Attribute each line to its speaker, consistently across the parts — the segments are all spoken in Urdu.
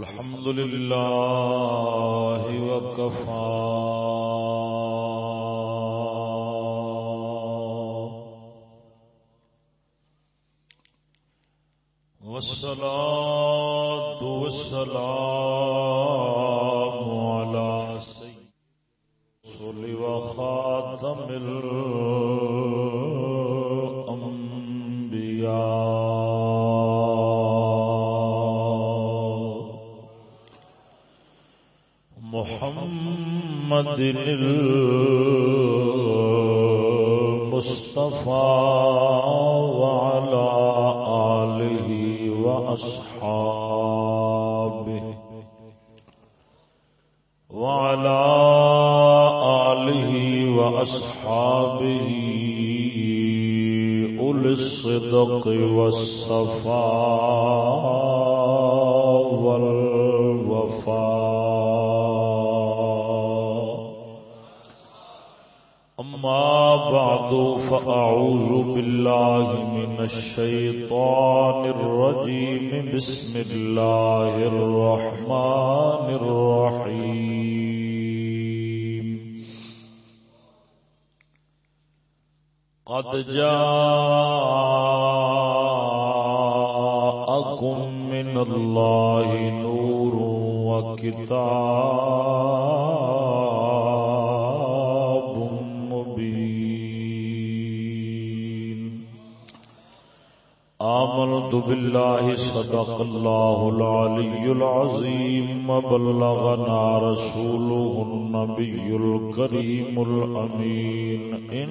Speaker 1: الحمد لله وكفى. المصطفى وعلى آله وأصحابه جاءكم من الله نور وكتاب مبين. آمنت بالله صدق الله العلي العظيم. وبلغنا رسوله النبي الكريم الأمين. إن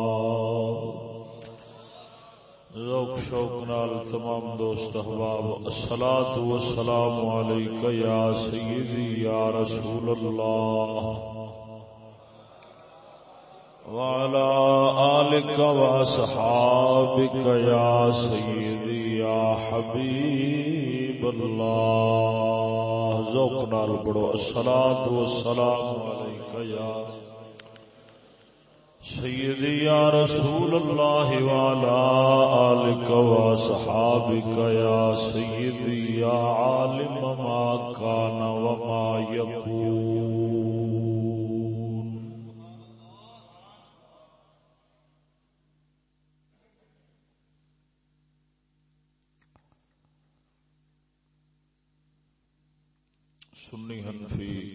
Speaker 1: شوق نال تمام دوست احباب، الصلاة والسلام عليك يا سيدي يا رسول الله وعلى آلك وأصحابك يا سيدي يا حبيب الله ذوق نال پڑھو، الصلاة والسلام عليك يا سيدي يا رسول الله وعلى آلك وصحابك يا سيدي يا عالم ما كان وما يكون سنی حنفی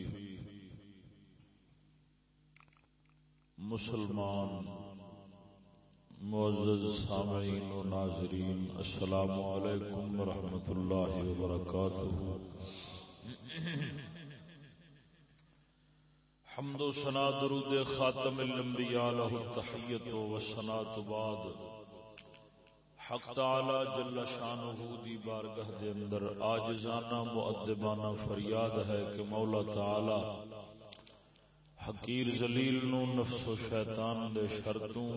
Speaker 1: مسلمان، معزز سامعین و ناظرین، السلام علیکم ورحمۃ اللہ وبرکاتہ۔ حمد و ثنا درود خاتم الانبیاء له التحیت و ثنا بعد۔ حق تعالی جل شانہ دی بارگاہ دے اندر عاجزانہ، مؤدبانہ فریاد ہے کہ مولا تعالی حقیر ذلیل نو نفس و شیطان دے شرطوں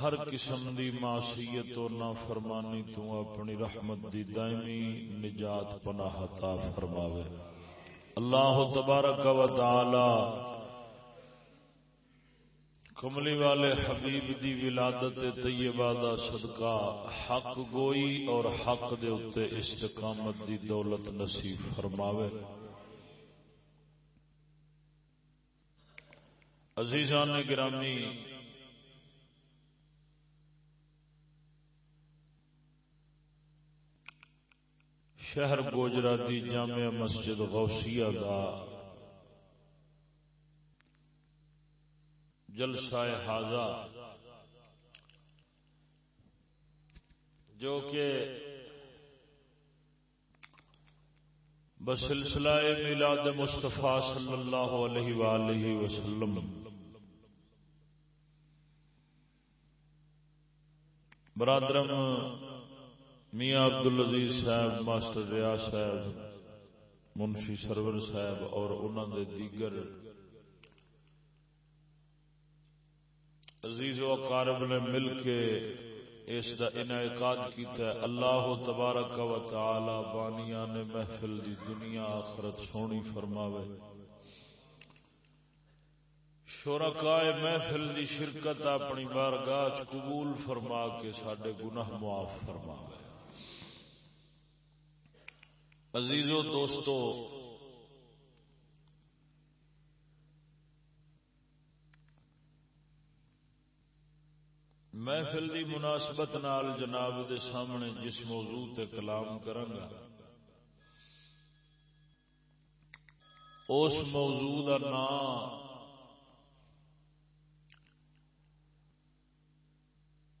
Speaker 1: ہر قسم دی معصیت و نافرمانی تو اپنی رحمت دی دائمی نجات پناہ عطا فرماوے۔ اللہ تبارک و تعالی کملی والے حبیب دی ولادت طیبہ دا صدقہ حق گوئی اور حق دے اتے استقامت دی دولت نصیب فرماوے۔ عزیزان گرامی، شہر گوجرا دی جامع مسجد غوثیہ کا جلسہ حاضہ، جو کہ بسلسلہ میلاد مصطفیٰ صلی اللہ علیہ وآلہ وسلم برادرم، میاں عبدالعزیز صاحب، ماسٹر ریاض صاحب، منشی سرور صاحب اور انہوں نے دیگر عزیز و اقارب نے مل کے اس دا انعقاد کیتا ہے۔ اللہ و تبارک و تعالی بانیاں نے محفل دی دنیا آخرت سونی فرماوے۔ شرکاء محفل دی شرکت اپنی بارگاہ قبول فرما کے ساڈے گناہ معاف فرماوے عزیزو، دوستو، محفل دی مناسبت نال جناب دے سامنے جس موضوع تے کلام کرنگا، اس موضوع کا نام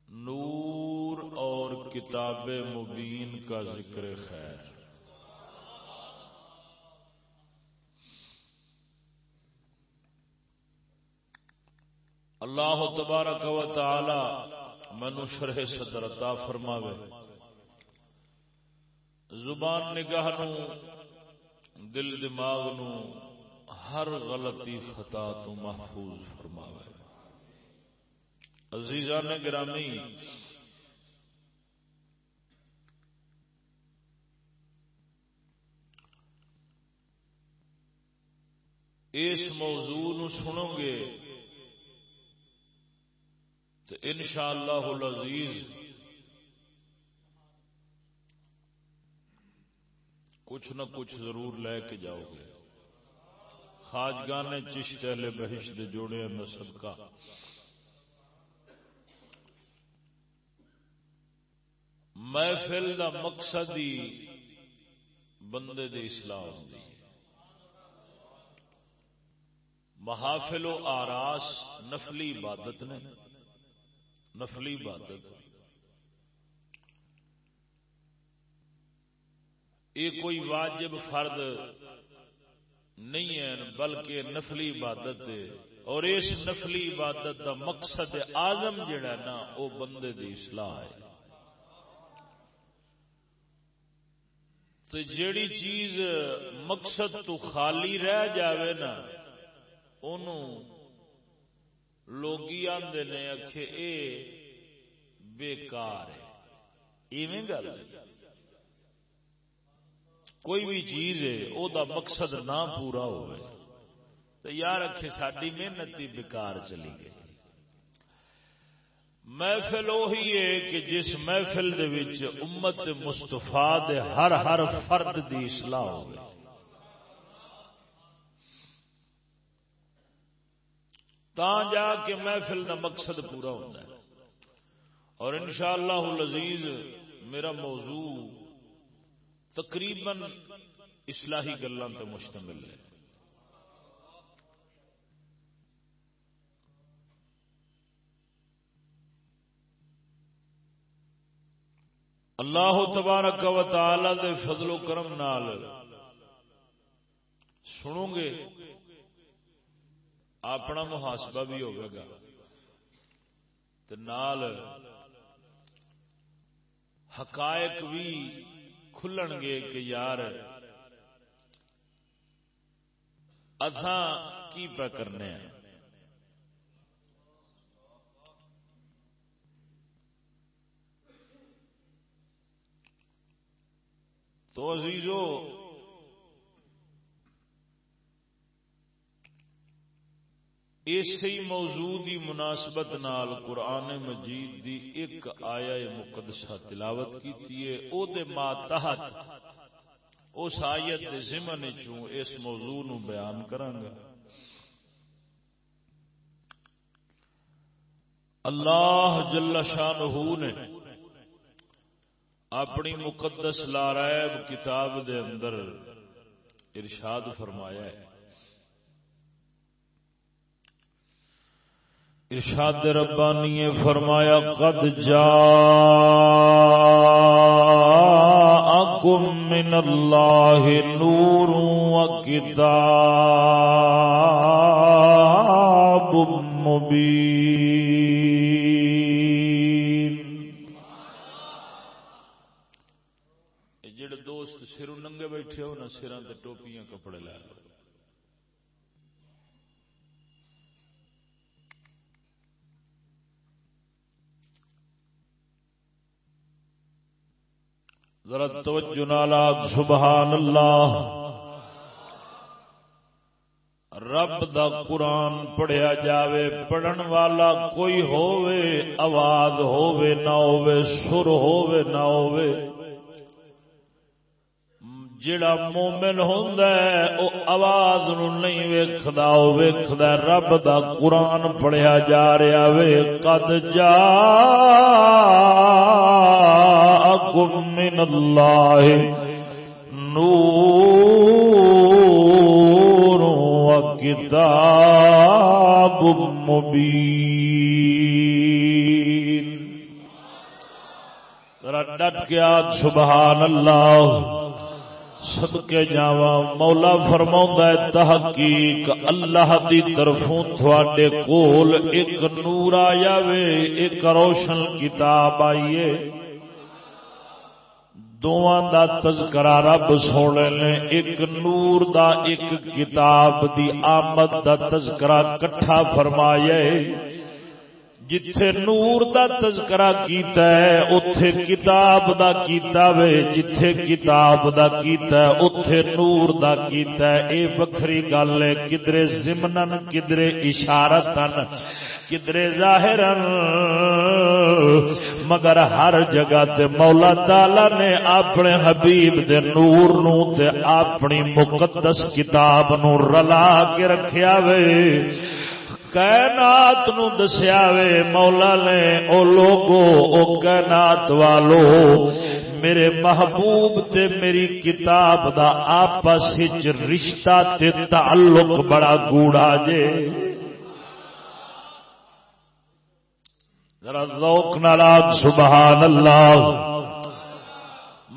Speaker 1: نور اور کتاب مبین کا ذکر خیر۔ اللہ تبارک و تعالی منو شرح صدر عطا فرماوے۔ زبان نگاہ نو، دل دماغ نو ہر غلطی خطا تو محفوظ فرماوے۔ عزیزان گرامی، اس موضوع نو سنو گے تو ان شاء اللہ عزیز کچھ نہ کچھ ضرور لے کے جاؤ گے۔ خاجگان چشت اہل بہش جوڑے میں صدقہ۔ محفل دا مقصد ہی بندے دے اصلاح ہوتی محافل و آراس نفلی عبادت نے۔ نفلی عبادت۔ یہ کوئی واجب فرد نہیں ہے، بلکہ نفلی عبادت ہے۔ اور اس نفلی عبادت کا مقصد آزم جڑا نا، وہ بندے دی اصلاح ہے۔ تو جیڑی چیز مقصد تو خالی رہ جاوے نا انہوں لوگ آدھے نے آخے اے بےکار ہے۔ ایویں گل؟ کوئی بھی چیز ہے، او دا مقصد نہ پورا ہوئے تو یار اکھے ساری محنت ہی بےکار چلی گئی۔ محفل وہی ہے کہ جس محفل دے وچ امت مستفا دے ہر ہر فرد دی اصلاح ہوگی تا جا کے محفل کا مقصد پورا ہوتا ہے۔ اور انشاءاللہ العزیز میرا موضوع تقریباً اصلاحی گلوں پہ مشتمل ہے۔ اللہ تبارک و تعالی دے فضل و کرم نال سنو گے، اپنا محاسبہ بھی ہوگا نال حقائق بھی کھلن گے کہ یار اتھا کی پہ کرنے ہیں؟ تو عزیزو، اسی موضوع دی مناسبت نال قرآن مجید دی ایک آیا مقدسہ تلاوت کی او دے ماتحت، اس آیت دے زمن چوں اس موضوع نو بیان کرانگا۔ اللہ جل شانہ نے اپنی مقدس لارائب کتاب دے اندر ارشاد فرمایا ہے۔ ارشاد ربانی فرمایا، قد جاءكم من الله نور وكتاب سراں تے ٹوپیاں کپڑے لے لو۔ ذرا توجہ نالات سبحان اللہ۔ رب دا قرآن پڑھیا جاوے، پڑھن والا کوئی ہووے، آواز ہووے، نہ ہووے، سر ہووے، نہ ہووے۔ جڑا مومن ہوندا ہے، او آواز نو نہیں ویکھدا، او ویکھدا رب دا قرآن پڑھیا جا رہا وے، قد جا من اللہ نور و کتاب مبین۔ ڈٹ کے آج سبحان اللہ۔ سب کے جاوا مولا فرما تحقیق اللہ دی طرفوں تھوڑے کول ایک نور آیا وے، ایک روشن کتاب آئیے دونوں دا تذکرہ رب سونے نے ایک نور دا ایک کتاب دی آمد دا تذکرہ کٹھا فرمایا جتھے نور دا تذکرہ کیتا ہے اتے کتاب دا کیتا وے، جتھے کتاب دا کیتا ہے اتے نور دا کیتا ہے۔ اے بکھری گل ہے، کدرے زمنن کدرے اشارتن کدرے ظاہر مگر ہر جگہ تے مولا تالا نے اپنے حبیب دے نور نو تے اپنی مقدس کتاب نو رلا کے رکھیا وے۔ کائنات نو دسیا وے، مولا نے او لوگو، او کائنات والو، میرے محبوب تے میری کتاب دا آپس رشتہ تے تعلق بڑا گوڑا جے۔ ذرا ذوق نالاگ سبحان اللہ۔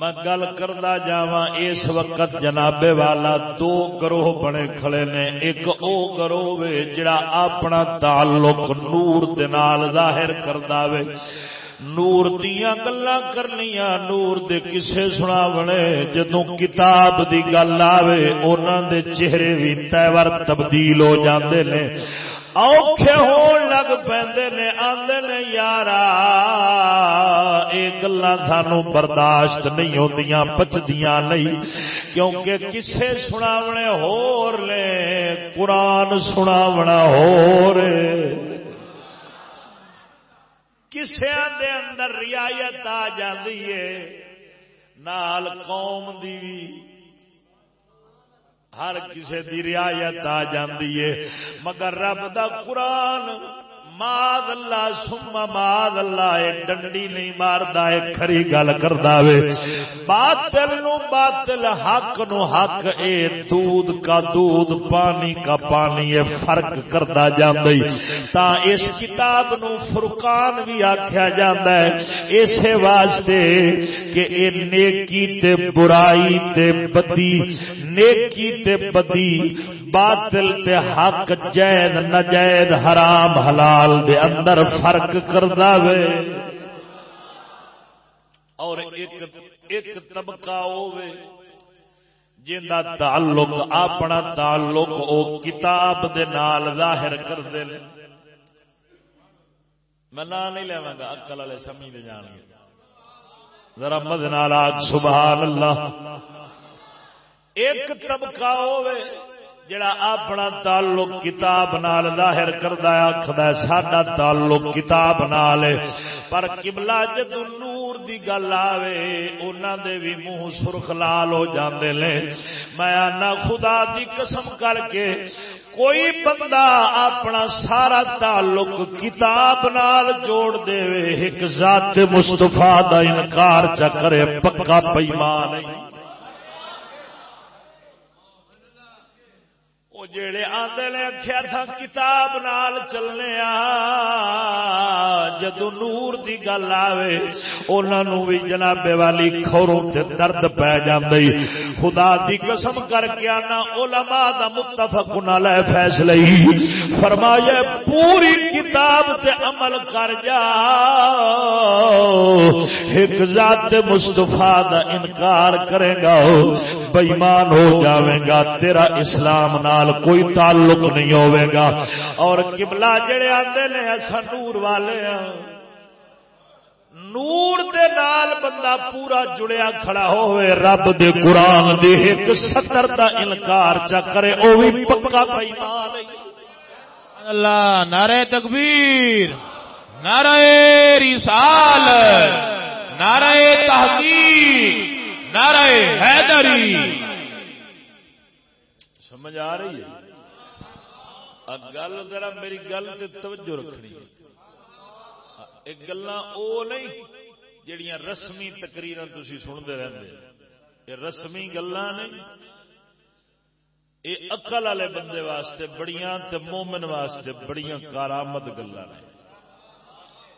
Speaker 1: میں گل کردا جاواں، اس وقت جنابے والا دو گروہ بنے کھڑے نے۔ ایک او گروہ وے جڑا اپنا تعلق نور دے نال ظاہر کردا وے۔ نور دیاں گلاں کرنیاں، نور دے کسے سنا بنے جدوں کتاب دی گل آوے، انہاں دے چہرے وی تیور تبدیل ہو جاندے نے۔ اوکھے ہون لگ پیندے نے آندے نے یارا اے گلاں سانو برداشت نہیں ہوندیاں پچدیاں نہیں کیونکہ کسے سناونے ہور لے قرآن سناونا ہور کسے دے اندر رعایت آ جاندی ہے نال قوم دی ہر کسی کی رعایت آ جاتی ہے مگر رب دا قرآن ماد اللہ سما ماد اللہ اے ڈنڈی نہیں ماردا اے کھری گل کردا وے باطل نو باطل حق نو حق اے دودھ کا دودھ پانی کا پانی اے فرق کردا جاندا تا اس کتاب نو فرقان بھی آکھیا جاندا ہے اسے واسطے کہ اے نیکی تے برائی تے بدی نیکی تے بدی باطل تے حق جید نجید حرام، حلال دے اندر فرق کردا وے۔ اور ایک ایک طبقہ ہوے جندا تعلق، اپنا تعلق او کتاب دے نال ظاہر کردے نے۔ میں نہ نہیں لیواں گا، عقل والے سمجھ دے جان گے۔ ذرا مد نال سبحان اللہ۔ ایک طبقہ ہوے جڑا اپنا تعلق کتاب نال ظاہر کردا ہے آکھدا ہے، ساڈا تعلق کتاب نال ہے. پر قبلہ جد نور دی گل آوے، انہاں دے وی منہ سرخ لال ہو جاندے نے۔ میں انا خدا دی قسم کر کے کوئی بندہ اپنا سارا تعلق کتاب نال جوڑ دے ایک ذات مصطفی دا انکار چ کرے، پکا پیمان نہیں جڑے آدھے نے آخیا تھا کتاب نال چلنے جدو نور دی گل آئے انہوں بھی جنابے والی کھوروں سے درد پی جی خدا دی قسم کر کے آنا علماء دا متفق نہ فیصلے فرمایا پوری کتاب تے عمل کر جا ایک ذات مستفا دا انکار کرے گا بےمان ہو جاوے گا تیرا اسلام نال کوئی تعلق نہیں ہوئے گا اور قبلہ جڑے آتے نے ایسا نور والے ہیں نور دے نال بندہ پورا جڑیا کھڑا ہوئے رب دے قرآن دے ایک سطر دا انکار چا کرے، او بھی پکا پیمان
Speaker 2: اللہ، نعرہ تکبیر، نعرہ رسال نعرہ تحقیق، نعرہ حیدری۔
Speaker 1: سمجھ آ رہی ہے؟ گل ذرا میری گل تے توجہ رکھنی ہے۔ ایک گلا او نہیں جڑیاں رسمی تقریر تھی سنتے رہتے یہ رسمی گلا نہیں، یہ اقل والے بندے واسطے بڑیاں تے مومن واسطے بڑیاں کارآمد گلا نے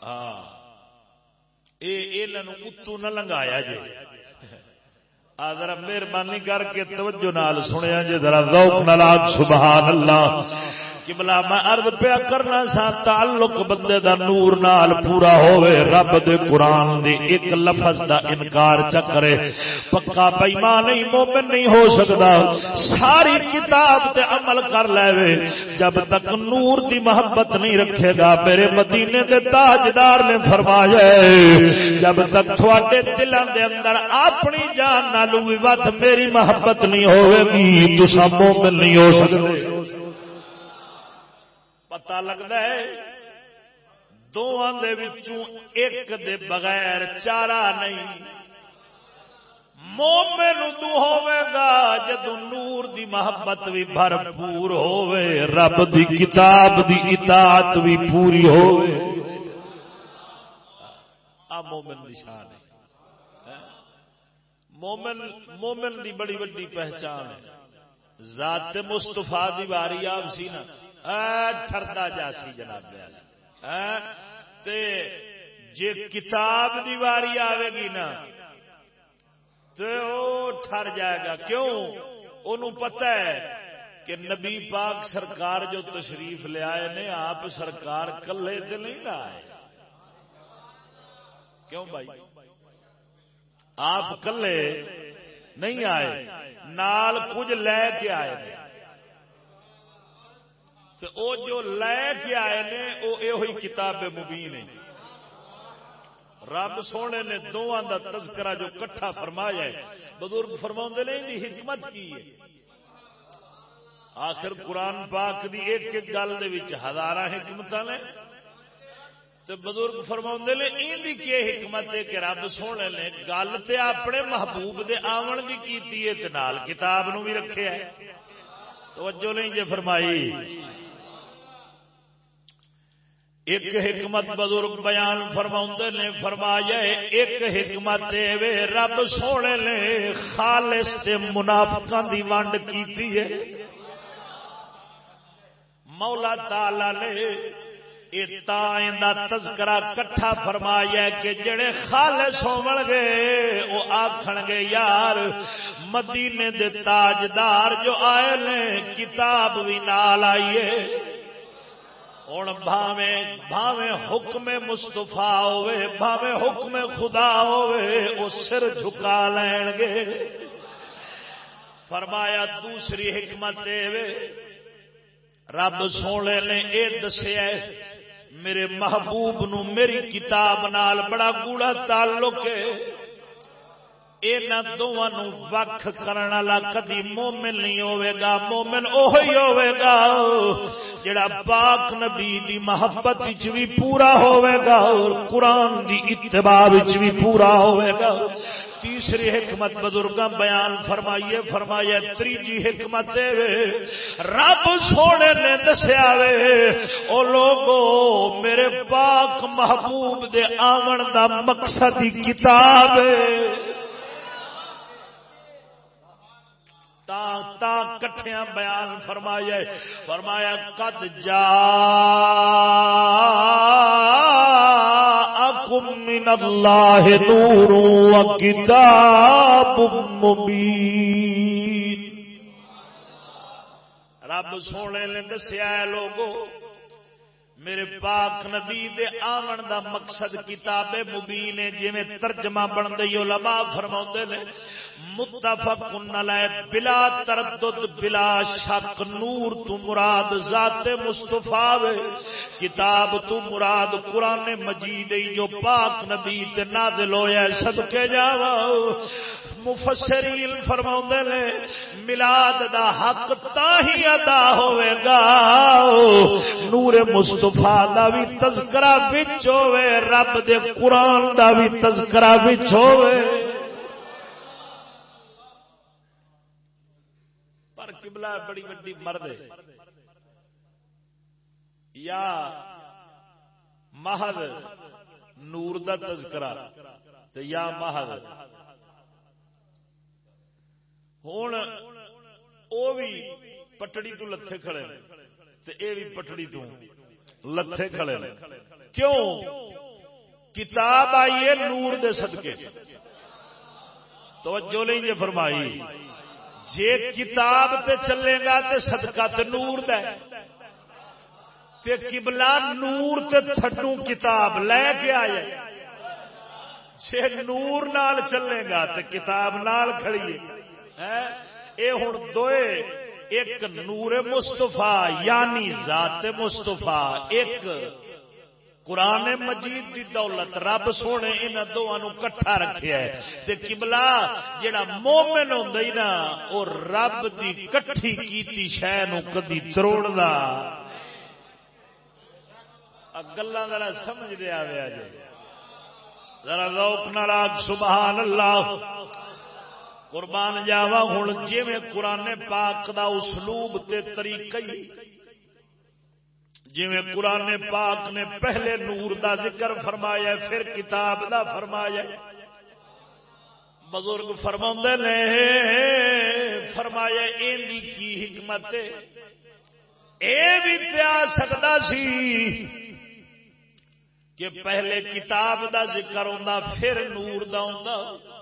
Speaker 1: ہاں یہ اتو نہ لنگایا جی ذرا مہربانی کر کے توجہ نال سنیا جی ذرا ذوق نال سبحان اللہ۔ کملا میں ارد پیا کرنا سا، تعلق بندے دا نور نال پورا ہوئے رب دے قرآن دی ایک لفظ دا انکار چکرے پکا پیما نہیں مومن نہیں ہو سکتا ساری کتاب تے عمل کر لے جب تک نور دی محبت نہیں رکھے گا، میرے مدینے دے تاجدار نے فرمایا جب تک تھوڑے دلوں دے اندر اپنی جان نالو بھی وقت میری محبت نہیں ہوئے گی تو سب مومن نہیں ہو سکتے پتا لگتا ہے دونوں ایک دے بغیر چارا نہیں مومن تو ہوے گا جدو نور دی محبت بھی بھرپور ہوے رب دی کتاب دی اطاعت بھی پوری ہوے آ مومن دی شان ہے مومن مومن دی بڑی بڑی پہچان ہے ذات مستفا دی واری آپ سی نا ٹرتا جا سی جناب جی کتاب دی واری آئے گی نا تو وہ ٹر جائے گا۔ کیوں؟ ان پتا ہے کہ نبی پاک سرکار جو تشریف لے آئے نے، آپ سرکار کلے تو نہیں آئے۔ کیوں بھائی؟ آپ کلے نہیں آئے، نال کچھ لے کے آئے او جو لے کے آئے نے وہ یہ کتاب مبین ہے۔ رب سونے نے دونوں کا تذکرہ جو کٹھا فرمایا ہے، بزرگ فرما نے ان کی حکمت کی ہے۔ آخر قرآن پاک دی ایک ایک گل ہزار حکمت نے۔ تو بزرگ فرما نے، ان کی حکمت ہے کہ رب سونے نے گل تے اپنے محبوب دے آمن کی کیتی ہے نال کتاب نو بھی رکھے ہے۔ توجہ نہیں جے فرمائی۔ ایک حکمت بزرگ بیان فرما نے فرمایا ایک حکمت رب سونے نے خالص منافقا دی ونڈ کی مولا تالا نے تذکرہ کٹھا فرمایا کہ جڑے خالص ہو گے وہ آخ گے، یار مدینے دے تاجدار جو آئے نے، کتاب بھی نال آئیے۔ ہوں بھاوے بھاوے حکم مستفا ہوے بھاوے حکم خدا ہوے وہ سر جھکا لین گے۔ فرمایا، دوسری حکمت دے رب سونے نے یہ دسیا میرے محبوب نو میری کتاب نال بڑا گوڑا تعلق ہے۔ یہاں دونوں وکھ کرنے والا کدی مومن نہیں ہوے گا، مومن اوہی ہوے گا، جڑا پاک نبی دی محبت بھی پورا ہوے گا اور قرآن دی اتباع بھی پورا ہوے گا۔ تیسری حکمت بزرگ بیان فرمائیے فرمائیے تیجی حکمت رب سونے نے دسیا وے، او لوگو، میرے پاک محبوب دے آمن دا مقصد کتاب ہے۔ تا کٹھیا بیان فرمایا فرمایا کد جا من اللہ نور کتاب مبین۔ رب سونے نے دسیا لوگوں میرے پاک نبی دے آمن دا مقصد کتاب مبین ہے، جویں ترجمہ بن گئی، علماء فرماوندے نے متفق علیہ بلا تردد، بلا شک نور تو مراد ذات مصطفی وے، کتاب تو مراد قران مجید جو پاک نبی تے نازل ہویا ہے، صدقے جاواں۔ مفسرین فرما نے، ملاد دا حق تا ہی ادا ہوئے گا۔ نور مستفا دا بھی تذکرہ بچ ہوئے، رب دے قرآن دا بھی تذکرہ بچ ہوئے۔ پر قبلہ بڑی بڑی مرد یا محض نور دا تذکرہ یا محض ہوں وہ بھی پٹڑی تو لتھے کھڑے اے بھی پٹڑی تو لتھے کھڑے کیوں کتاب آئی ہے نور دے صدقے توجہ نہیں جی فرمائی جے کتاب تے چلے گا تے صدقہ تے نور دے تے قبلہ نور تے تھڈو کتاب لے کے آئے جے نور نال چلے گا تے کتاب نال کھڑیے اے ہوں دوئے، ایک نور مستفا یعنی ذات مستفا ایک قرآن مجید دی دولت۔ رب سونے ان دونوں کٹھا رکھیا ہے۔ تے قبلہ جڑا مومن ہوندا نا، او رب دی کٹھی کیتی شے نو کدی تروڑدا۔ گلاں ذرا سمجھ دے آوے جے ذرا ذوق نال سبحان اللہ۔ قربان جاوا ہوں جی قرآن پاک دا اسلوب تے طریقہ جی قرآن پاک نے پہلے نور دا ذکر فرمایا پھر کتاب دا فرمایا بزرگ فرما نے، فرمایا کی حکمت یہ بھی پیا سکتا سی کہ پہلے کتاب دا ذکر ہوں پھر نور دا ہوں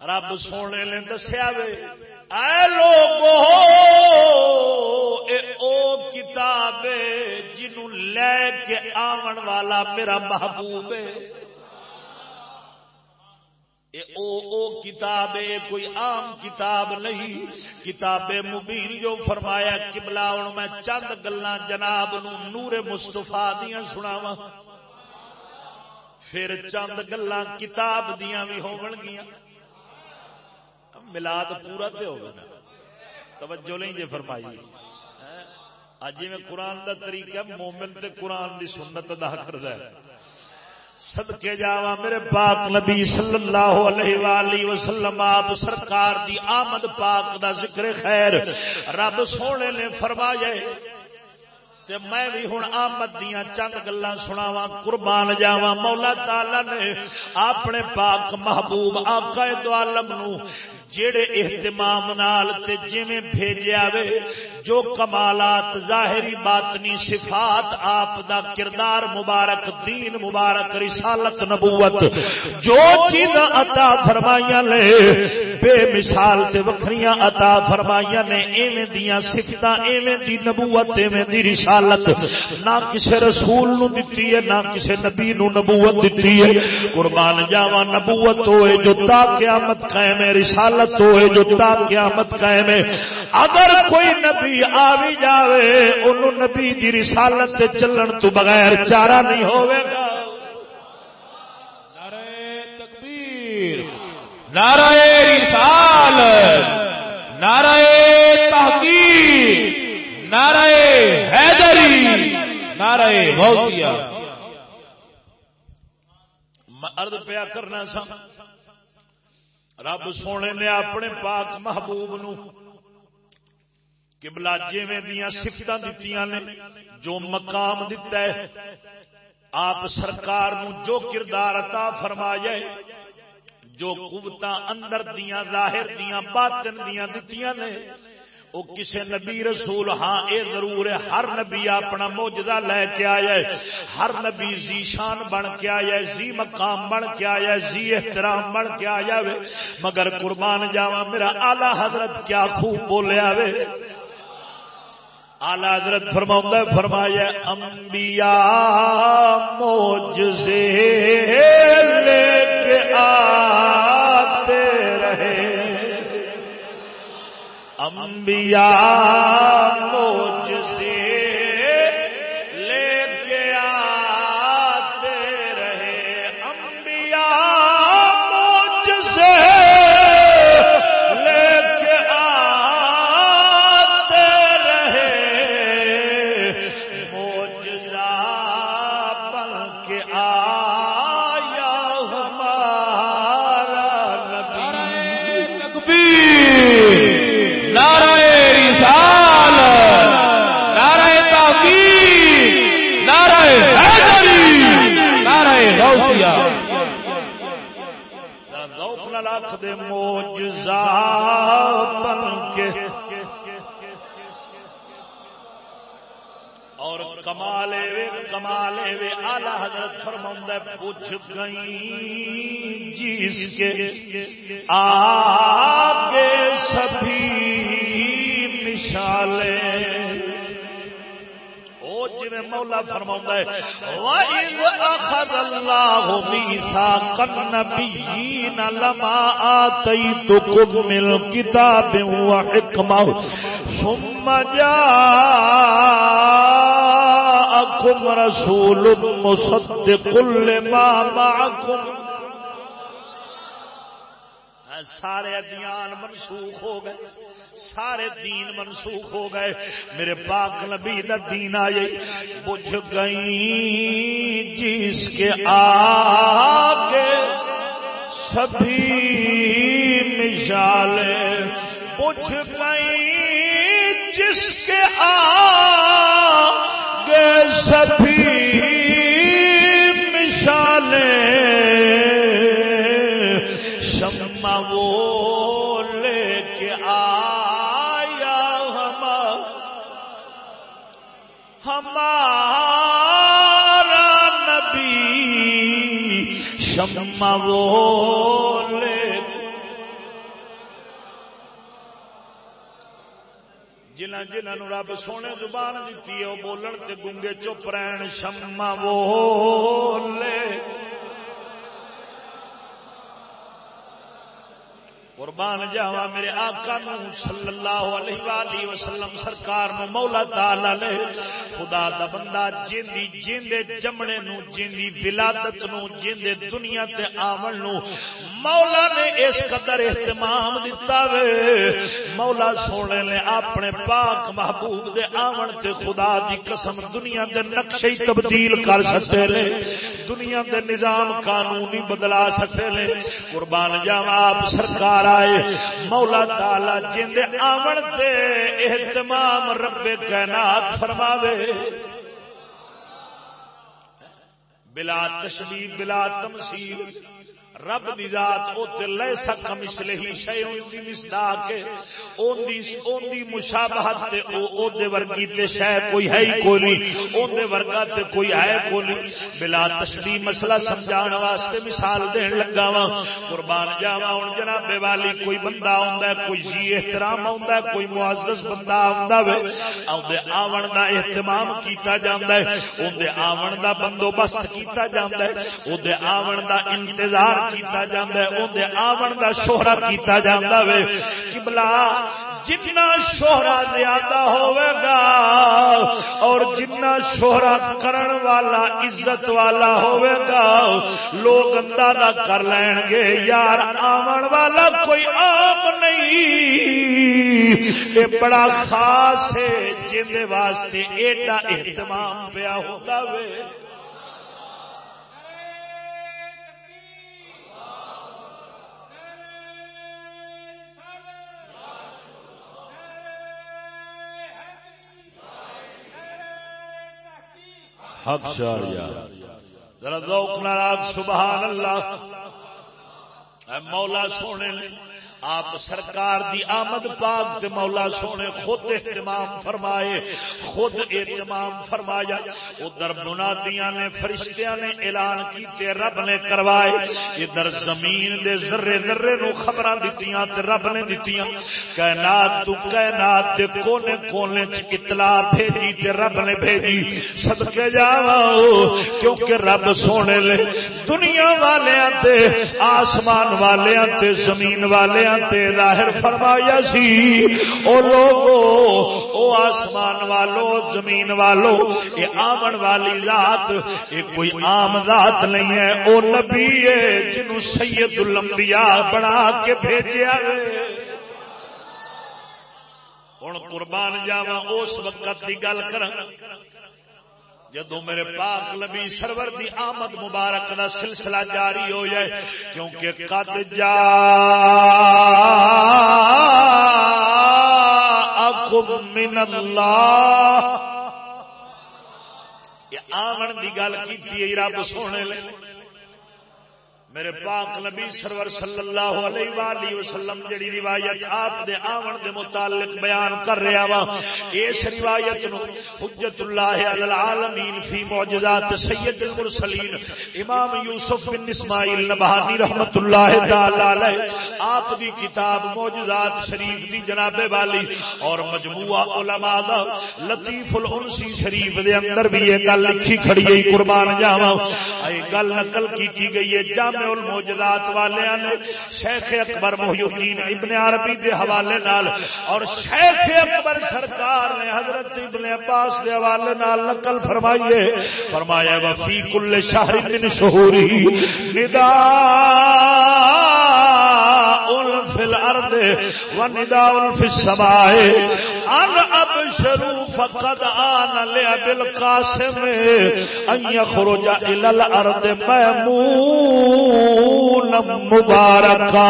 Speaker 1: رب سونے نے دسیا وے، اے لوگو او کتاب جنوں لے کے آون والا میرا محبوب او او کتاب کوئی عام کتاب نہیں۔ کتاب مبین جو فرمایا کبلا ہوں میں چند گلا جناب نو نور مستفا دیا سناوا پھر چند گلا کتاب دیا بھی ہونگیاں ملاد پورا تے ہوگا توجہ نہیں جی فرمائی. ہاں، اج میں قرآن دا طریقہ مومن تے قرآن دی سنت ادا کردا ہے. صدقے جاوا میرے پاک نبی صلی اللہ علیہ وآلہ وسلم، آپ سرکار دی آمد پاک دا ذکر خیر. رب سونے نے فرمایا تے میں بھی ہوں آمد دیا چند گلا سناوا قربان جاوا مولا تالا نے اپنے پاک محبوب، آقا دو عالم نو جڑے اہتمام نال تے جویں بھیجیا وے جو کمالات ظاہری باطنی صفات آپ دا کردار مبارک دین مبارک رسالت نبوت جو چیز عطا فرمائیاں لے بے مثال تے وکھریاں عطا فرمائیاں نے، ایویں دیاں صفتاں، ایویں دی نبوت، ایویں دی رسالت۔ نہ کسے رسول نو دتی ہے، نہ کسے نبی نو نبوت دتی ہے۔ قربان جاواں نبوت ہوئے جو تا قیامت قائم ہے رسالت رسالت ہوئے جو تا قیامت قائم ہے۔ اگر کوئی نبی آ بھی جاوے، انہوں نبی دی رسالت سے چلن تو بغیر چارہ نہیں ہوئے گا۔
Speaker 2: نعرہ رسالت، نعرہ تحقیق، نعرہ حیدری، نعرہ غوثیہ۔
Speaker 1: ارد پیا کرنا سا، رب سونے نے اپنے پاک محبوب نو کبلا جیویں دیا سفت دیتی نے، جو مقام دتا ہے، آپ سرکار نو جو کردار عطا فرمایا جو قوت اندر دیا ظاہر دیا باطن دیا دیتی نے وہ کسی نبی رسول ہاں اے ضرور ہے، ہر نبی اپنا موجدہ لے کے آیا ہے، ہر نبی زی شان بن کے آیا ہے، زی مقام بن کے آیا ہے، زی احترام بن کے آیا ہے، مگر قربان جاوا میرا آلہ حضرت کیا خوب بولیا وے آلہ حضرت فرما فرمایا امبیا موج سے لے کے آتے رہے۔ امبیا وے آلہ حضرت فرماؤں پوچھ گئی جس کے آگے سبھی مشالے او مولا فرماؤں ہے، وَإِذْ أَخَذَ اللَّهُ مِيثَاقَ النَّبِيِّينَ لَمَا آتَيْتُكُم مِّنْ كِتَابٍ وَحِكْمَةٍ ثُمَّ جَاءَكُمْ رَسُولٌ مُصَدِّقٌ لِّمَا مَعَكُمْ. سارے ادیان منسوخ ہو گئے. سارے دین منسوخ ہو گئے. میرے پاک نبی دا دین آئے. بجھ گئی جس کے آگے سبھی مشالے. بجھ گئی جس کے آگے سبھی مشالے شما وہ لے کے آیا ہم ہمارا نبی۔ شما وہ جنہ رب سونے زبان دیتی ہے وہ بولن تے گنگے چپ رہن شما بولے قربان جاوا میرے آقا نو صلی اللہ علیہ وآلہ وسلم سرکار نو مولا تعالی نے خدا دا بندہ جیندی جیندے جمنے نو جیندی ولادت نو جیندے دنیا تے آون نو مولا نے اس قدر اہتمام دیتا وے۔ مولا سونے نے اپنے پاک محبوب دے آون تے خدا دی قسم دنیا دے نقشے تبدیل کر سکتے لے دنیا دے نظام قانونی بدلا سکتے لے قربان جاوا آپ سرکار آئے مولا تالا جندے آمن تے اہتمام رب کائنات فرماوے۔ بلا تشبیہ بلا تمثیل۔ رب دی ذات او تے لے سکا مثلے ہی شے اون دی مصداق اون دی اون دی مشابہت تے او او دے ورگی تے شے کوئی ہے ہی کوئی نہیں۔ اون دے ورگا تے کوئی ہے کوئی نہیں۔ بلا تشبیہ مسئلہ سمجھان واسطے مثال دین لگا وا قربان جاواں ہن جناب والی۔ کوئی بندہ ہوندا ہے، کوئی جی احترام ہوندا ہے، کوئی معزز بندہ ہوندا وے۔ او دے آون دا اہتمام کیتا جاندا ہے۔ اون دے آون دا بندوبست کیتا جاندا ہے۔ او دے آون دا انتظار کیتا جاندا ہے، اون دے آون دا شوہرا کیتا جاندا وے۔ قبلہ جتنا شوہرا زیادہ ہوئے گا، اور جتنا شوہرا کرن والا، عزت والا ہوئے گا، لوگ اندازہ کر لین گے، یار آمن والا کوئی عام نہیں۔ یہ بڑا خاص ہے، جن واسطے ایڈا اہتمام پیا ہوتا وے۔ حق شاریا ذرا ذوق نال سبحان اللہ۔ اے مولا سونے نے آپ سرکار دی آمد پاک تے مولا سونے خود اہتمام فرمائے، خود اہتمام فرمایا۔ ادھر منادیاں نے، فرشتیاں نے اعلان کیتے، رب نے کروائے ادھر زمین دے ذرے ذرے نو خبراں دتیاں تے رب نے دتیاں۔ کائنات تو کائنات دے کونے کونے چ اطلاع بھیجی تے رب نے بھیجی۔ صدقے جاواں کیونکہ رب سونے لے دنیا والیاں تے، آسمان والیاں تے، زمین والیاں تے ظاہر فرمایا سی۔ او لوگو، او آسمان والو، زمین والو، اے آمن والی ذات، اے کوئی عام ذات نہیں ہے۔ او نبی ہے جنو سید الانبیاء بنا کے بھیجیا ہے۔ ہوں قربان جاوا اس وقت کی گل کر جدو میرے پاک نبی سرور دی آمد مبارک کا سلسلہ جاری ہو جائے کیونکہ قد جا من اللہ۔ آمن دی گل کی رب سونے لے۔ میرے پاک نبی سرور صلی اللہ علیہ وآلہ وسلم جڑی روایت آپ دے آون دے متعلق بیان کر رہا وا، اس روایت نو حجت اللہ علی العالمین فی معجزات سید المرسلین امام یوسف بن اسماعیل نبہانی رحمت اللہ تعالی علیہ، آپ دی کتاب معجزات شریف دی جناب والی اور مجموعہ علماء دا لطیف الانسی شریف دے اندر بھی یہ گل لکھی کھڑی ہے، قربان جاواں، اے گل نقل کی کی گئی ہے، جامع الموجدات والے نے شیخ اکبر محی الدین ابن عربی دے حوالے نال اور شیخ اکبر سرکار نے حضرت ابن عباس دے حوالے نال نقل فرمائیے فرمایا، وفی کل شہر من شہوری ندا فی الارض و ندا فی السماء ان ابشروا فقد آن لأبي القاسم ان يخرج الى الارض ميمون مباركا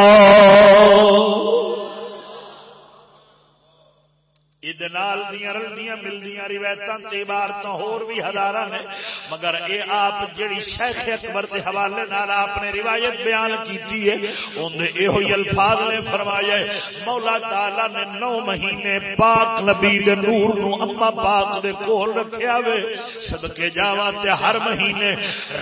Speaker 1: رلدیاں ملدیاں روایت عبارت ہور بھی ہزار نے۔ مگر اے آپ جڑی شیخ اکبر کے حوالے نال آپ نے روایت بیان کی ہے انہیں یہ الفاظ نے فرمایا مولا تعالی نے نو مہینے پاک نبی دے نور نو اما پاک دے کول رکھیا وے۔ صدقے جاواں تے ہر مہینے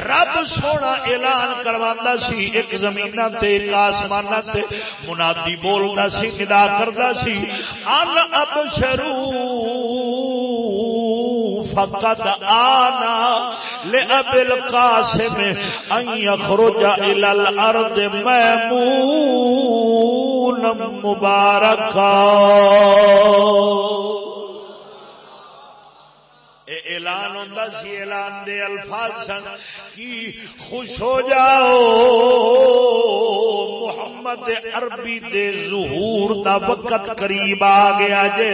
Speaker 1: رب سونا اعلان کرواندا سی، ایک زمین تے ایک آسمان تے، منادی بولدا سی، ندا کردا سی۔ ان اب ابشر فقد آنا لأب القاسم أن يخرج إلى الأرض ميمون مباركا. اعلان ہوتا سی، اعلان دے الفاظ سن، کی خوش ہو جاؤ۔ محمد عربی دے ظہور دا وقت قریب آ گیا جے۔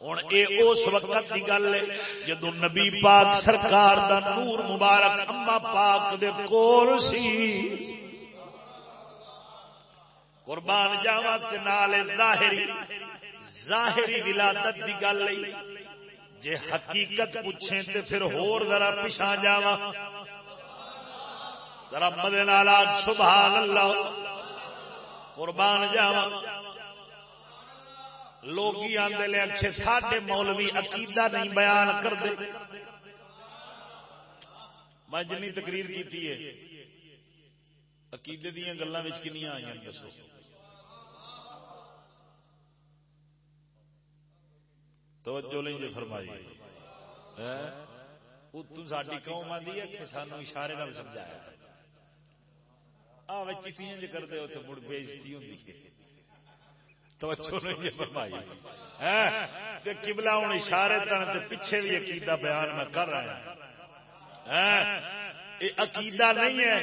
Speaker 1: ہوں یہ اس وقت کی گل ہے جدو نبی پاک سرکار دا نور مبارک اما پاک دے کول سی۔ قربان جاوا نال ظاہری ظاہری ولادت کی گل جے حقیقت پوچھیں تے پھر ہور ذرا پچھا جاوا ذرا مدے نال سبحان اللہ قربان جاوا لوگ آدھے لے اچھے ساڈے مولوی عقیدہ نہیں بیان کرتے۔ میں جنی تقریر کی عقیدے دیا گلوں کنیا آئی دسو۔ توجہ نہیں جی فرمائی ہاں؟ ساری قوم آدھی ہے کہ سانو اشارے نال سمجھایا۔ آ چیٹیاں جی کرتے اتنے مڑ بےزتی ہوتی توجہ نہیں جی فرمائی۔ ہاں؟ کبلا ہوں اشارے تن پیچھے بھی عقیدہ بیان میں کر رہا ہوں ہاں؟ عقیدہ نہیں ہے۔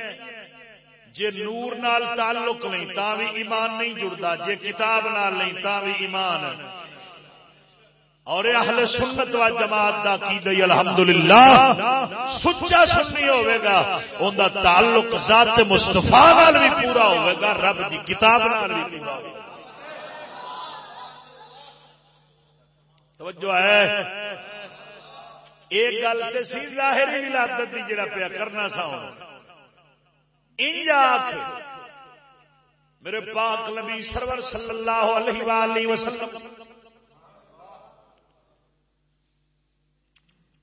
Speaker 1: جے نور نال تعلق نہیں تا بھی ایمان نہیں جڑتا جے کتاب نال نہیں تا بھی ایمان ہے۔ اور اہل سنت و جماعت دا عقیدہ الحمدللہ سچا سنی ہوے گا اون دا تعلق ذات مصطفی نال بھی پورا ہوے گا، رب دی کتاب نال بھی پورا ہوے توجہ ہے۔ ایک گل تے سی ظاہری ولادت دی جڑا پیا کرنا سا انج آکھ، میرے پاک نبی سرور صلی اللہ علیہ وآلہ وسلم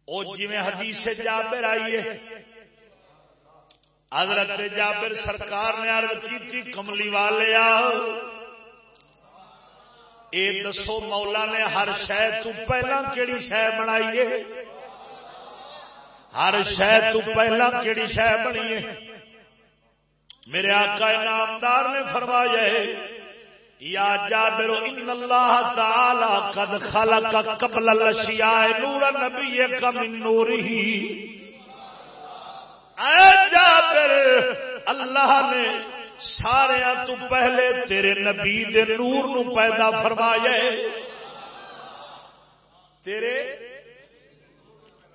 Speaker 1: او جی میں حدیث جابر آئیے حضرت جابر سرکار نے عرض کی تھی، کملی والے اے دسو مولا نے ہر شہ تو پہلا کیڑی شہ بنائیے ہر شہ تو پہلا کیڑی شہ بنی ہے؟ میرے آقا نامدار نے فرمایا یا جابر ان اللہ تعالی قد خلق قبل الاشیاء نور نبی کا من نوره. اے جابر، اللہ نے سارے تو پہلے تیرے نبی دے نور نو پیدا فرمایا تیرے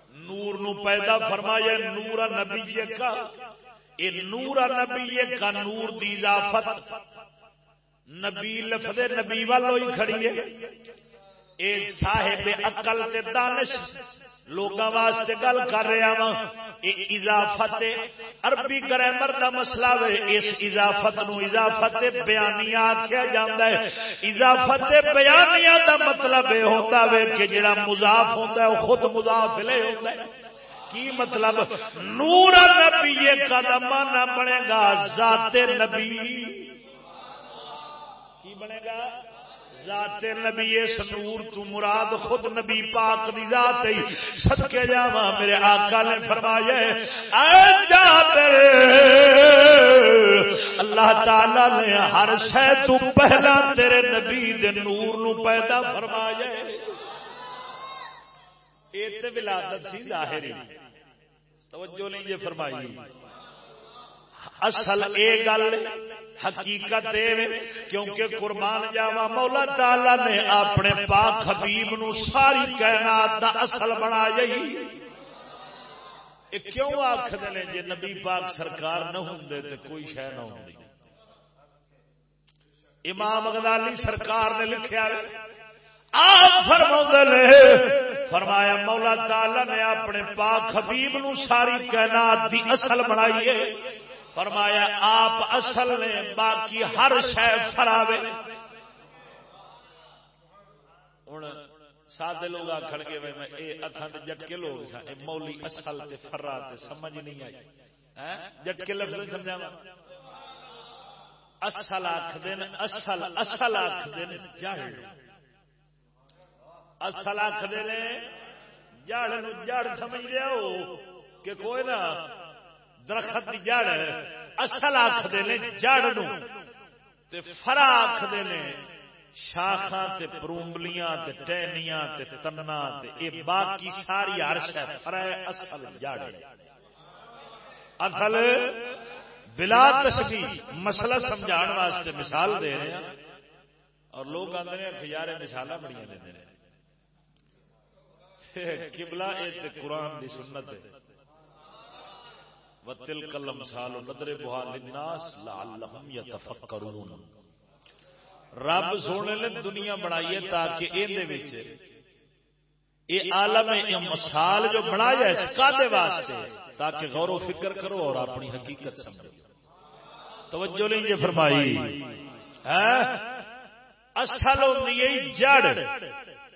Speaker 1: نور نو پیدا فرمایا نور نبی کا۔ اے نور نبی کا نور دی اضافت۔ نبی لفظ نبی والو کھڑی ہے۔ اے صاحب عقل تے دانش، لوگاں واسطے گل کر رہا وا اضافت عربی گرامر دا مسئلہ وے۔ اس اضافت نو اضافت بیانیہ آکھیا جاندا ہے۔ اضافت بیانیہ دا مطلب اے ہوندا وے کہ جڑا مضاف ہوندا ہے، او خود مضاف لے ہوندا ہے۔ کی مطلب؟ نور نبی کا مانا بنے گا، ذات نبی۔ بنے گا؟ ذات نبی اس نور تو مراد خود نبی پاک دی ذات ہی صدقے جاواں میرے آقا نے فرمایا اے جابر، اللہ تعالی نے ہر شے تو پہلا تیرے نبی دے نور نو پیدا فرمایا یہ تے ولادت سی ظاہری۔ توجہ نہیں یہ فرمائی۔ اصل اے گل حقیقت دے کیونکہ قربان جاوا مولا تعالی نے اپنے پاک حبیب نو ساری کائنات دا اصل بنا جی کیوں آخر نے جی نبی پاک سرکار نہ ہوں تو کوئی شہ نہ ہوں امام غزالی سرکار نے لکھا آپ فرما فرمایا مولا تعالی نے اپنے پاک حبیب نو ساری کائنات دی اصل بنائی ہے۔ فرمایا، آپ اصل نے باقی ہر شہ فراوے ہوں سادے لوگ آخر گے میں یہ اتھان جٹکے لوگ سارے مولی اصل تے فرا تے سمجھ نہیں آئی۔ جٹکے لفظ سمجھا اصل آخ دین اصل اصل آخ دین جڑ۔ اصل آخ دین جڑ جڑ سمجھ دیا کہ کوئی نہ درخت کی جڑ اصل آخر نے جڑ فرا آخر نے شاخا پرومبلیاں ٹہنیاں تنا یہ باقی ساری ہرش ہے، فرا اصل جڑ اصل بلا تشبی مسئلہ سمجھا واسطے مثال دے رہے ہیں۔ اور لوگ آتے ہیں خزارے مثال بڑی دے رہے کبلا یہ قرآن کی سنت ہے۔ وتل کلم سال ندرے بہا للناس لعلهم يتفکرون رب سونے نے دنیا بنائی ہے تاکہ اندے وچ اے عالم اے مثال جو بنایا ہے اس کادے واسطے تاکہ غور و فکر کرو اور اپنی حقیقت سمجھو۔ توجہ نہیں یہ فرمائی۔ ہے اصل ہوندی ہے جڑ۔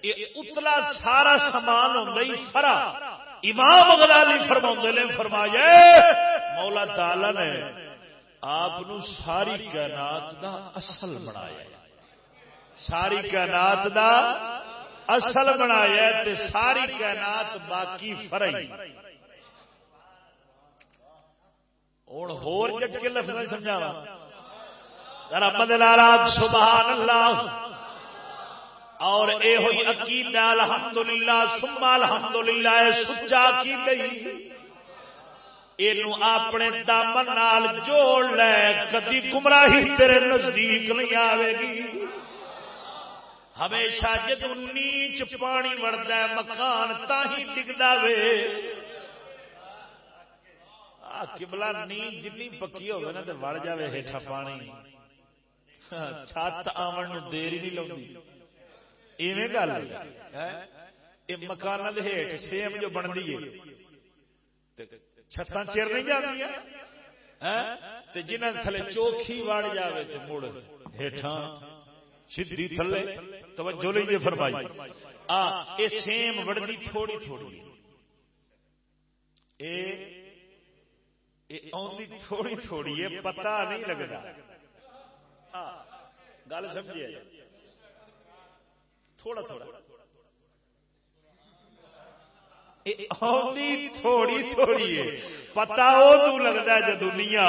Speaker 1: اے اتلا سارا سامان ہوندا فرا۔ امام غزالی فرما نے فرمایا، مولا تعالی نے آپ ساری کائنات دا اصل بنایا ساری کائنات دا اصل بنایا تے ساری کائنات باقی فرئی ہوں ہور جٹکے لفظ سمجھاوا رب دلال سبحان اللہ۔ اور اے ہوئی عقیدہ الحمدللہ، ثم الحمدللہ سچا کی گئی اینو اپنے دامن نال جوڑ لے، کدی گمراہی تیرے نزدیک نہیں آوے گی۔ ہمیشہ جدو نیچ پانی وڑتا ہے، مکان تا ہی ڈگدا وے۔ کبلا نیچ جنی پکی ہوگی نا تو وڑ جائے ہیٹھا پانی۔ ہاں، چھت آمن دیر ہی نہیں لگتی ایویں گل یہ مکان ہیٹ سیم جو بنتی ہے۔ چھتاں چیر نہیں جاتی ہاں؟ جنہ تھلے چوکھی وڑ جاوے تے مڑ ہیٹھاں سیدھی تھلے۔ توجہ لیں جی فرمائی۔ آ، اے سیم وڑدی تھوڑی تھوڑی اے اے اوندی تھوڑی تھوڑی ہے، پتہ نہیں لگدا۔ گل سمجھے؟ تھوڑا تھوڑا۔ تھوڑی تھوڑی ہے پتا وہ لگتا ہے جدو دنیا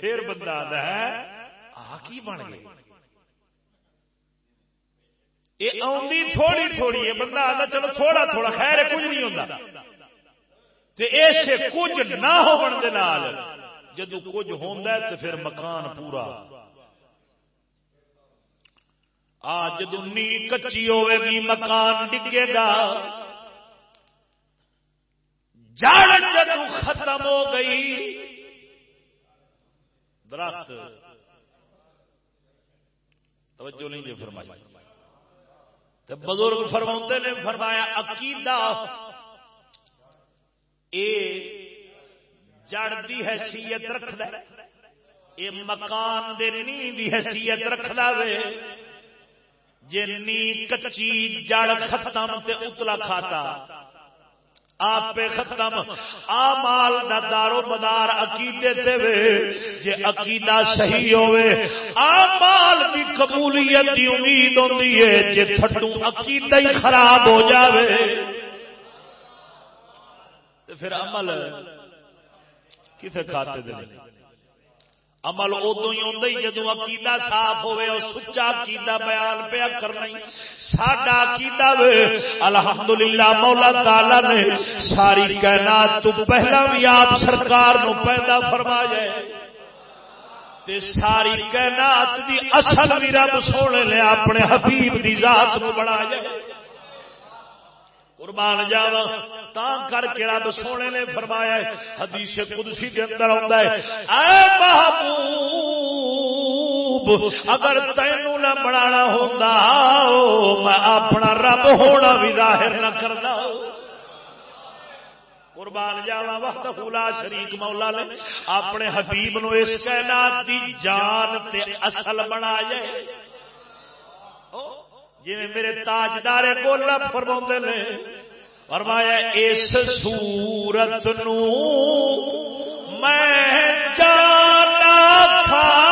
Speaker 1: پھر بندہ آتا ہے، آ کی بن گئی؟ یہ آدھی تھوڑی تھوڑی ہے بندہ آتا چلو تھوڑا تھوڑا، خیر کچھ نہیں ہوتا ایسے کچھ نہ ہو جدو کچھ ہوتا ہے تو پھر مکان پورا۔ آ جدو کچی ہوے گی، مکان ڈگے گا۔ جڑ جدو ختم ہو گئی۔ درخت۔ توجہ نہیں جی فرمائی۔ بزرگ فرما نے فرمایا، عقیدہ اے جڑ دی حیثیت رکھد اے مکان دے نی دی حیثیت رکھد وے۔ جنی کچی جڑ ختم تے اتلا کھاتا۔ آپ ختم۔ آ مال دا دارو مدار عقیدے تے وے۔ جے عقیدہ صحیح ہوے آ مال دی قبولیت دی امید ہوندی ہے۔ جے پھٹو عقیدہ ہی خراب ہو جاوے۔ تے پھر عمل کسے کھاتے دے عمل ادو ہی آتا ہی جدو عقیدہ صاف ہوئے اور سچا عقیدہ بیان پیا کرنا ساڈا عقیدہ وے، الحمدللہ، مولا تعالی نے ساری کائنات تو پہلا بھی آپ سرکار نو پیدا فرمایا تے ساری کائنات دی اصل بھی رب سونے نے اپنے حبیب دی ذات نو بنایا قربان جاوا تا کر کے رب سونے نے فرمایا ہے، حدیث قدسی کے اندر آتا ہے، اے محبوب، اگر تینوں نہ بنانا ہوتا میں اپنا رب ہونا بھی ظاہر نہ کرتا قربان جاوا وقت خلا شریک مولا نے اپنے حبیب نو اس کائنات دی جان تے اصل بنایا جی میرے تاجدار کو فرما نے فرمایا اس سورت نو میں جانا تھا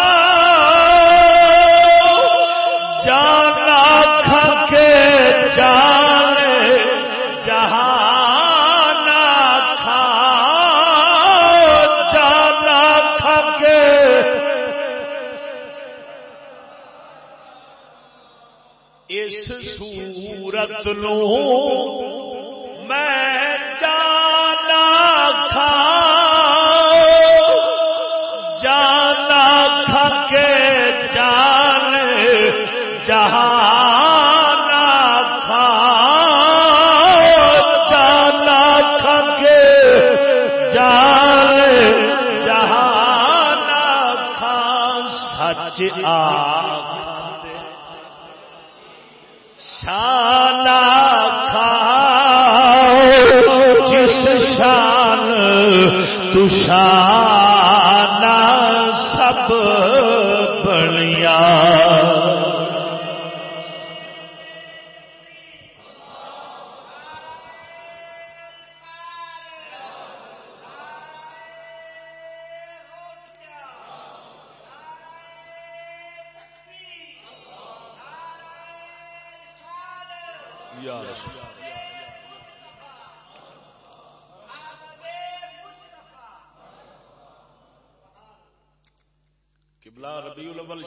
Speaker 1: تشا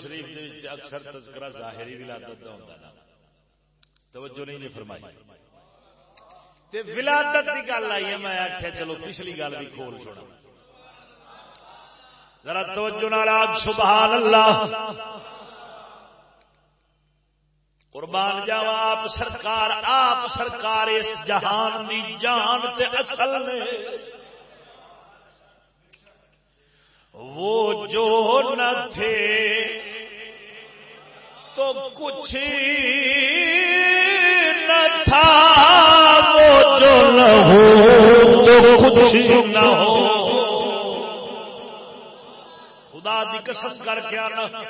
Speaker 1: شریف دے اکثر تذکرہ ظاہری ولادت دا ہوندا نا۔ توجہ نہیں جی فرمائی۔ تے ولادت دی گل آئی ہے، میں آکھیا چلو پچھلی گل بھی کھول چھوڑا ذرا توجہ نال آپ سبحان اللہ قربان جاوا آپ سرکار آپ سرکار اس جہان دی جان تے اصل نے۔ وہ جو نہ تھے تو کچھ نہ تھا وہ جو نہ ہو، تو کچھ نہ ہو۔ خدا دی قسم کر کے آنا۔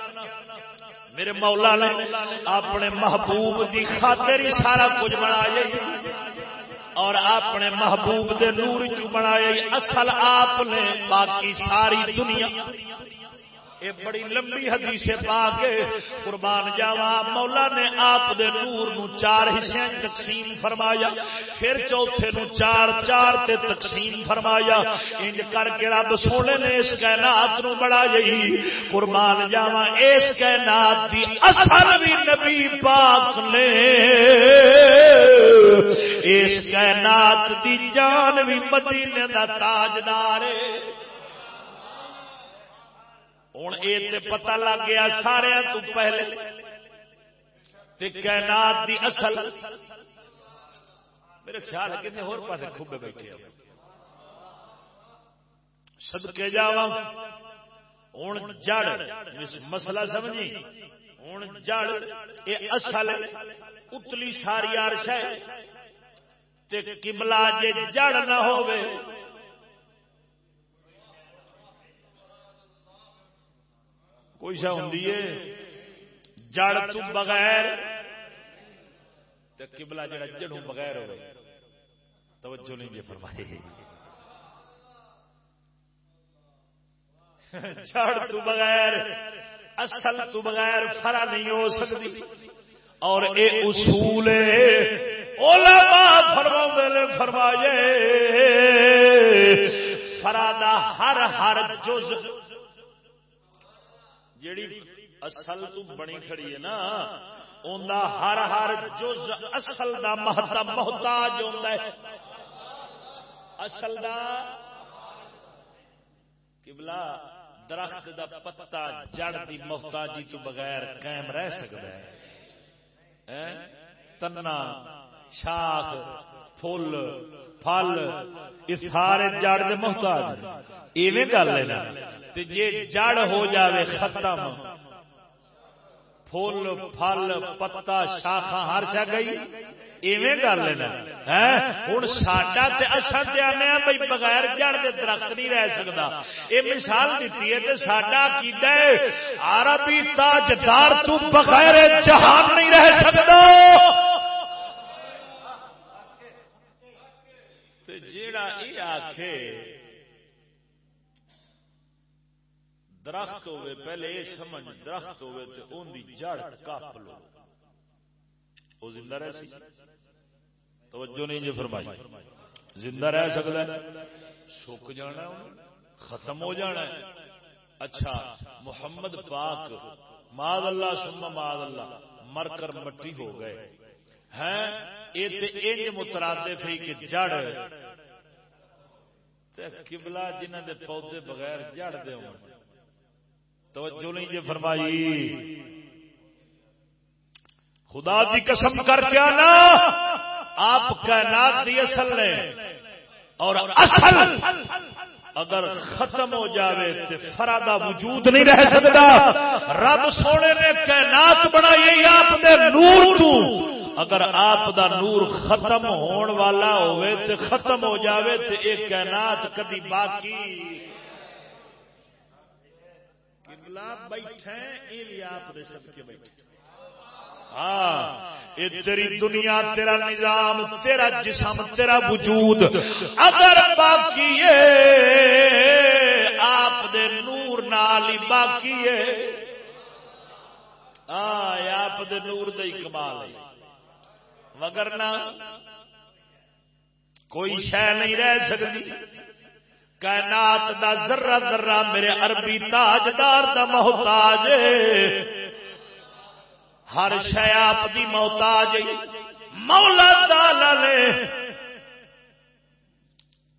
Speaker 1: میرے مولا نے اپنے محبوب دی خاطر ہی سارا کچھ بنایا۔ اور اپنے محبوب دے نور چ بنایا۔ اصل آپ نے باقی ساری دنیا یہ بڑی لمبی حدیث پا کے قربان جاوا مولا نے آپ دے نور نو چار حصے تقسیم فرمایا۔ پھر چوتھے نو چار چار تے تقسیم فرمایا۔ انج کر کے رب سونے نے اس کائنات نو بڑا یہی۔ قربان جاوا اس کائنات دی اصل بھی نبی پاک نے۔ اس کائنات دی جان بھی مدینے دا تاجدار ہے۔ ہوں یہ پتا لگ گیا سارا تو پہلے کائنات دی اصل میرے خیال ہے کتنے ہور پاسے خوبے بیٹھے سدکے جا ہوں جڑ مسئلہ سمجھی ہوں جڑ یہ اصل اتلی ساری عرش ہے کملا جے جڑ نہ ہوئے کوئی شا ہوں جڑ تو بغیر کبلا جڑا جڑوں بغیر ہوئے۔ توجہ نہیں جی فرمائی۔ جڑ تو بغیر، اصل تو بغیر فرا نہیں ہو سکتی۔ اور اے اصول علماء فرما نے فرمائے فرا دا ہر ہر جز جیڑی اصل تو بنی کھڑی ہے نا اوندا ہر ہر جز اصل دا محتا محتاج ہوندا ہے۔ اصل دا قبلہ درخت دا پتا جڑ دی محتاجی تو بغیر قائم رہ سکتا ہے۔ تنا شاخ پھول پھل یہ سارے جڑ دے محتاج۔ ایویں گل ہے نا جی جڑ ہو جاوے ختم۔ فل پھل، پتا شاخا ہر شا گئی۔ ایویں گل لینا۔ ہوں ساڈا اصل دیا بھائی بغیر جڑ کے درخت نہیں رہ سکتا یہ مثال دیتی ہے ساڈا کی عربی تاجدار تو بغیر جہان نہیں رہ سکتا جیڑا یہ آخے درخت ہوئے، پہلے یہ سمجھ، درخت ہوئے تو ان دی جڑ کاپ لو وہ زندہ رہ سی۔ توجہ نہیں جی فرمائی۔ زندہ رہ سکتا ہے۔ سک جانا ختم ہو جانا ہے۔ اچھا محمد پاک، ماد اللہ سما ماد اللہ، مر کر مٹی ہو گئے۔ ہیں؟ یہ مترادف ہی کہ جڑ۔ کبلا جنہ دے پودے بغیر جڑ دے ہوں توجہ نہیں جی فرمائی. خدا دی قسم کر کے آنا. آپ کائنات دی اصل نے. اور اصل اگر ختم ہو جاوے تو فرادہ وجود نہیں رہ سکتا. رب سونے نے کائنات بنائی آپ دے نور تو. اگر آپ دا نور ختم ہون والا ہوئے تو ختم ہو جاوے تو ایک کائنات کدی باقی اگلا بیٹھے یہ بھی آپ کے سبقے ہاں تیری دنیا، تیرا نظام، تیرا جسم، تیرا وجود، اگر باقی ہے، آپ دے نور نال ہی باقی ہے۔ آپ دے نور دے کمال ہے۔ مگر نہ کوئی شہ نہیں رہ سکتی۔ کائنات دا ذرہ ذرہ میرے عربی تاجدار دا محتاج ہر آپ دی محتاج مولا تالا نے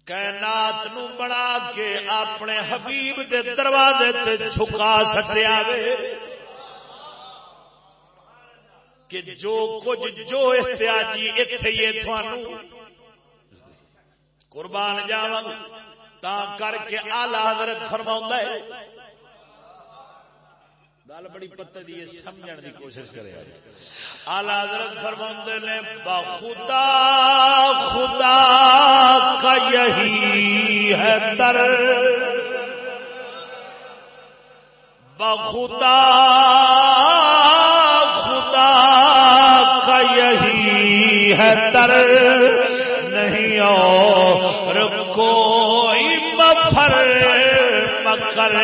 Speaker 1: کائنات نو بنا کے اپنے حبیب دے دروازے تے چھکا سکیا وے۔ کہ جو کچھ جو احتیاجی اتنے یہ قربان جاؤں تا کر کے آلہ حضرت فرما ہے۔ گل بڑی پتہ دی سمجھن دی کوشش کرے آلہ حضرت فرما نے خدا خدا کا یہی ہے در بخدا خدا کا یہی ہے تر۔ نہیں اور کوئی مفر مکر.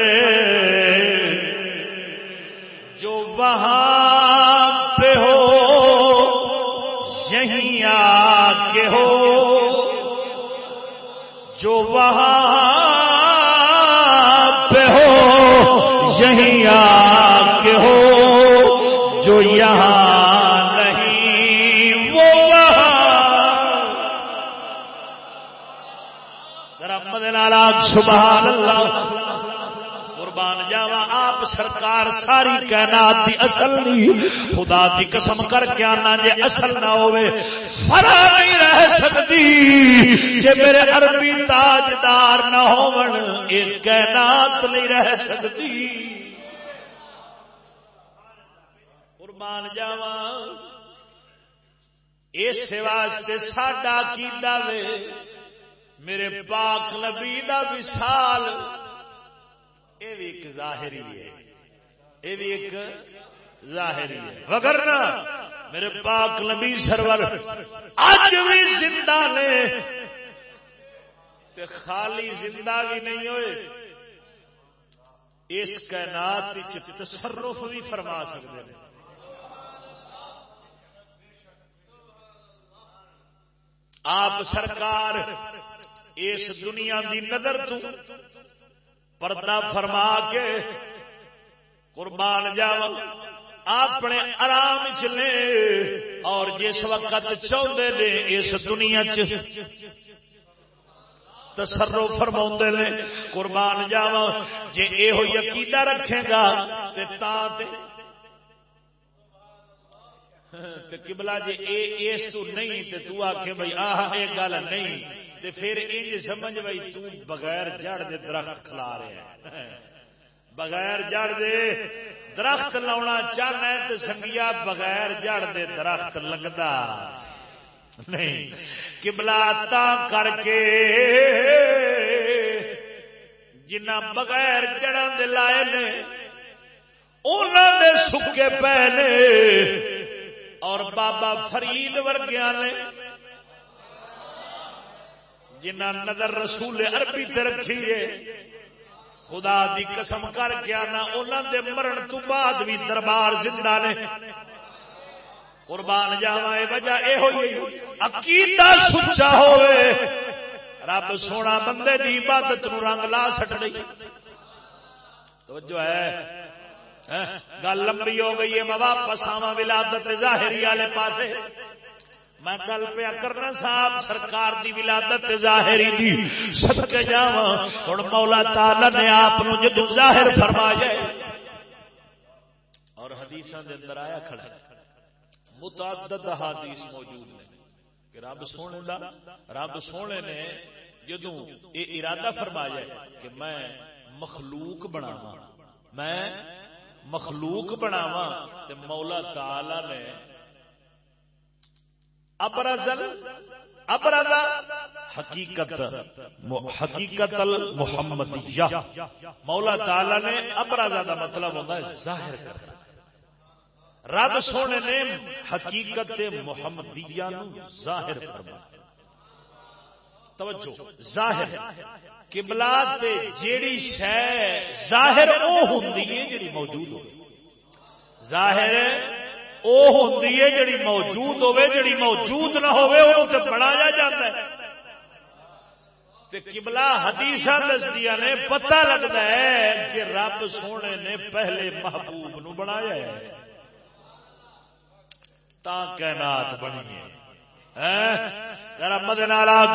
Speaker 1: جو وہاں پہ ہو، یہیں آ کے ہو. جو وہاں پہ ہو، یہیں آ کے ہو. جو یہاں سبحان اللہ قربان جاوا آپ سرکار، ساری کائنات دی اصل نہیں۔ خدا دی قسم کر کے آنا جے اصل نہ ہوئے فرا نہیں رہ سکتی۔ جے میرے عربی تاجدار نہ ہون ایک کائنات نہیں رہ سکتی۔ قربان جاوا اس واسطے ساڈا کیدا وے۔ میرے پاک نبی دا وصال، یہ بھی ایک ظاہری ہے۔ یہ بھی ایک ظاہری ہے۔ وگرنا میرے پاک نبی سرور اج بھی زندہ نے۔ تے خالی زندہ بھی نہیں ہوئے۔ اس کائنات تصرف بھی فرما سکتے ہیں۔ آپ سرکار اس دنیا دی نظر تو پردہ فرما کے قربان جاو اپنے آرام چلے اور جس وقت چاہتے نے اس دنیا تصرو فرما نے قربان جاو جی یہ عقیدہ رکھے گا کبلا جی اس تو نہیں تے تو آخ بھائی آہ یہ گل نہیں۔ تے پھر انج سمجھ بھائی تو بغیر جڑ دے درخت کھلا رہا ہے بغیر جڑ دے درخت لاؤنا چاہنا ہے تو سنگیا بغیر جڑ دے درخت لگتا نہیں کبلا تا کر کے جنہ بغیر جڑا دے لائے نے انہوں نے سکے پے نے، اور بابا فرید ورگیا نے جنہ نظر رسول عربی تے رکھی ہے، خدا دی قسم کر کے آنا انہوں دے مرن تو بعد بھی دربار زندہ نے۔ قربان جاوا وجہ یہ ہوئی عقیدہ سچا ہوئے۔ رب سونا بندے دی عبادت نو رنگ لا سٹ رہی توجہ ہے۔ ہاں، گل لمبی ہو گئی ہے، میں واپس آوا ولادت ظاہری والے پاسے۔ میں گل پیا کرنا صاحب، سرکار دی ولادت ظاہری دی۔ سب کے جاوا ہوں مولا تعالی نے آپ جدو ظاہر فرمایا اور حدیث دے اندر آیا کھڑا متعدد حدیث موجود نے۔ کہ رب سونے دا، رب سونے نے جدو یہ ارادہ فرمایا کہ میں مخلوق بناوا میں مخلوق بناوا تے مولا تعالی نے ابرزل ابرزا حقیقت حقیقت محمدیہ مولا تعالی نے ابرزا دا مطلب ہوتا ہے، ظاہر کر رب سونے نے حقیقت محمدیہ نو ظاہر فرما توجہ، ظاہر۔ قبلہ تے جیڑی شے ظاہر او ہوندی ہے، جیڑی موجود ہو۔ ظاہر او ہوندی ہے جیڑی موجود ہوے جیڑی موجود نہ ہوے او تے بنایا جاتا ہے تے قبلہ حدیثاں دسدیاں نے پتہ لگدا ہے کہ رب سونے نے پہلے محبوب نو بنایا ہے تا کائنات بنی ہے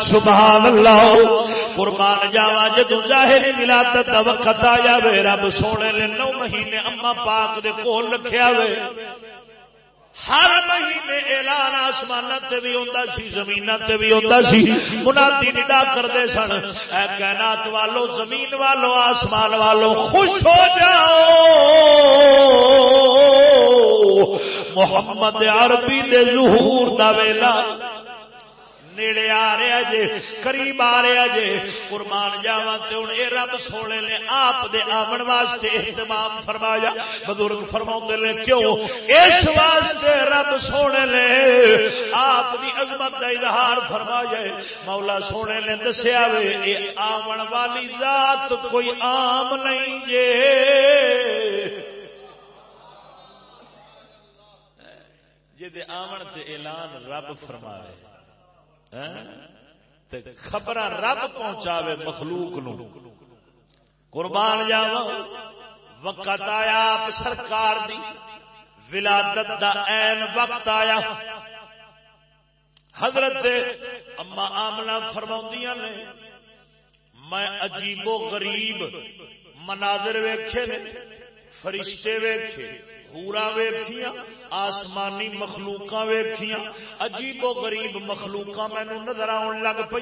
Speaker 1: سبحان اللہ قربان جاوا جدو ظاہری ولادت کا وقت آیا وے رب سونے نے نو مہینے اما پاک دے کول رکھیا وے ہر مہینے اعلان آسمان تے بھی ہوتا سی زمین تے بھی ہوتا سی۔ منادی ندا کرتے سن۔ اے کائنات والو، زمین والو، آسمان والو، خوش ہو جاؤ۔ محمد عربی دے ظہور دا ویلا۔ نیڑے آ رہا جے قریب آ رہا جے قربان جاوا ہوں یہ رب سونے نے آپ دے آمن واسطے اہتمام فرمایا بزرگ فرما نے کیوں اس واسطے رب سونے نے آپ دی عظمت کا اظہار فرمایا مولا سونے نے دسیا وے یہ آمن والی ذات کوئی عام نہیں جے جی آمن تے اعلان رب فرما خبر رب پہنچاوے مخلوق نو۔ قربان جاوا وقت آیا آپ سرکار دی۔ ولادت دا این وقت آیا۔ حضرت اما آمنا فرما نے، میں عجیب و غریب مناظر ویکھے نے، فرشتے ویکھے پورا ویخیا آسمانی مخلوق ویخیا عجیب و غریب مخلوق مینو نظر آن لگ پہ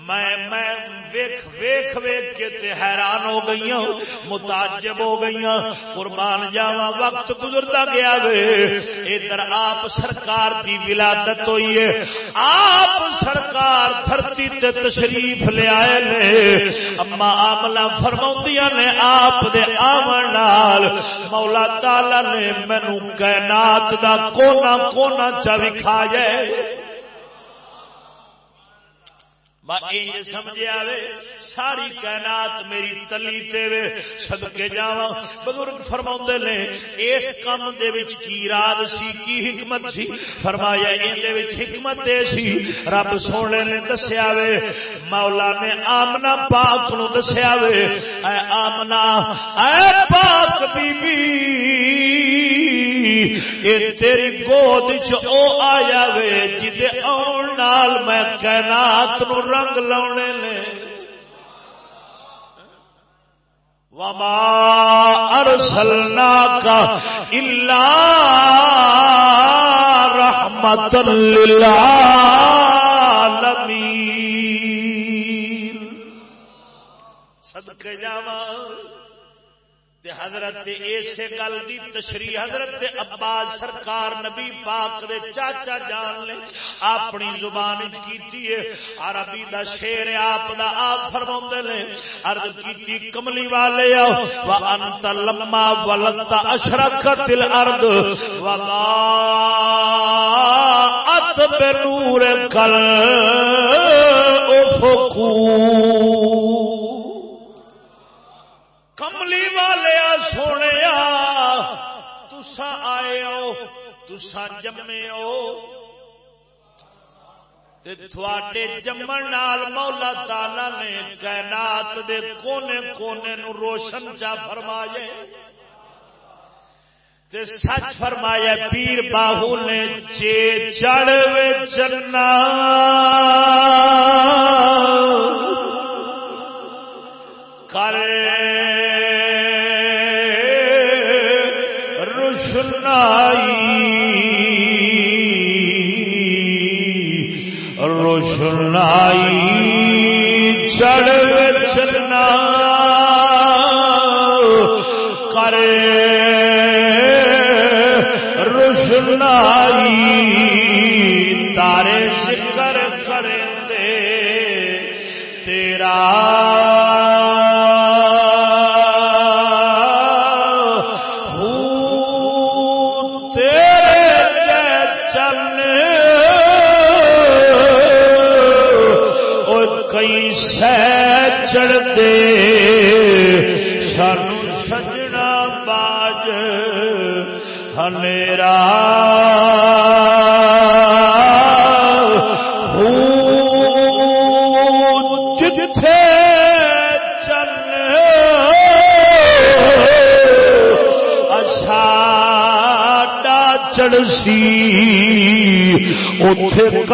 Speaker 1: میں میں ویخ ویخ ویخ کے تے حیران ہو گئی متاجب ہو گئی قربان جاوا وقت گزرتا گیا وے۔ ادھر آپ سرکار کی ولادت ہوئی ہے۔ آپ سرکار دھرتی تے تشریف لے آئے نے۔ اما آملا فرما نے آپ دے آمن مولا تالا نے مینو کائنات دا کونا کونا چا وکھا جائے سمجھا وے، ساری کائنات میری تلی تے وے سدکے جا بزرگ فرما نے، اس کام دے وچ کی راز سی، کی حکمت سی؟ فرمایا یہ حکمت دے سی۔ رب سونے نے دسیا وے مولا نے آمنا پاک نو دسیا وے۔ اے آمنا اے پاک بی بی تیری گود چ آیا وے جی آن نال میں کائنات نو رنگ لاؤنے نے وما ارسلنا کا الا رحمت للعالمین۔ حضرت اسی گل کی تشریح حضرت عباس سرکار نبی پاک دے چاچا جان لے اپنی زبان کی عربی دا شیر آپ دا آپ فرما نے ارد کی کملی والے انت لما ولت اشرکت الارض ولا ات بنور کل افقو کملی والے سونے تسا آئے ہو تسا جمے ہو۔ تھوڑے جمن نال مولا تالا نے کائنات دے کونے کونے نو روشن چا فرمائے تے سچ فرمایا، پیر باہو نے چے چڑھ چنا کرے۔ روشنائی چڑ چلنا کرے۔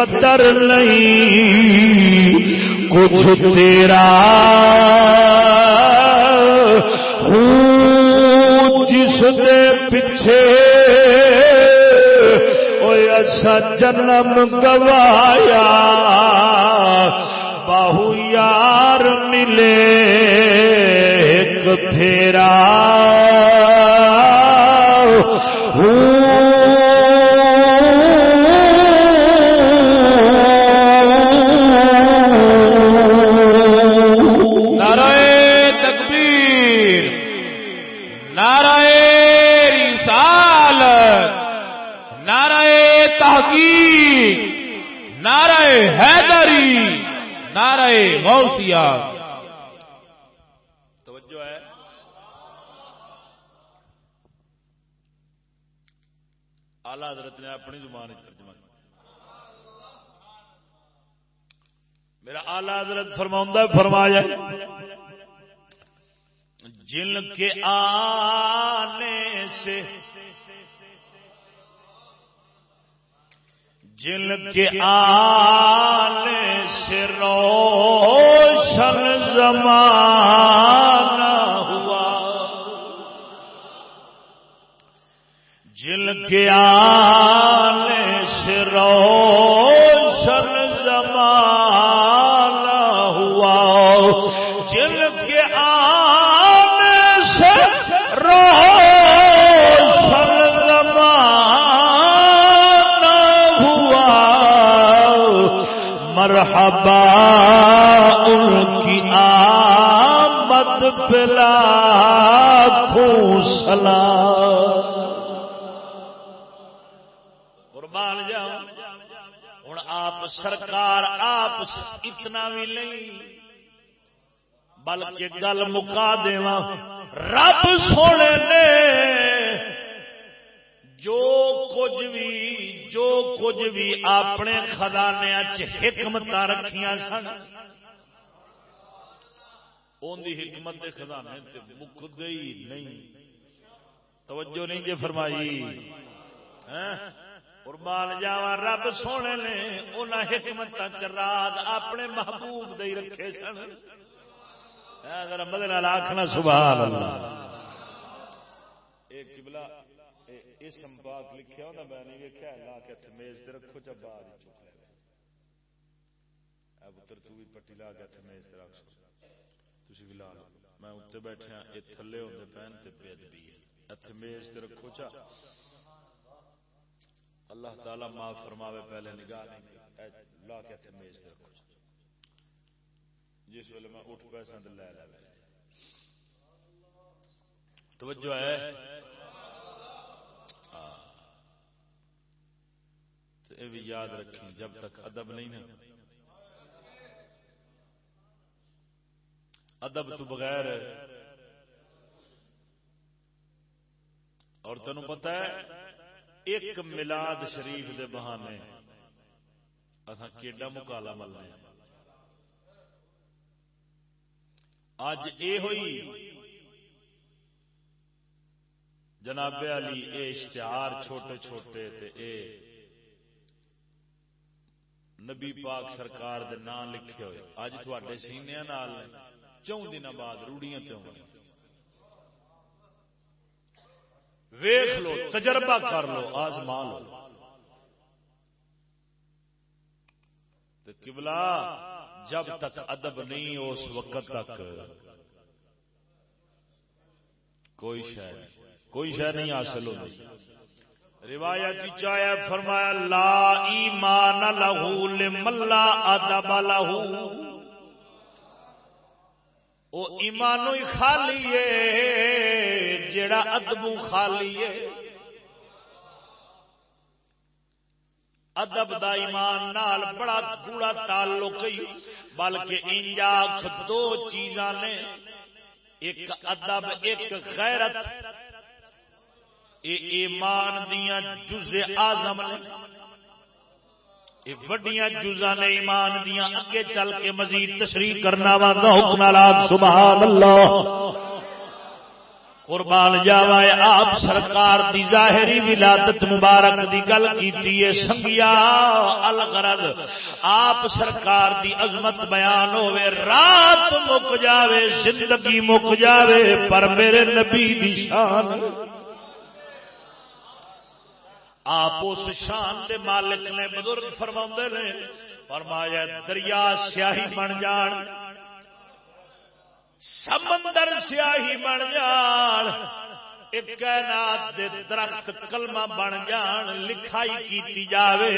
Speaker 1: اتے قدر نہیں، کچھ تیرا جس دے پیچھے اچھا جنم گوایا بہو یار ملے، ایک پھیرا کے آنے سے جن کے آنے سے روشن زمانہ ہوا۔ جن کے آنے پلا سلام قربان جاؤ۔ ہوں آپ سرکار آپ اتنا بھی نہیں، بلکہ گل مکا دوا رب سونے نے جو کچھ بھی، جو کچھ بھی اپنے خزانے حکمت رکھیا سن ان کی حکمت کے خزانے مک گئی نہیں۔ توجہ نہیں جی فرمائی۔ قربان جاوا رب سونے نے ان حکمت چراد اپنے محبوب دے رکھے سن۔ اگر مدن آخنا سبحان اللہ۔ ایک قبلہ اسم پاک لکھیا ہونا میں نہیں ویکھیا لا کے تے میز تے رکھو چا باہر چک لے اے پتر تو بھی پٹی لا کے تے میز تے رکھ تسی بھی لو میں اوتے بیٹھا اے تھلے ہوندے پین تے بے ادبی ہے اتھے میز تے رکھو چا اللہ تعالی معاف فرماوے پہلے نگاہ نہیں لا کے اتنے میز رکھو جس ویلے میں اٹھ پیسہ تو لے لے توجہ ہے یہ بھی یاد رکھیں جب تک ادب نہیں نا ادب تو بغیر اور تینوں پتا ہے، ایک ملاد شریف دے بہانے۔ اصا کیڈا مکالا ملنا اج یہ ہوئی، جناب علی، اے اشتہار چھوٹے چھوٹے تے اے۔ نبی پاک سرکار دے نام لکھے ہوئے۔ اج تھوڑے سینیا نال چون دن بعد روڑیاں تے ہوں ویخ لو، تجربہ کر لو، آزما لو۔ کبلا جب تک ادب نہیں، اس وقت تک کوئی شہ کوئی شہ نہیں حاصل ہوتی۔ روایت چایا فرمایا، لا ایمان لہو لملا ادب لہو۔ وہ ایمانو ہی خالی ہے، جڑا ادبو خالی ہے۔ ادب دا ایمان نال بڑا گوڑا تعلق ہی بلکہ انجا دو چیزاں نے، ایک ادب، ایک غیرت۔ اے ایمان دیاں جز آزم نے۔ وڈیاں جزا نے ایمان دیاں اگے چل کے مزید تشریح کرنا وا حکم سبحان اللہ قربان جاوا آپ سرکار دی ظاہری ولادت مبارک دی گل کیتی ہے، سنگیا الغرض۔ آپ سرکار دی عظمت بیان ہوے رات مک جاوے، زندگی مک جاوے، پر میرے نبی دی شان۔ آپ اس شان دے مالک نے بزرگ فرما نے، فرمایا، دریا سیاہی بن جان، سمندر سیاہی بن جان کائنات دے درخت کلمہ بن جان، لکھائی کیتی جاوے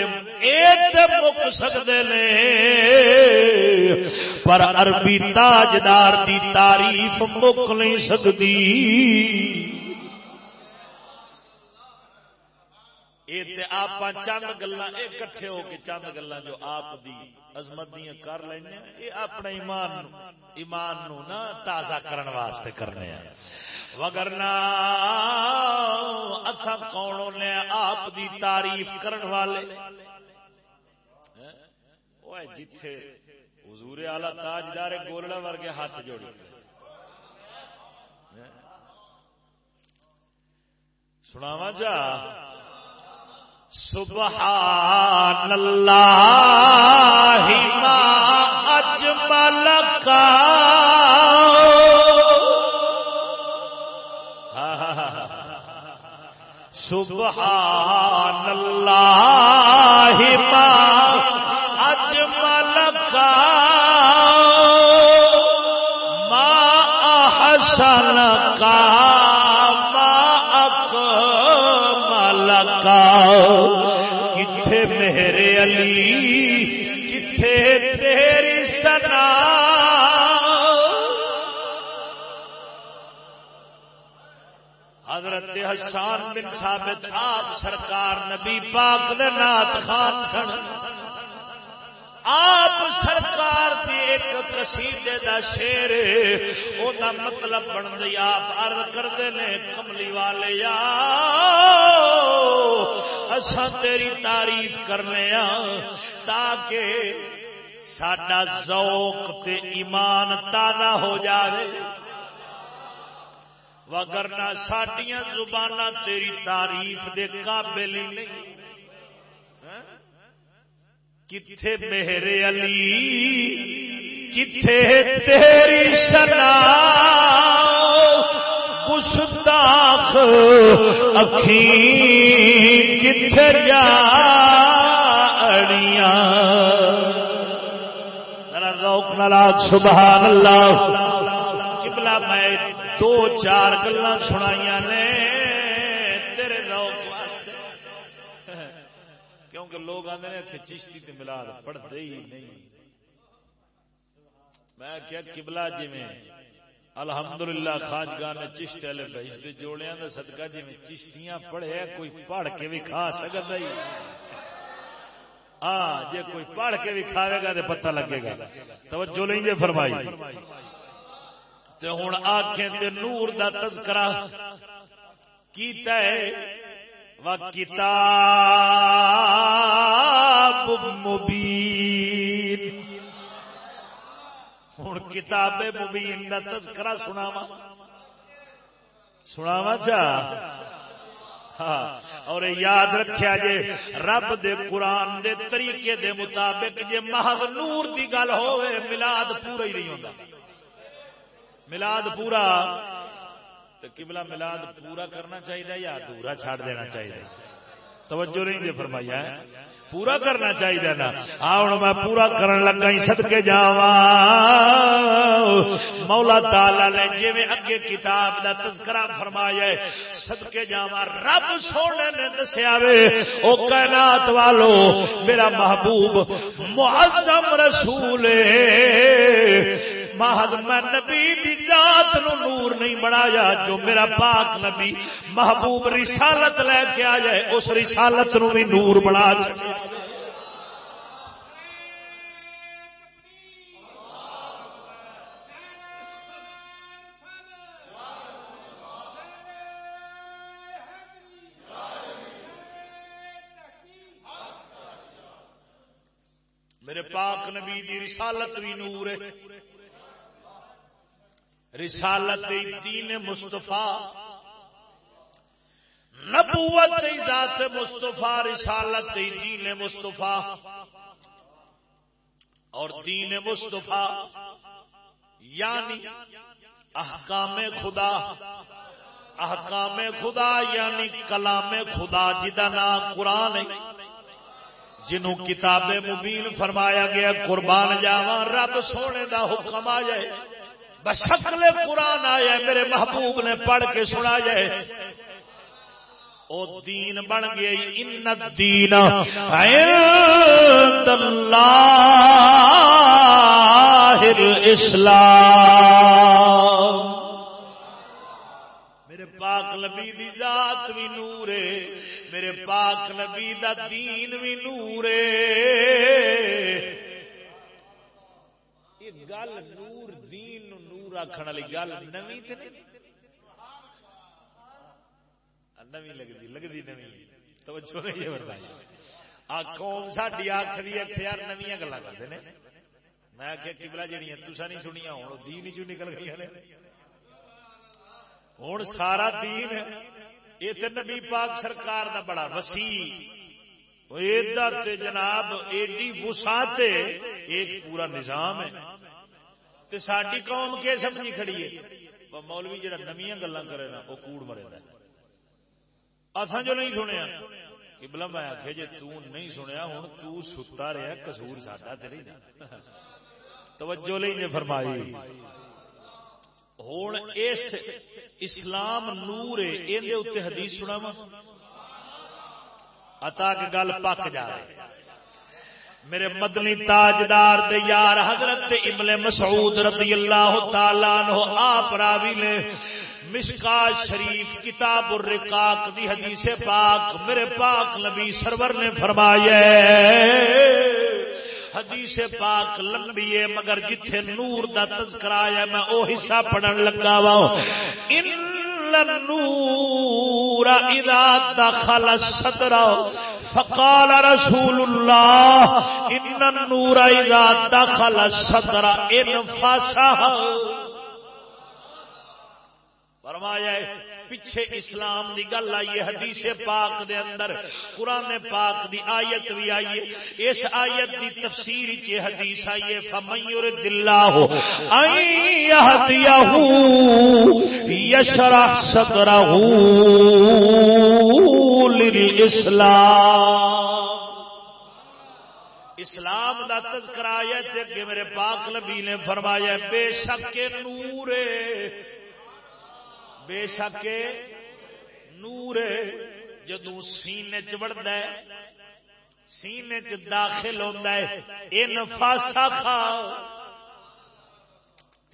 Speaker 1: ایک مک سکتے نے۔ پر عربی تاجدار دی تعریف مک نہیں سکتی یہ آپ چند گلا کٹھے ہو کے چند گلا جو آپ دی عظمت دیا کر لینا ہاں، یہ اپنے ایمان ایمان نو نا تازہ کرن واسطے کرنے ہیں وگرنا اتھا کون نے آپ دی تعریف کرن والے ہاں، جتھے حضور آلہ تاجدار گولڑا ورگے ہاتھ جوڑ ہاں، سناوا جا سبحان اللہ ما اجمل کا سبحان اللہ ما علی، کتھے تیری سنا حضرت حسان بن ثابت، آپ سرکار نبی پاک دے نات خان سن۔ آپ سرکار دی ایک قصیدے دا شیر او دا مطلب بن دی آپ عرض کردے نے، کملی والے یا اسا تیری تعریف کرنے ہاں تاکہ ساڈا ذوق تے ایمان تازہ ہو جاوے۔ وگرنہ ساڈیاں زباناں تیری تعریف دے قابل ہی نہیں۔ کتھے میرے علی، کتھے تیری سنا گستاخ اکھی کتھے جاڑیاں روک نلاک سبحان اللہ قبلہ میں دو چار گلا سنائی نے۔ تیرے روک واسطے۔ کیونکہ لوگ آتے ہیں کہ چشتی تے ملاد پڑھتے ہی نہیں۔ میں کیا کبلا جی میں الحمدللہ خاجگاہ نے چشت والے بھائی جوڑیا کا صدقہ جی میں چشتیاں پڑھے، کوئی پڑھ کے بھی کھا سکتا ہی ہاں جی کوئی پڑھ کے بھی کھاوے گا تو پتہ لگے گا۔ توجہ لیں گے فرمائی۔ تے ہوں آخیں تے نور دا تذکرہ کیتا ہے۔ کتاب مبین۔ کتاب مبین کا تذکرہ سناوا سناوا چا؟ ہاں اور یاد رکھیا جے، رب دے قرآن دے طریقے دے مطابق جے محض نور دی گل ہوئے ملاد پورا ہی نہیں ہوتا ملاد پورا؟ تو قبلہ ملاد پورا کرنا چاہیے یا ادھورا چھاڑ دینا چاہیے توجہ نہیں جی فرمایا پورا کرنا چاہیے نا۔ آؤ میں پورا کرن لگا ہی سدکے جا مولا تالا نے جی اگے کتاب دا تذکرہ فرمایا ہے سدکے جا رب سونے نے دسیا وے، او کائنات والو، میرا محبوب، معظم رسول۔ محض میں نبی دی ذات نو نور نہیں بنایا، جو میرا پاک نبی محبوب رسالت لے کے آ جائے اس رسالت نو بھی نور بنا میرے پاک نبی دی رسالت بھی نور ہے۔ رسالت دین مستفا نبوت ذات مستفا رسالت دین مستفا اور دین مستفا یعنی احکام خدا۔ احکام خدا یعنی کلام خدا، جدا نام قرآن جنہوں کتاب مبین فرمایا گیا، قربان جاوا رب سونے دا حکم آ جائے بشکل قرآن آیا میرے محبوب نے پڑھ کے سنا جائے او دین بن گئی ان دین اسلام میرے پاک لبی دی ذات بھی نور ہے، میرے پاک نبی دا دین بھی نور یہ گل نور دین نور آخر والی گل نوی تو نہیں؟ نوی لگتی لگتی نوی۔ توجہ نہیں بتائی آ، قوم ساری آخری یار نویاں گلا کرتے ہیں میں آخیا کبلا جہیا تسا نہیں سنیا ہوں دین چ نکل گئی نے۔ ہوں سارا دین یہ تو نبی پاک سرکار دا بڑا وسیع۔ جناب، ایڈی وسعت ایک پورا نظام ہے۔ تے ساری قوم کے سمجھی کھڑی ہے۔ مولوی جڑا نمیاں گلا کرے نا، وہ کوڑ مرے گا اتنا جو نہیں سنیا، قبلہ میں آخیا جی نہیں سنیا ہوں تو ستا رہا کسور ساڈا تیری توجہ لئی نے فرمائی۔ ہوں اس اسلام نور یہ حدیث سنا وا اتا کہ گل پک جائے میرے مدنی تاجدار دے یار حضرت ابن مسعود رضی اللہ تعالی عنہ، آپ راوی نے مشکا شریف کتاب الرقاق دی حدیث پاک میرے پاک نبی سرور نے فرمایا حدیث پاک لمبی ہے، مگر جتھے نور دا تذکرہ ہے میں او حصہ پڑھن لگا وا۔ ان النور اذا دخل الصدر فقال رسول الله ان النور اذا دخل الصدر انفسح فرمایا ہے پیچھے اسلام دی گل آئی ہے، حدیث پاک دے اندر، قرآن پاک دی آیت بھی آئی ہے۔ اس آیت دی تفسیر چ حدیث آئی ہے، فمن اللہ ان یهدیہ یشرح صدرہ اسلام دا تذکرہ آیت کہ میرے پاک نبی نے فرمایا بے شک نور بے شک نور جدو سینے چڑھتا ہے، سینے چ داخل ہوتا ہے یہ نفاسا کھا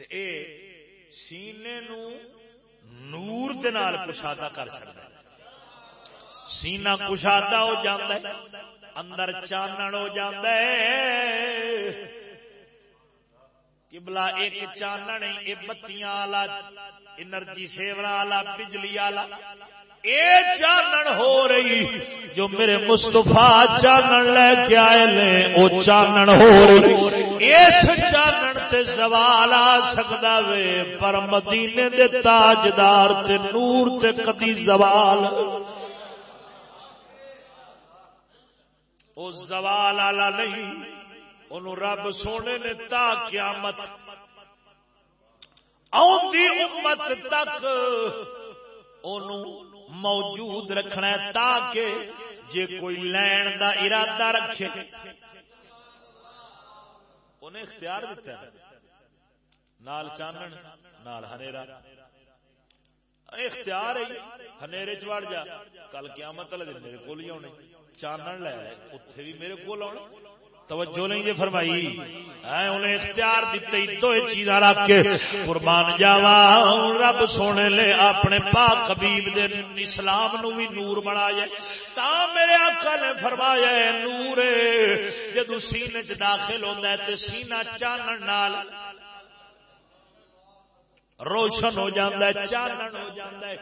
Speaker 1: اے سینے نو نور دے نال کشادہ کر سکتا ہے۔ سینہ کشادہ ہو جاتا ہے، اندر چانن ہو جاتا ہے۔ قبلہ ایک چانن یہ بتیاں والا، انرجی سیونا والا، بجلی والا۔ اے چانن ہو رہی، جو میرے مستفا چانن لے کے آئے لے او چانن ہو رہی۔ اس چانن تے سوال آ سکتا وے، پر مدینے دے تاجدار تے نور تے کدی زوال۔ او زوال والا نہیں انہوں رب سونے نے تا قیامت امت تک موجود رکھنا ہے تاکہ جے کوئی لین دا ارادہ رکھے۔ انہیں اختیار دیتا ہے۔ نال چانن، نال ہنیرا۔ اختیار ہے، ہنیرے چڑ جا۔ کل قیامت والے دن میرے کول ہی آنے۔ چانن لے اتنے بھی میرے کول آنے توجہ نہیں جی فرمائی۔ انہیں اختیار دیتے دو چیزاں رکھ کے قربان جاوا رب سونے لے اپنے پاک حبیب دے اسلام نو بھی نور بنایا تا میرے آقا نے فرمایا نور جدو سینے چ داخل ہوتا ہے تو سینہ چانن نال روشن ہو جاتا ہے چانن ہو جاتا ہے۔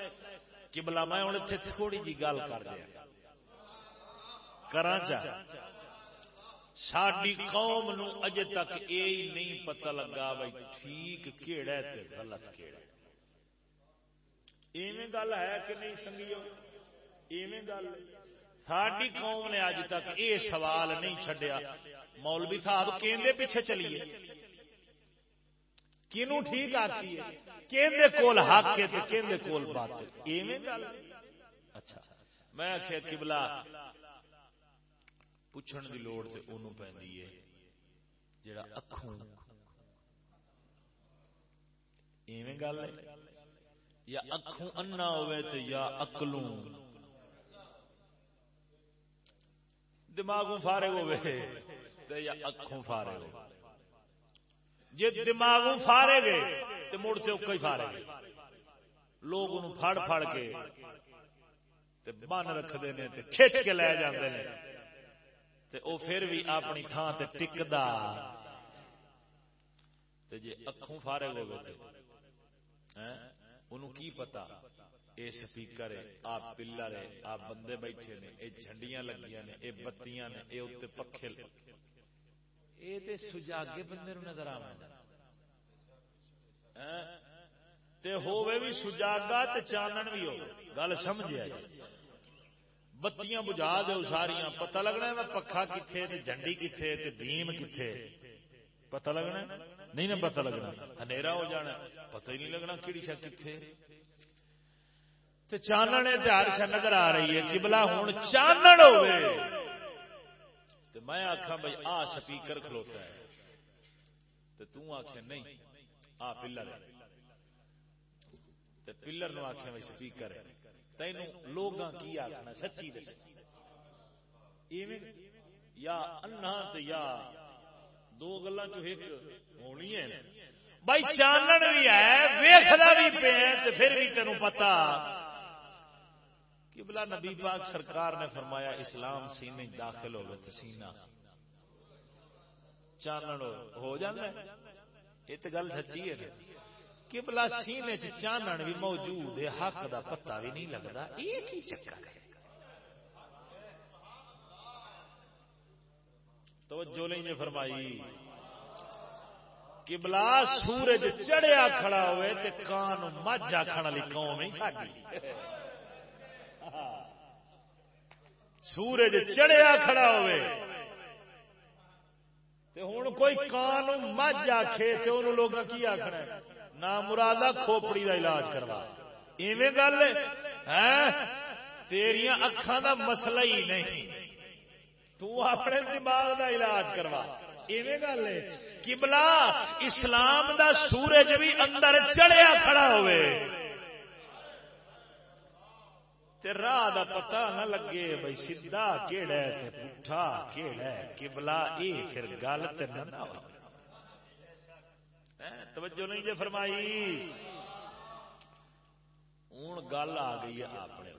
Speaker 1: کہ بلا میں ہوں تھوڑی جی گل کر دیا۔ کرا ساری قوم نو اجے تک یہ نہیں پتہ لگا بھائی ٹھیک کیڑا تے غلط کیڑا ایویں گل ہے کہ نہیں سنگیو؟ ایویں گل۔ ساری قوم نے اج تک یہ سوال نہیں چھڈیا۔ مولوی صاحب کیندے پیچھے چلیے۔ کینو ٹھیک آتی ہے؟ کیندے کول حق ہے تے کیندے کول باطل۔ ایویں گل۔ اچھا میں آخیا قبلہ پوچھن کی لوڑ تو انہوں پی ہے جڑا اکھوں۔ ایویں گل ہے؟ یا اکھوں انا ہوئے تو یا اکلوں۔ دماغوں فارغ ہوئے تو یا اکھوں فارغ ہو جی دماغوں فارے گئے تو مڑ سے اکا ہی فارے گئے لوگ انہوں پھڑ پھڑ کے بن رکھتے ہیں کھچ کے لے جاتے ہیں وہ پھر بھی اپنی تھان سے ٹکتا جی اکھوں فارغ ہو گئے انہوں کی پتا؟ اے سپیکر ہے آ پلر ہے آ بندے بیٹھے نے، اے جھنڈیاں لگیاں نے، اے بتیاں نے، اے اتنے پکھے اے تے سجاگے بندے نو نظر آ تے ہووے بھی سجاگا تے چانن بھی ہو گل سمجھیا جی بتیاں بجھا دو ساریاں پتہ لگنا ہے پکھا کتنے تے جھنڈی کتنے تے بیم کتنے پتہ لگنا نہیں نا پتہ لگنا ہنیرا ہو جانا پتہ ہی نہیں لگنا کہڑی شا کتنے تے چانن تے ہر شا نظر آ رہی ہے کبلا ہوں چانن ہوئے تے میں آخا بھائی آ سپیکر کھلوتا ہے تے تو آخ نہیں آ پلر تے پلر نو آخیا بھائی سپیکر ہے تین لوگ کی آخنا سچی دس یا انا یا دو گلا جو ایک ہونی ہے بھائی چانن بھی ہے ویخلا بھی پہ پھر بھی تین پتا کہ نبی پاک سرکار نے فرمایا، اسلام سینے داخل ہوگا تو سینا چانن ہو جانا یہ تو گل سچی ہے کبلا سینے چانن بھی موجود ہے، حق دا پتا بھی نہیں لگتا۔ ایک ہی چکر ہے؟ توجہ نہیں جی فرمائی۔ کبلا سورج چڑھیا کھڑا ہوئے تے کان مجھ آخر والی قوم ہی ساڈی۔ سورج چڑھیا کھڑا ہوئے۔ تے ہوں کوئی کان مجھ آخے تے انہوں لوگ کی آخنا نہ مرادہ کھوپڑی دا علاج کروا۔ ایویں گل ہے؟ تیریا اکھان دا مسئلہ ہی نہیں۔ تو اپنے دماغ دا علاج کروا۔ ایویں گل ہے۔ کبلا اسلام دا سورج بھی اندر چڑھیا کھڑا ہوئے۔ راہ دا پتا نہ لگے بھائی سیدا کہڑا ہے پٹھا کہڑا ہے۔ کبلا یہ پھر گل تو نہ توجہ نہیں جی فرمائی. ہوں گل آ گئی ہے اپنے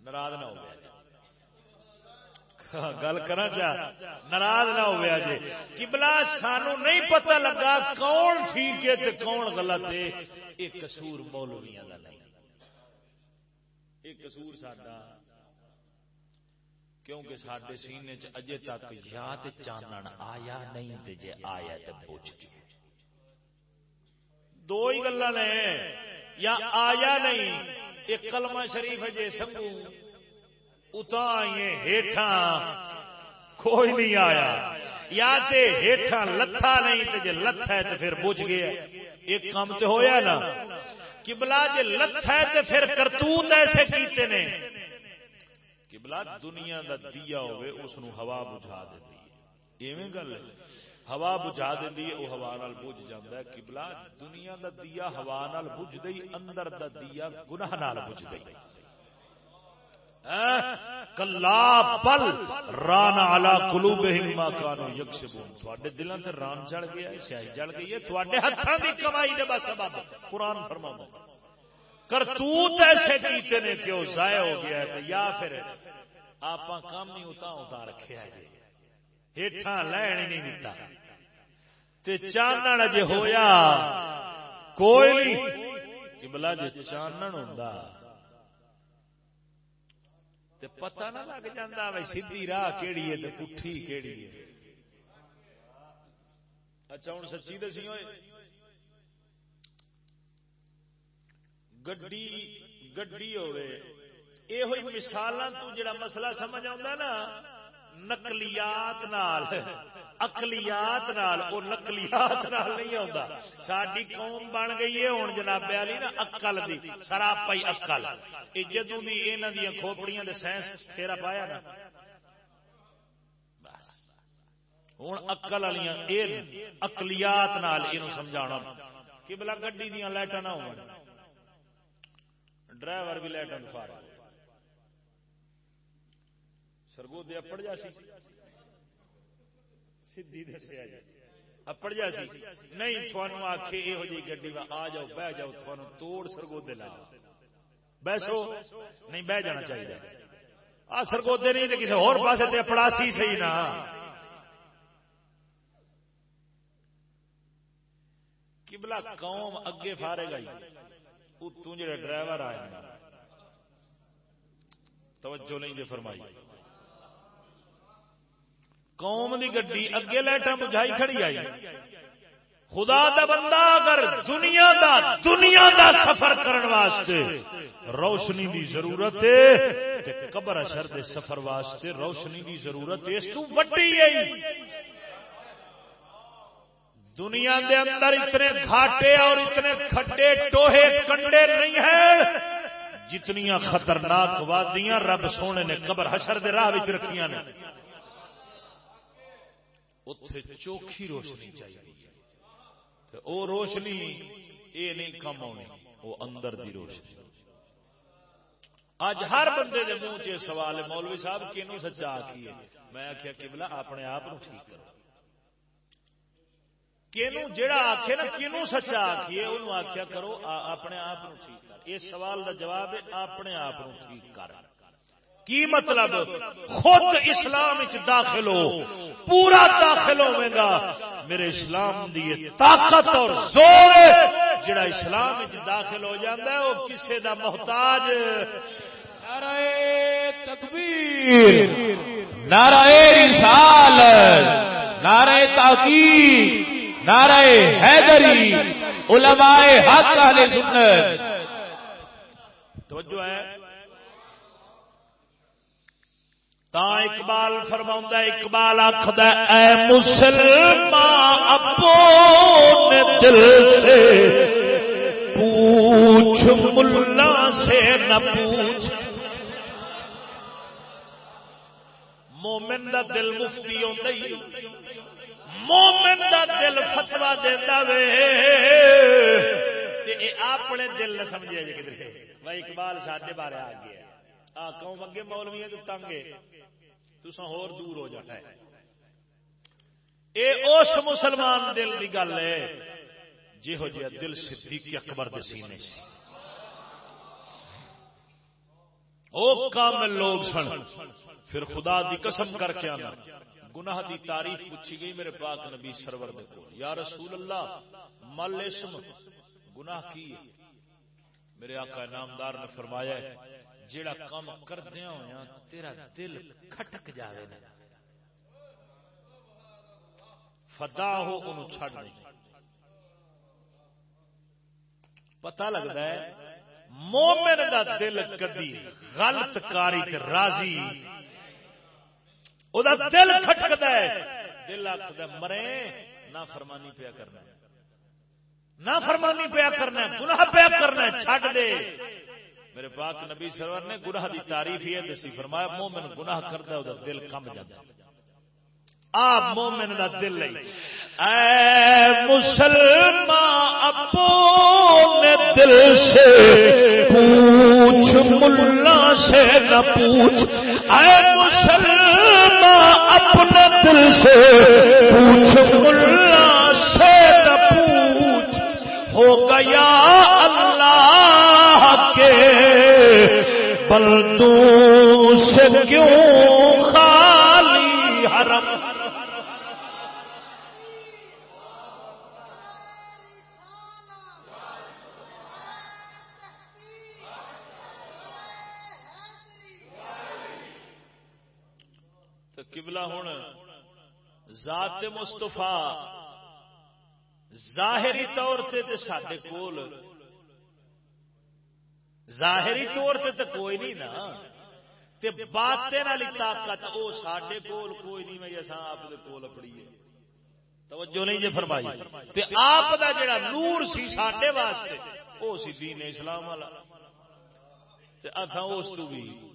Speaker 1: ناراض نہ ہو گیا جی گل کرنا چاہ ناراض نہ ہو گیا جی کبلا سانو نہیں پتہ لگا کون ٹھیک ہے کون غلط ہے. یہ قصور مولویاں کا نہیں. یہ قصور ساڈا کیونکہ سڈے سینے چ اجے تک یا چانن آیا نہیں جے آیا تو بوجھ دو ہی گلا نے یا آیا نہیں ایک کلمہ شریف جے سنگو۔ اتا ہیٹھا کوئی نہیں آیا۔ یا تے ہیٹھا لتھا نہیں تے جے لتھا ہے تو پھر بوجھ گیا۔ ایک کام تے ہویا نا کہ بلا جے لتھا ہے تو پھر کرتوت ایسے کیتے نے۔ بلا دنیا دا دیا ہوئے اس نو ہوا بجھا دیتی ایویں گل ہوا بجھا دیندی ہے، او ہوا نال بجھ جاندا ہے۔ قبلہ دنیا دا دیا ہوا نال بجھ دی اندر دا دیا گناہ نال بجھ دی کلا پل ران علی قلوبہم ما کانوا یکسبون۔ تواڈے دلاں تے ران چڑھ گیا ہے، سیاہی چڑھ گئی ہے۔ تواڈے ہتھاں دی کمائی دے بس سبب۔ قرآن فرماتا کرتوت ایسے کیتے نے کہ وہ ضائع ہو گیا ہے، یا پھر آپ کام ہی اتا اتا رکھا جی ہیٹھا لین نہیں دتا۔ تے چانن جے ہویا، کوئی کہ بلا جے چانن ہوندا۔ تے پتہ نہ لگ جاندا وے سیدھی راہ کیڑی ہے تے پٹھی کیڑی ہے۔ اچھا ہن سچی دسی ہوئے گڈی گڈی ہوئے یہ مثال تو جڑا مسئلہ سمجھ آتا نا، نقلیات نال، اقلیات نال، وہ نقلیات نال نہیں آتا ساری قوم بن گئی ہے ہوں جناب والی نا اکل دی، سراپائی اکل یہ جدو دی یہاں دیا کھوپڑیاں دے سائنس پھیرا پایا نا۔ ہوں اکل والی اقلیات نال یہ سمجھا کہ بلا گڈی دیا لائٹاں نہ ہو ڈرائیور بھی لائٹاں فارغ سرگودے اپڑ جا سی۔ دسیا جی۔ اپڑ جا سی۔ نہیں تھوانو آخے یہو جی گڈی آ جاؤ، بہ جاؤ تھوانو توڑ سرگودے لا بیسو، نہیں، بہ جانا چاہیے۔ آ سرگودے نہیں تو کسی اور پاس پڑاسی صحیح نا کبلا قوم اگے فارے گا اتوں جڑے ڈرائیور آئے توجہ نہیں دے فرمائی۔ قوم دی گڈی اگے لائٹاں بجھائی کھڑی آئی۔ خدا دا بندہ اگر دنیا دا دنیا دا سفر کرن واسطے روشنی دی ضرورت ہے، تے قبر اشر دے سفر واسطے روشنی دی ضرورت اس تو وڈی ہے۔ دنیا دے اندر اتنے گھاٹے اور اتنے کھڈے ٹوہے کنڈے نہیں ہیں جتنی خطرناک وادیاں رب سونے نے قبر حشر دے راہ رکھیاں نے۔ اتے چوکھی روشنی چاہیے۔ او روشنی اے نہیں کم آنی وہ اندر دی روشنی۔ اج ہر بندے دے منہ چ سوال ہے، مولوی صاحب کینو سچا آخیے میں آخیا کبلا اپنے آپ ٹھیک کرو۔ کینو جڑا آخے نا کینو سچا آخیے انہوں آخیا کرو اپنے آپ ٹھیک کر۔ اس سوال دا جواب ہے، اپنے آپ ٹھیک کر۔ کی مطلب؟ خود اسلام داخل ہو، پورا داخل ہوے گا۔ میرے اسلام دی طاقت اور زور جڑا اسلام داخل ہو جاتا ہے، وہ کسے دا محتاج۔
Speaker 3: نعرہ تکبیر۔ نعرہ رسال نعرہ تاکید نعرہ حیدری۔ علماء حق اہل سنت۔
Speaker 1: توجہ ہے۔ تا اقبال فرما اقبال آخد اے مسلمان اپنے دل سے پوچھ، ملا سے نہ پوچھ۔ مومن دا دل مفتی مومن دا دل فتوا دینا وے۔ اپنے دل نہ سمجھے جی کدھر بھائی اقبال ساڈے بارے آ گیا آ، قوم اگے مولوی تو تنگے تسا ہور دور ہو جانا ہے۔ اے اس مسلمان دل دی گل ہے، جہو جہ دل صدیق اکبر دے سینے سی او کامل لوگ سن، پھر خدا دی قسم کر کے آنا۔ گناہ دی تعریف پوچھی گئی میرے پاک نبی سرور دے کو یا رسول اللہ، مل اسم۔ گناہ کی میرے آقا نامدار نے فرمایا ہے جیڑا کام کردیا ہوا تیرا دل کھٹک جاوے نا۔ فدا ہو ان چھڑ نہیں پتہ لگتا ہے، مومن دا دل کدی غلط کاری راضی۔ وہ دل کھٹکتا ہے۔ دل آخر مرے نہ فرمانی پیا کرنا نہ فرمانی پیا کرنا گناہ پیا کرنا چھڈ دے۔ میرے پاک نبی سرور نے گناہ دی تعریف ہی دسی، فرمایا، مومن گناہ کرتا ہے دل کم جاتا آپ مومن دا دل لئی۔ اے مسلمان اپنے دل سے پوچھ، ملا سے نہ پوچھ۔ اے مسلمان اپنے دل سے پوچھ، ملا سے نہ پوچھ۔ ہو گیا اللہ کے بلدوں سے کیوں خالی حرم؟ قبلہ ہوں ذات مستفا ظاہری طور سے سڈے کول۔ ظاہری طور سے تو کوئی نہیں نا۔ تے باتے والی طاقت وہ سڈے کول کوئی نہیں میں اصا آپ کے کول اپڑی ہے۔ توجہ نہیں جی فرمائی۔ تے آپ دا جڑا نور سی سڈے واسطے وہ سی دین اسلام والا۔ تے اتھا اس تو بھی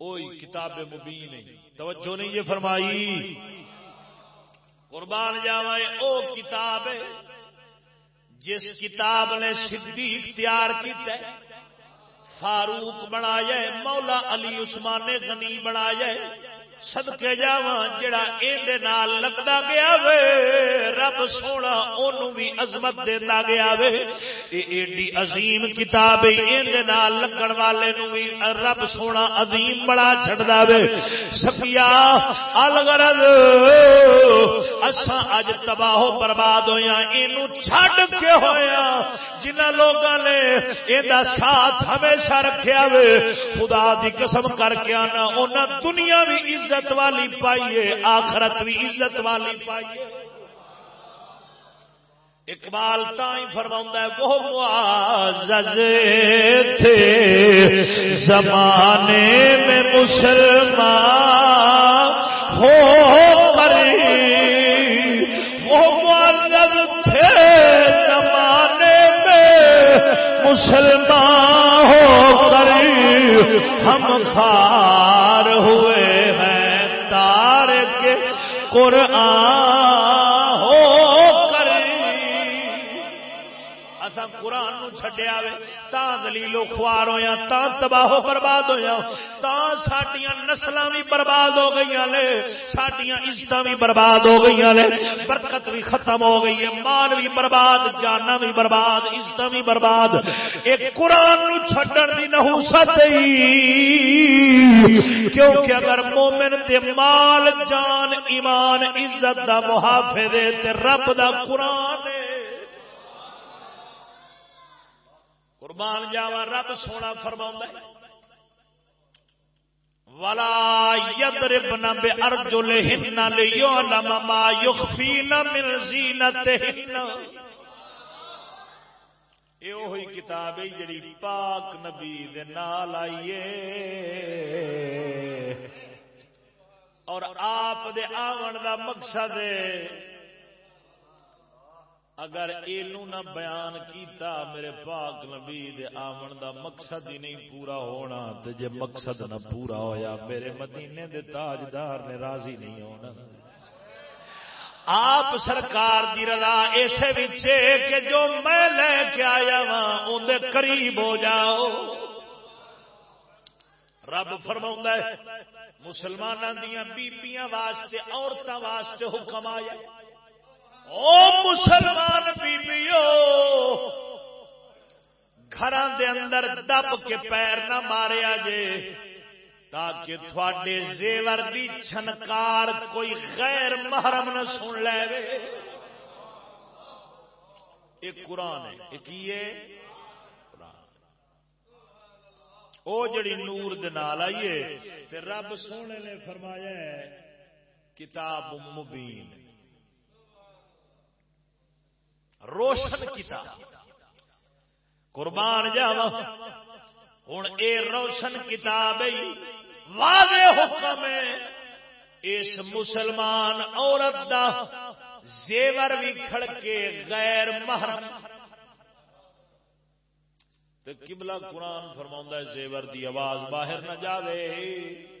Speaker 1: وہی کتاب مبین توجہ نہیں یہ فرمائی۔ قربان جاوا او کتاب ہے۔ جس کتاب نے صدیق تیار کیتا ہے فاروق بنایا مولا علی عثمان غنی بنایا سدکے جا جڑا یہ لگتا گیا وے رب سونا ان بھی عظمت دینا گیا وے ایڈی عظیم کتاب نال لگن والے نو بھی رب سونا عظیم بڑا چڑھتا وے سفیا الگرد اسا اج تباہ برباد ہویا اینو چھڈ کے ہویا جنہ لوگوں نے یہ ساتھ ہمیشہ رکھیا وے خدا دی قسم کر کے آنا انہیں دنیا بھی عزت والی پائیے، آخرت بھی عزت والی پائیے۔ اقبال تھی فرما ہے، وہ معزز تھے زمانے میں مسلمان ہو کر وہ معزز تھے زمانے میں مسلمان ہو کر ہم خار قرآن دلیلو خوار ہویا تا تباہ برباد ہویا تا ساڈیاں نسلاں بھی برباد ہو گئیاں نے ساڈیاں عزتاں بھی برباد ہو گئیاں نے برکت بھی ختم ہو گئی ہے مال بھی برباد جانا بھی برباد عزتاں بھی برباد ایک قرآن نو چھڈن دی نحوست ہی کیونکہ اگر مومن تے مال جان ایمان عزت دا محافظ تے رب دا قرآن ہے قربان جاوا رب سونا فرما ولا يضربن بارجلهن ليعلم ما يخفين من زينتهن۔ یہ وہی کتاب ہے جڑی پاک نبی دے نال آئیے اور آپ دے آون دا مقصد ہے۔ اگر ایلو نہ بیان کیتا میرے پاک نبی دے آمن دا مقصد ہی نہیں پورا ہونا، تے جے مقصد نہ پورا ہویا، میرے مدینے دے تاجدار نے راضی نہیں ہونا۔ آپ سرکار دی رضا ایسے بچے کہ جو میں لے کے آیا وہاں اندر قریب ہو جاؤ۔ رب فرما ہے مسلمانوں دیا بیبیاں واسطے عورتوں واسطے حکم آیا۔ او مسلمان بیبیو گھر دے اندر دب کے پیر نہ ماریا جے، تاکہ تھوڑے زیور دی چھنکار کوئی غیر محرم نہ سن لے وے۔ ایک قرآن ہے، ایک یہ او جڑی نور دے نال آئیے تے رب سونے نے فرمایا ہے، کتاب مبین۔ روشن کتاب قربان جاوا ہوں اے روشن کتاب واضح حکم ہے۔ اس مسلمان عورت دا زیور بھی کھڑکے غیر محرم۔ تو قبلہ قرآن فرما زیور دی آواز باہر نہ جاوے۔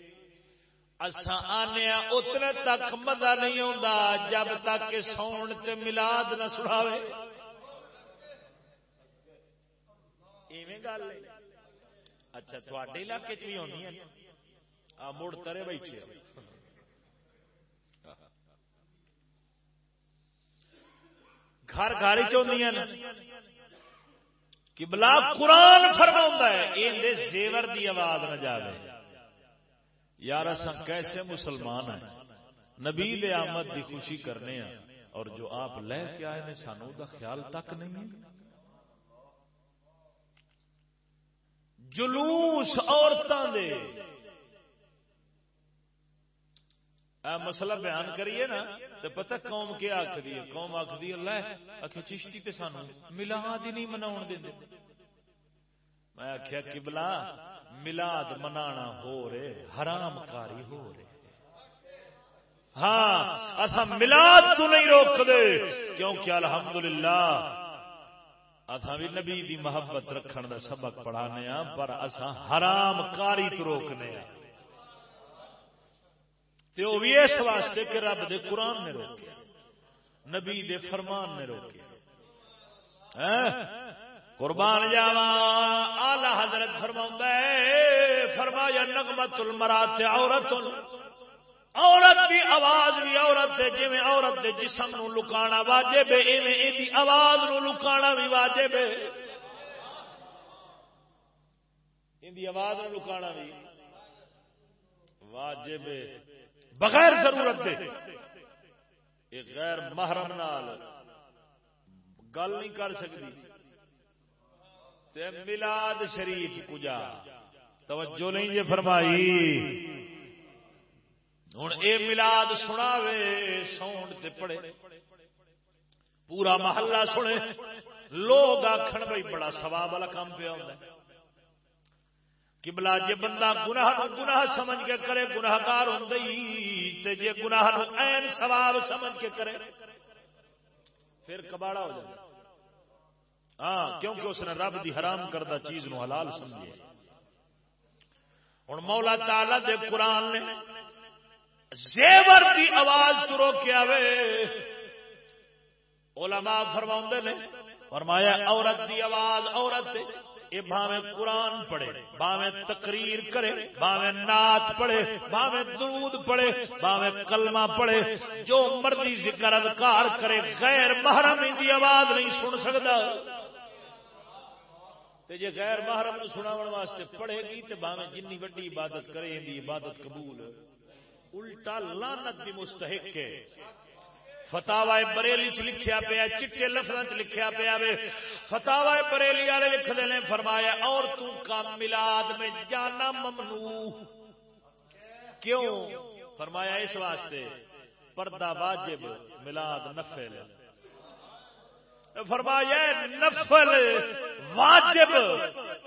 Speaker 1: آنے اتنے تک مزہ نہیں آتا جب تک سون چ ملاد نہ سڑاوے گل اچھا تھوڑے علاقے چ بھی آدی آ، مڑ ترے بیٹھے۔ گھر گھر چاہیے کہ بلا قرآن فرما ہے یہ زیور دی آواز نہ جائے یار اصا کیسے مسلمان ہیں؟ نبی دے آمد دی خوشی کرنے ہیں اور جو آپ لے کے آئے نے سانو دا خیال تک نہیں ہے؟ جلوس عورتوں دے۔ اے مسئلہ بیان کریے نا تو پتہ قوم کیا آخری ہے؟ قوم آخری اللہ آخر چشتی تے سانو ملاد ہی نہیں منا دے۔ میں آخیا کبلا ملاد منانا ہو رہے، حرام کاری ہو رہے۔ ہاں اصا ملاد تو نہیں روک دے کیونکہ الحمدللہ اصا بھی نبی دی محبت رکھن دا سبق پڑھانے ہاں پر اصا حرام کاری تو روکنے ہاں تو بھی اس واسطے کہ رب دے قرآن نے روکے نبی دے فرمان نے روکے ہاں؟ قربان جاوا آلہ حضرت فرما فرمایا نغمت المرات عورت عورت دی آواز بھی عورت ہے جی عورت دے جسم نو لکانا واجب ہے، ایویں ایدی آواز نو لکانا بھی واجب ہے۔ دی آواز نو لکانا بھی واجب ہے۔ بغیر ضرورت دے ایک غیر محرم نال گل نہیں کر سکتی تے ملاد شریف کجا توجہ نہیں جی فرمائی۔ ہوں اے ملاد سنا سونڈ تے پڑے پورا محلہ سنے۔ لوگ آخر بھائی بڑا سواب والا کام پیا ہوتا ہے۔ کبلا جی بندہ گناہ گناہ سمجھ کے کرے گناہگار ہوں جی گناہ این سواب سمجھ کے کرے پھر کباڑا ہو جائے ہاں کیونکہ اس نے رب دی حرام کردہ چیز نو حلال سمجھے۔ ہوں مولا تعالی دے قرآن نے زیور دی آواز تو روکیا وے۔ علماء فرما نے فرمایا عورت دی آواز عورت یہ بھاوے قرآن پڑھے بھاوے تقریر کرے بھاوے نعت پڑھے بھاوے دودھ پڑھے بھاوے کلمہ پڑھے۔ جو مرضی ذکر اذکار کرے غیر محرم دی آواز نہیں سن سکتا جی غیر محرم سنا واسطے پڑھے گی تو بھاوے جنی وڈی عبادت کرے دی عبادت قبول۔ الٹا لانت دی مستحق ہے۔ فتاوا بریلی چ لکھیا پیا، چٹے لفظ چ لکھیا پیا وے۔ فتاوا بریلی والے لکھتے ہیں فرمایا، اور تو کا ملاد میں جانا ممنوع۔ کیوں؟ فرمایا، اس واسطے پردہ واجب، ملاد نفل۔ فرمایا نفل واجب،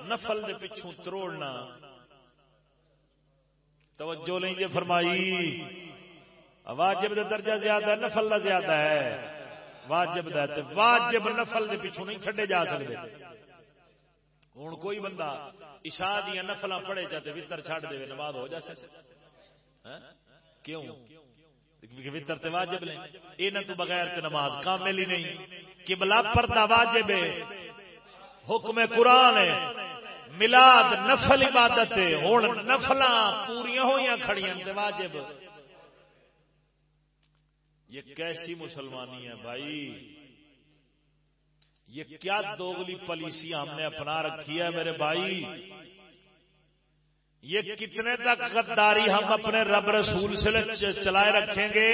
Speaker 1: نفل دے پچھوں تروڑنا۔ توجہ نہیں جی فرمائی۔ واجب دا درجہ زیادہ ہے، نفل دا زیادہ ہے۔ واجب دا تے واجب نفل دے پیچھوں نہیں چھڈے جا سکتے ہوں کوئی بندہ عشاء دیا نفل پڑھے چاہتے وطر چھڈ دے نماز ہو جا سکے کیوں؟ وطر تے واجب لیں یہ نہ تو بغیر تے نماز کامل ہی نہیں۔ کہ پردہ واجب ہے۔ حکم قرآن ہے۔ ملاد نفل عبادت ہے۔ ہوں نفل پوریا ہوئی کھڑیاں واجب۔ یہ کیسی مسلمانی ہے بھائی؟ یہ کیا دوگلی پالیسی ہم نے اپنا رکھی ہے میرے بھائی؟ یہ کتنے تک غداری ہم اپنے رب رسول سے چلائے رکھیں گے؟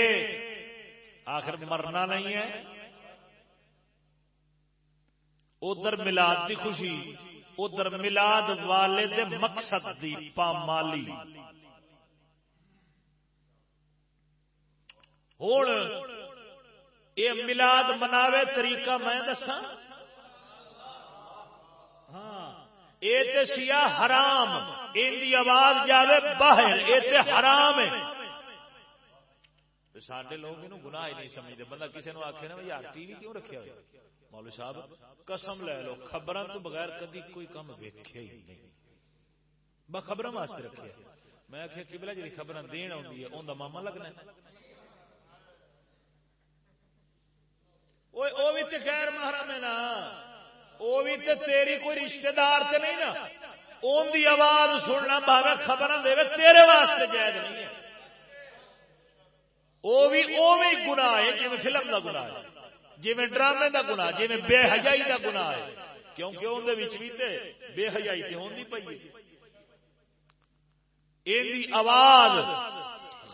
Speaker 1: آخر مرنا نہیں ہے۔ ادھر ملاد کی خوشی، ادھر ملاد والے دے مقصد دی پامالی۔ ہوں یہ ملاد مناوے طریقہ میں دسا ہاں یہ سیا حرام، ان آواز جائے باہر یہ حرام ہے۔ سارے لوگ یہ گنا ہی نہیں سمجھتے۔ بندہ کسی نے آخر نا یار، ٹی وی کیوں رکھا ہوا مولو صاحب، قسم لے لو خبر تو بغیر کدی کوئی کام ویکیا ہی نہیں۔ بخبر واسطے رکھے میں آخیا کبلا جی خبر دین آئی ہے ان ماما لگنا وہ بھی تو خیر محرم ہے نا۔ وہ بھی تو تیری کوئی رشتہ دار تو نہیں نا۔ ان کی آواز سننا باہر خبر دے تیرے واسطے جائز نہیں ہے۔ وہ بھی وہ بھی گنا ہے جی فلم کا گنا ہے جی ڈرامے کا گنا جی بے حجائی کا گنا ہے۔ کیونکہ اندر بھی تے بے حجائی تے ہوندی پئی ان آواز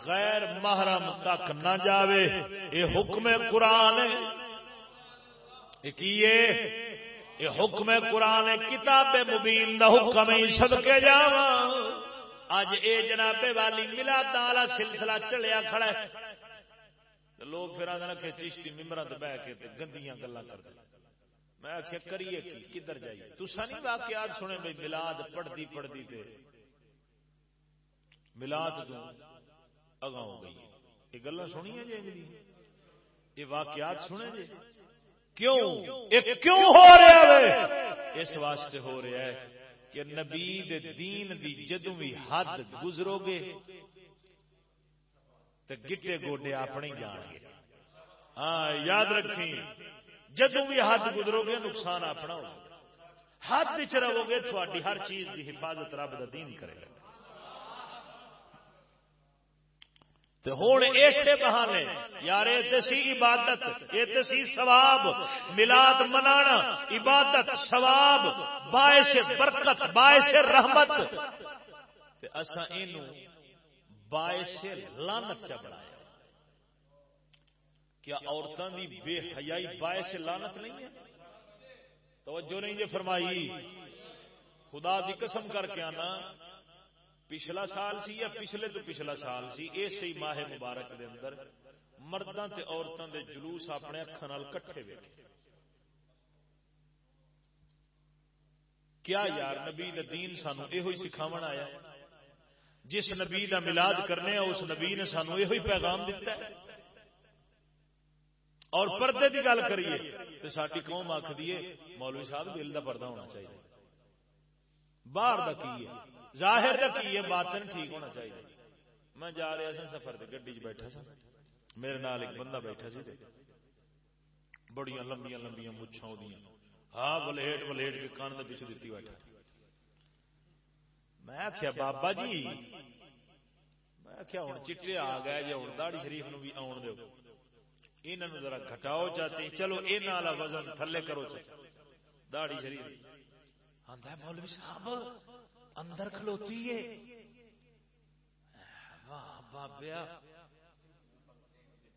Speaker 1: غیر محرم تک نہ جاوے یہ حکم قرآن ہے؟ یہ حکم قرآن کتاب مبین، دا حکم ہی سد کے اج اے جناب والی ملا تالا سلسلہ چلیا کھڑا ہے۔ لوگ پھر آدھے رکھے چشتی ممبر بہ کے گندیاں گلا کر دیں میں آخیا کریے کی؟ کدھر جائیے تسا نہیں واقعات سنے بھائی ملاد پڑھتی پڑھتی تے ملاد تو اگاں ہو گئی یہ گلا سنی جی یہ واقعات سنے جی؟ کیوں؟ کیوں؟ ہو رہا ہے؟ اس واسطے ہو رہا ہے کہ نبی دین دی جدو بھی حد گزرو گے تو گٹے گوڈے اپنے جان گے۔ ہاں یاد رکھیں جدو بھی حد گزرو گے نقصان اپنا ہو حد چ رہو گے تھوڑی ہر چیز کی حفاظت رب دین کرے گا۔ ہوں ایسے بہانے، یار یہ سی عبادت، یہ سی ثواب، ملاد منانا، عبادت، ثواب، باعث برکت، باعث رحمت۔ اصا یہ باعث لانت چ بنایا۔ کیا عورتوں کی بے حیائی باعث لانت نہیں ہے؟ توجہ نہیں جی فرمائی۔ خدا دی قسم کر کے آنا۔ پچھلا سال سی یا پچھلے تو پچھلا سال سی؟ اسی ماہ مبارک دے اندر مردوں تے عورتوں دے جلوس اپنے اکھان کٹھے ویکھے۔ کیا یار نبی دین سانو یہ سکھاو آیا؟ جس نبی دا ملاد کرنے اس نبی نے سانو یہ پیغام دیتا ہے۔ اور پردے کی گل کریے، تو ساری قوم آخ دیے مولوی صاحب دل کا پردہ ہونا چاہیے۔ باہر کا کی ہے؟ ظاہر کا کی ہے؟ باطن ٹھیک ہونا چاہیے۔ میں جا رہا سا سفر گڈی چ بیٹھا سا میرے نال ایک بندہ بیٹھا سی بڑی لمبیا لمبیا مچھا ہاں ولیٹ ولیٹ کے کان کے پیچھے دیتی بیٹھا۔ میں آخیا بابا جی میں آخیا ہوں چٹے آ گئے جی ہوں دہڑی شریف نو بھی آن دو یہ ذرا گھٹاؤ چاہتے چلو یہ وزن تھلے کرو دہڑی شریف۔ آتا مولوی صاحب، اندر کھلوتی ہے۔ بابیا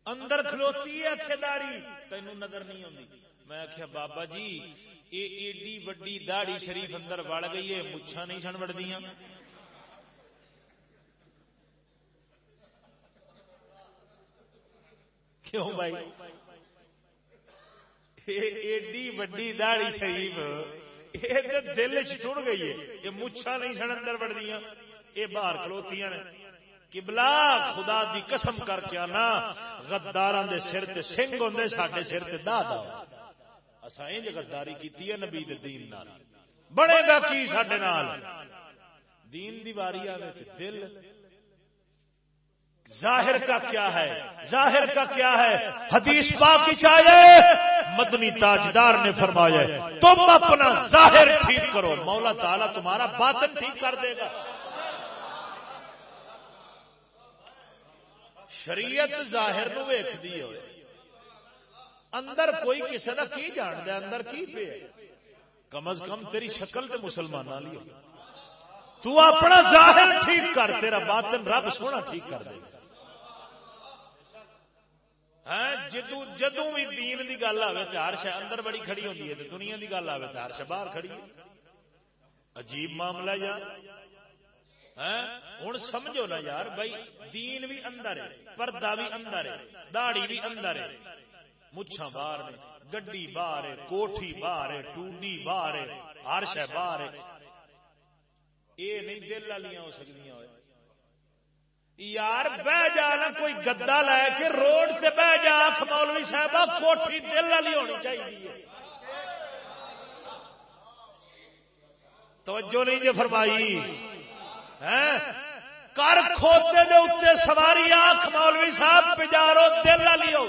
Speaker 1: اندر کھلوتی ہے داڑی تینوں نظر نہیں آتی میں آخیا بابا جی یہ ایڈی وڈی داڑی شریف اندر وڑ گئی ہے مچھا نہیں سن وڑدیاں۔ کیوں بھائی؟ ایڈی وڈی داڑی شریف۔ یہ دل چڑ گئی ہے، یہ مچھا نہیں سن اندر بڑھدیا یہ باہر کھلوتی نے۔ کبلا خدا دی قسم کر کے آنا غدار دے سر تے سنگ ہوں سڈے سر تے دا دا اصا انج غداری کی نبی دین نال۔ بڑے گا کی سڈے نال؟ دین دی واری آئے دل ظاہر کا کیا ہے؟ ظاہر کا کیا ہے؟ حدیث پاک چاہیے، مدنی تاجدار نے فرمایا تم اپنا ظاہر ٹھیک کرو، مولا تعالیٰ تمہارا باطن ٹھیک کر دے گا۔ شریعت ظاہر نو ویخ ہوئے۔ اندر کوئی کسی کا کی جان دیا اندر کی پہ کم از کم تیری شکل تے مسلمان لی تو اپنا ظاہر ٹھیک کر، تیرا باطن رب سونا ٹھیک کر دے گا۔ جدو جدو بھی دین دی گل آئے تو ہر شہ اندر بڑی کھڑی ہوتی ہے دنیا دی گل آئے تو ہر شہ باہر کھڑی عجیب معاملہ یار۔ ہوں سمجھو نا یار بھائی، دین بھی اندر ہے، پردہ بھی اندر ہے داڑی بھی اندر ہے۔ مچھا باہر نے، گڈی باہر ہے، کوٹھی باہر ہے ٹوڈی باہر ہے، ہر شہ باہر ہے۔ یہ نہیں دل والی ہو سکتی ہوئے۔ یار بہ جانا کوئی گدا لے کے روڈ سے بہ جا مولوی صاحب کوٹھی دل والی ہونی چاہیے۔ توجہ نہیں جی فرمائی۔ ہاں؟ کر کھوتے دے اتنے سواری آخ مولوی صاحب پجارو دل والی ہو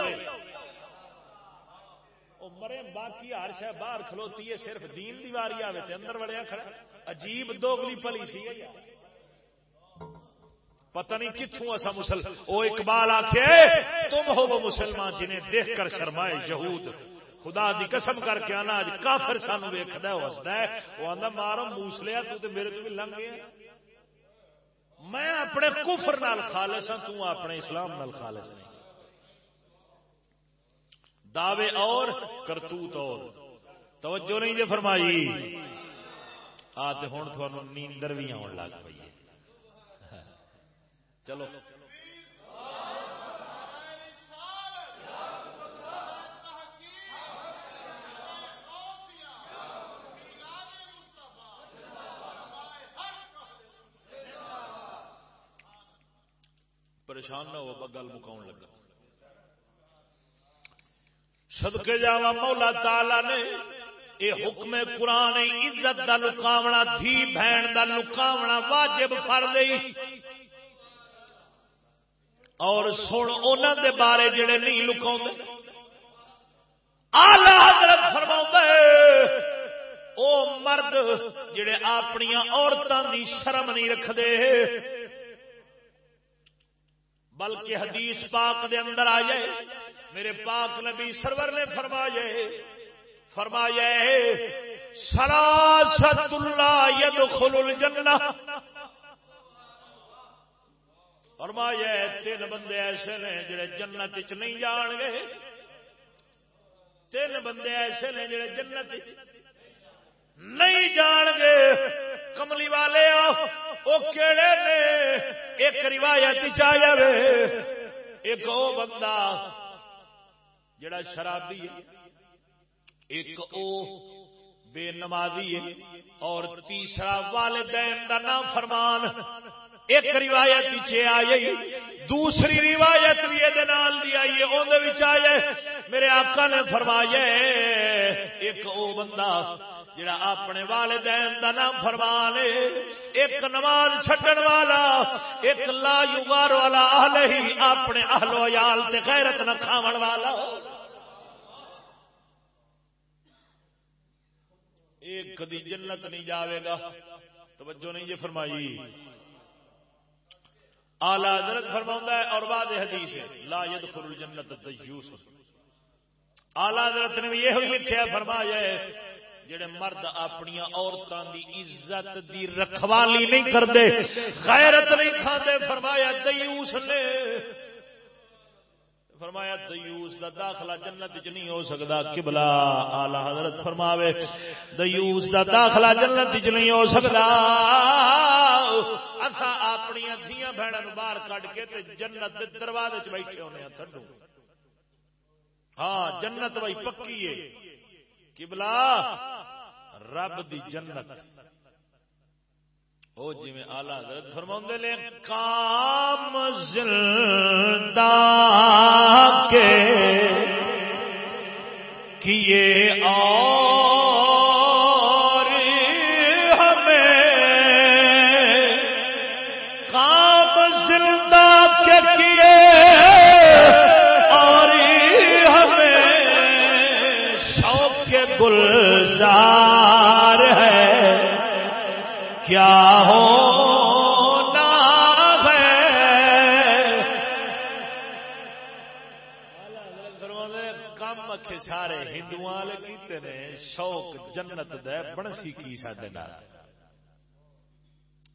Speaker 1: مرے، باقی ہر شہ باہر کھلوتی ہے، صرف دین دیواری آئے اندر وڑیا کھڑا عجیب دوگلی پلی سی۔ پتہ نہیں کتوں ایسا مسل او اقبال آخے تم ہو وہ مسلمان جنہیں دیکھ کر شرمائے یہود۔ خدا دی قسم کر کے آنا اج کافر سانو ویکھدا ہے ہسدا ہے۔ وہ آندا، مارو، موس لیا تو تے میرے تو بھی لنگ گیا۔ میں اپنے کفر نال خالص ہوں تو اپنے اسلام نال خالص نہیں۔ دعوے اور، کرتوت اور۔ توجہ نہیں جے فرمائی۔ آ تے ہن تھانوں نیندر بھی آن لگ پئی۔ چلو۔ پریشان نہ ہو گل مکاؤ لگا۔ سدکے جا مولا تالا نے یہ حکم قرآن عزت کا لکاونا، دھی بہن کا لکاونا واجب کر دئی اور سن ان دے بارے جڑے نہیں لکا آلہ حضرت فرما او مرد جڑے اپنی عورتوں کی شرم نہیں رکھتے بلکہ حدیث پاک دے اندر آ جائے، میرے پاک نبی سرور نے فرمایا فرمایا سراست اللہ يدخل الجنہ۔ فرمایا تین بندے ایسے نے جڑے جنت چ نہیں جان گے۔ تین بندے ایسے نے جڑے جنت نہیں جان گے۔ کملی والے وہ کہڑے نے؟ ایک روایت چاہیے ایک وہ بندہ جڑا شرابی ہے، ایک او بے نمازی ہے، اور تیسرا والدین دا نام فرمان ایک روایت پیچھے آئی دوسری روایت بھی یہ آئی ہے آئے میرے آقا نے فرمایا ایک او بندہ جڑا اپنے والدین دا نام فرمان ایک نماز چھڈن والا، ایک لا یوار والا اہل ہی اپنے اہل و عیال تے غیرت نہ کھاون والا۔ ایک کدی جنت نہیں جاوے گا، توجہ نہیں یہ فرمائی۔ آلہ حضرت فرما ہے اور بعد حدیث ہے، لا يدخل الجنت الدیوس آلہ حضرت نے یہ لکھا فرمایا ہے، جڑے مرد اپنی عورتوں دی عزت دی رکھوالی نہیں کرتے، غیرت نہیں کھاتے فرمایا دیوس نے. فرمایا دیوس دا داخلہ جنت چ نہیں ہو سکتا کبلا آلہ حضرت فرماوے، دیوس دا داخلہ جنت چ نہیں ہو سکتا اصا اپنی بہن باہر کٹ کے جنت دروازے چ بیٹھے ہونے ہاں تھڈو۔ ہاں جنت بھائی پکی ہے۔ کبلا رب دی جنت۔ او جی میں آلہ حضرت فرما نے کام زندہ کے کیے اور جنت دے بنسی کی سڈے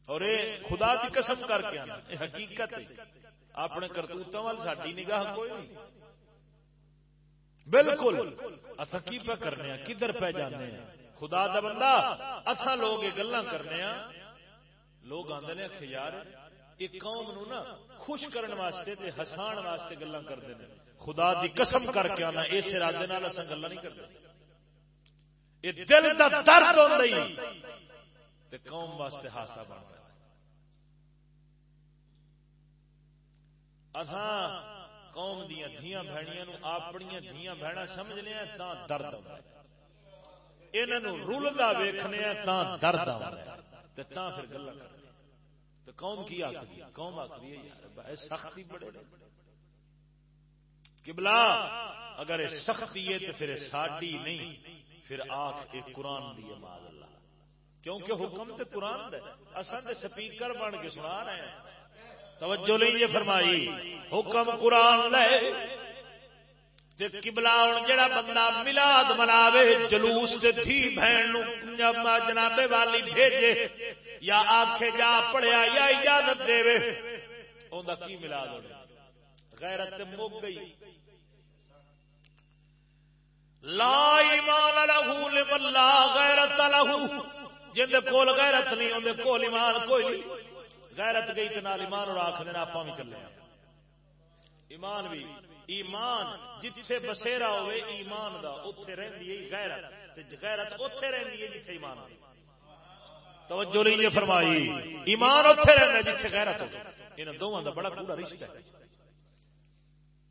Speaker 1: اور یہ خدا کی قسم کر کے آنا۔ یہ حقیقت اپنے کرتوتوں وال ساری نگاہ کوئی نہیں۔ بالکل۔ اصا کی پہ کرنے کدھر پہ جانے ہیں؟ خدا دا بندہ اصا لوگ یہ گلا کرنے لوگ آتے ہیں کہ یار یہ قوم نو نا خوش کرنے واسطے تے ہسان واسطے گلا کرتے ہیں خدا دی قسم کر کے آنا اس ارادے اصا گلا نہیں کرتے یہ دل دا درد تے قوم واسطے ہاسا بنتا اصا ہاں، قوم دیا دیا بہنیاں اپنی دیا بہنا سمجھنے تا درد انہوں رولتا ویخنے تا درد تا پھر گلا تو قوم کی آخری قوم آخری ہے سختی بڑے کبلا اگر سختی ہے تو پھر ساڈی نہیں۔ پھر آخ کے قرآن دی ماد اللہ۔ کیونکہ حکم تے قرآن ہے اصل سپیکر بن کے سنا رہے ہیں۔ توجہ نہیں یہ فرمائی۔ حکم قرآن لے کبلا جڑا بندہ ملاد مناوے، جلوس تھی بہن جنابے والی بھیجے یا آخے جا پڑیا یا اجازت دے۔ انہیں کی ملاد ہو غیرت مک گئی۔ لا لہو لمن لا غیرت لہو جن دے کول غیرت نہیں اندر کول ایمان کوئی نہیں۔ غیرت گئی تو نال ایمان اور آخ دینا آپ بھی چلے ایمان بھی ایمان جتھے بسیرا ہوئے، ایمان دا اتے رہی ہے، غیرت۔ تے غیرت اتے رہی ہے جتھے ایمان توجہ نہیں یہ فرمائی۔ ایمان اتے رہنا جتھے غیرت ہو ان دونوں دا بڑا پورا رشتہ ہے۔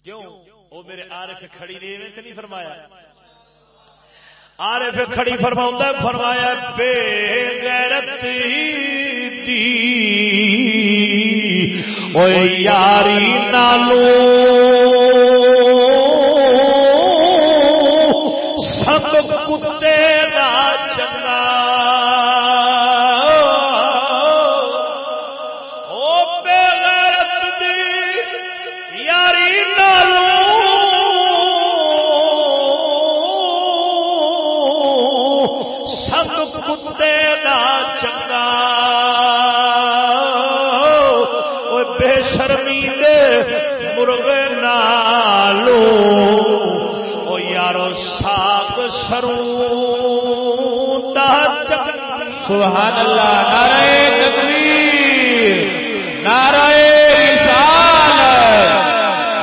Speaker 1: کیوں؟ وہ میرے عارف کھڑی نے ایویں تے نہیں فرمایا۔ عارف کھڑی فرماؤں فرمایا بے غیرت یاری نالو۔ او یارو دا چنگا
Speaker 3: سبحان اللہ نعرہ تکبیر نعرہ رسالت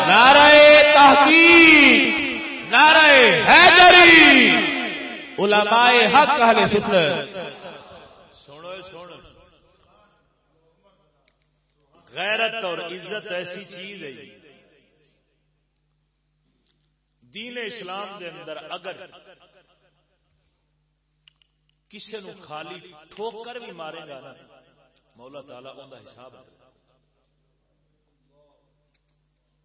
Speaker 3: نعرہ تحقیق نعرہ حیدری علماء حق اہل سنت
Speaker 1: سنو سن غیرت اور عزت ایسی چیز ہے دین اسلام دے اندر اگر کسی نو خالی ٹھوکر بھی مارے گا نا، مولا تعالی ان کا حساب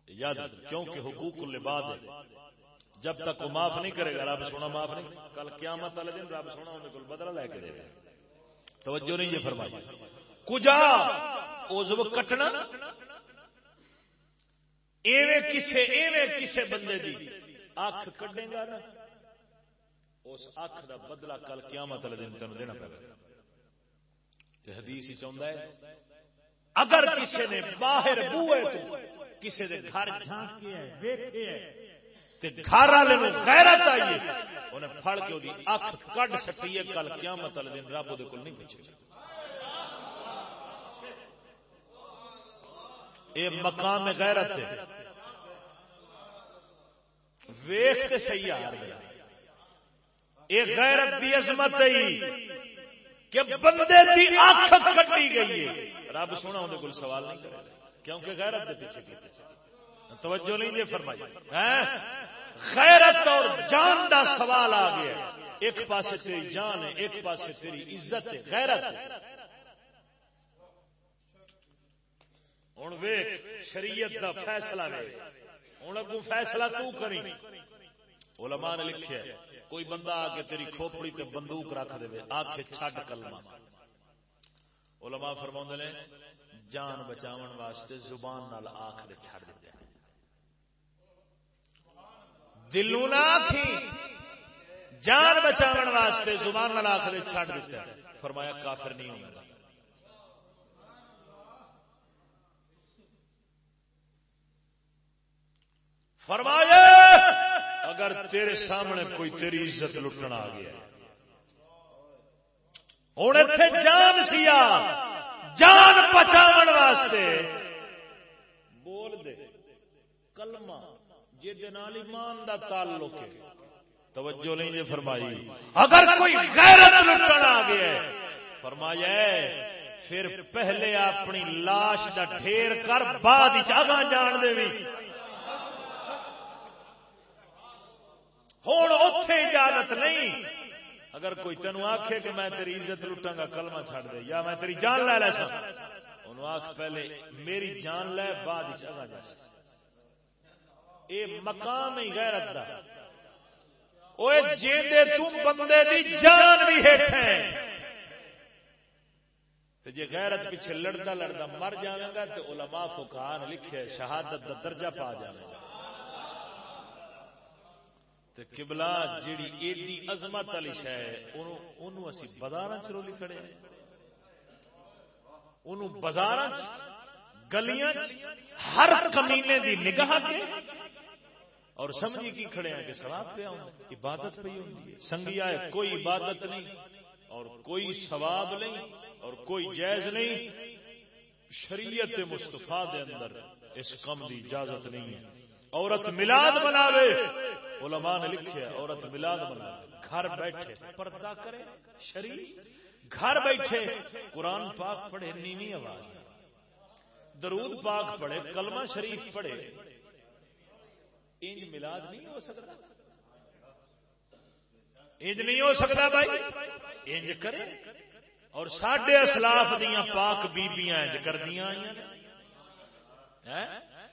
Speaker 1: یاد کیونکہ حقوق لباد ہے۔ جب تک وہ معاف نہیں کرے گا، رب سونا معاف نہیں۔ کل قیامت والے دن رب سونا ان کو بدلا لے کے دے گا۔ توجہ نہیں یہ فرمائی۔ کجا؟ عزو کٹنا۔ ایویں کسے ایویں کسے بندے دی اکھ کڈے گا نا، اس اکھ دا بدلہ کل قیامت والے دن تینوں دینا پڑے گا۔ تے حدیث ہی چاہتا ہے، اگر کسے نے باہر بوئے تو کسے دے گھر جھانکے ہے، ویکھے ہے، تے گھر والے نو غیرت آئی انہیں پھڑ کے دی اکھ کڈ سکی ہے، کل قیامت والے دن رب دے کول نہیں پوچھے گا۔ اے مقام غیرت ہے۔ ویخ تے صحیح آ گیا یہ غیرت دی عظمت ہے کہ بندے دی اکھ کٹی گئی ہے۔ رب سونا اندر کوئی سوال نہیں کرے کیونکہ غیرت دے پیچھے کی توجہ نہیں دے فرمائی۔ ہاں؟ غیرت اور جان دا سوال آ گیا۔ ایک پاسے تیری جان ہے، ایک پاسے تیری عزت ہے، غیرت ہے۔ ہوں ویخ شریعت دا فیصلہ ویخ ہوں اگو فیصلہ تو کری علماء نے لکھیا کوئی بندہ آ کے تیری کھوپڑی تے بندوق رکھ دے آ کے چھڈ کلمہ۔ علماء فرما نے، جان بچاون واسطے زبان نال آخ دے چھڑ دیا دلو نہ آخی جان بچاون واسطے زبان نال آخ دے چھڑ دیتا فرمایا کافر نہیں ہوگا فرمایا، اگر تیرے سامنے کوئی تیری عزت لٹن آ گیا ہوں اتنے جان سیا، جان بچاو واسطے۔ بول دے، کلمہ ایمان دا تعلق ہے۔ توجہ نہیں جی فرمائی۔ اگر کوئی غیرت لٹن آ گیا فرمایا پھر پہلے اپنی لاش دا ڈھیر کر بعد چاہ جان دے بھی ہوں اتے اجازت نہیں۔ اگر کوئی تینوں آخے کہ میں تیری عزت لٹاں گا کلمہ چھڑ دے، یا میں تیری جان لے لے سا انہوں آخ پہلے میری جان لے، بعد چاہ جا۔ یہ مقام ہی غیرت دا۔ اوے جیندے تم بندے دی جان بھی ہیٹھ ہے جی غیرت پیچھے لڑتا لڑتا مر جائے گا تو علماء فقہا لکھے شہادت دا درجہ پا جائے گا۔ کبلا جیڑی ایڈی عظمت والی شہ اسی بازار چرولی کھڑے ان بازار گلیاں ہر کمینے دی نگاہ کے۔ اور سمجھی کی کھڑے ہیں کہ سواب پہ آؤں، عبادت پہ ہوتی ہے سنگیا ہے، کوئی عبادت نہیں، اور کوئی ثواب نہیں، اور کوئی جائز نہیں۔ شریعت مستفا دے اندر اس کم دی اجازت نہیں ہے۔ عورت ملاد مناوے۔ علماء نے لکھے، عورت ملاد بنا گھر بیٹھے، پردہ کرے، شریف، گھر بیٹھے، قرآن پاک پڑھے، نیوی آواز، درود پاک پڑھے، کلمہ شریف پڑھے۔ انج ملاد نہیں ہو سکتا؟ انج نہیں ہو سکتا بھائی؟ انج کرے۔ اور سڈے اسلاف دیا پاک بیبیاں انج کر دیا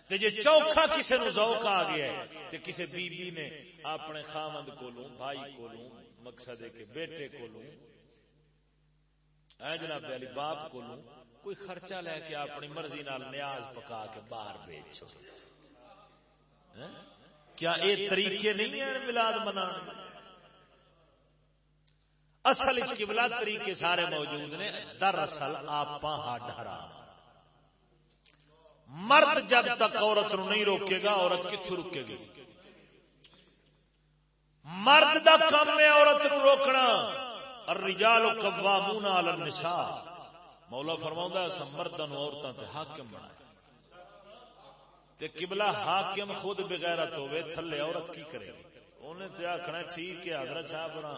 Speaker 1: تے جے چوکھا کسے نو ذوق آ گیا ہے، تے کسے بی بی نے اپنے خامند کولوں، بھائی کولوں، مقصد ہے کہ بیٹے کولوں، اے جناب علی باپ کولوں، کوئی خرچہ لے کے اپنی مرضی نال نیاز پکا کے باہر بیچ چھوڑ ہاں؟ کیا اے طریقے نہیں ہیں ملاد منانے؟ اصل اس قبلہ طریقے سارے موجود نے، دراصل آپ ہڈ حرام۔ مرد جب تک عورت نو نہیں روکے گا، عورت کتوں روکے گی؟ مرد دا کام ہے عورت نو روکنا۔ اور رجال قوامون علی النساء۔ مولا فرماوندا ہے مرداں نو عورتاں تے حاکم بنایا تے قبلہ حاکم خود بغیرت ہوے تھلے عورت کی کرے؟ انہیں تے آکھنا ٹھیک ہے، حضرت صاحب نا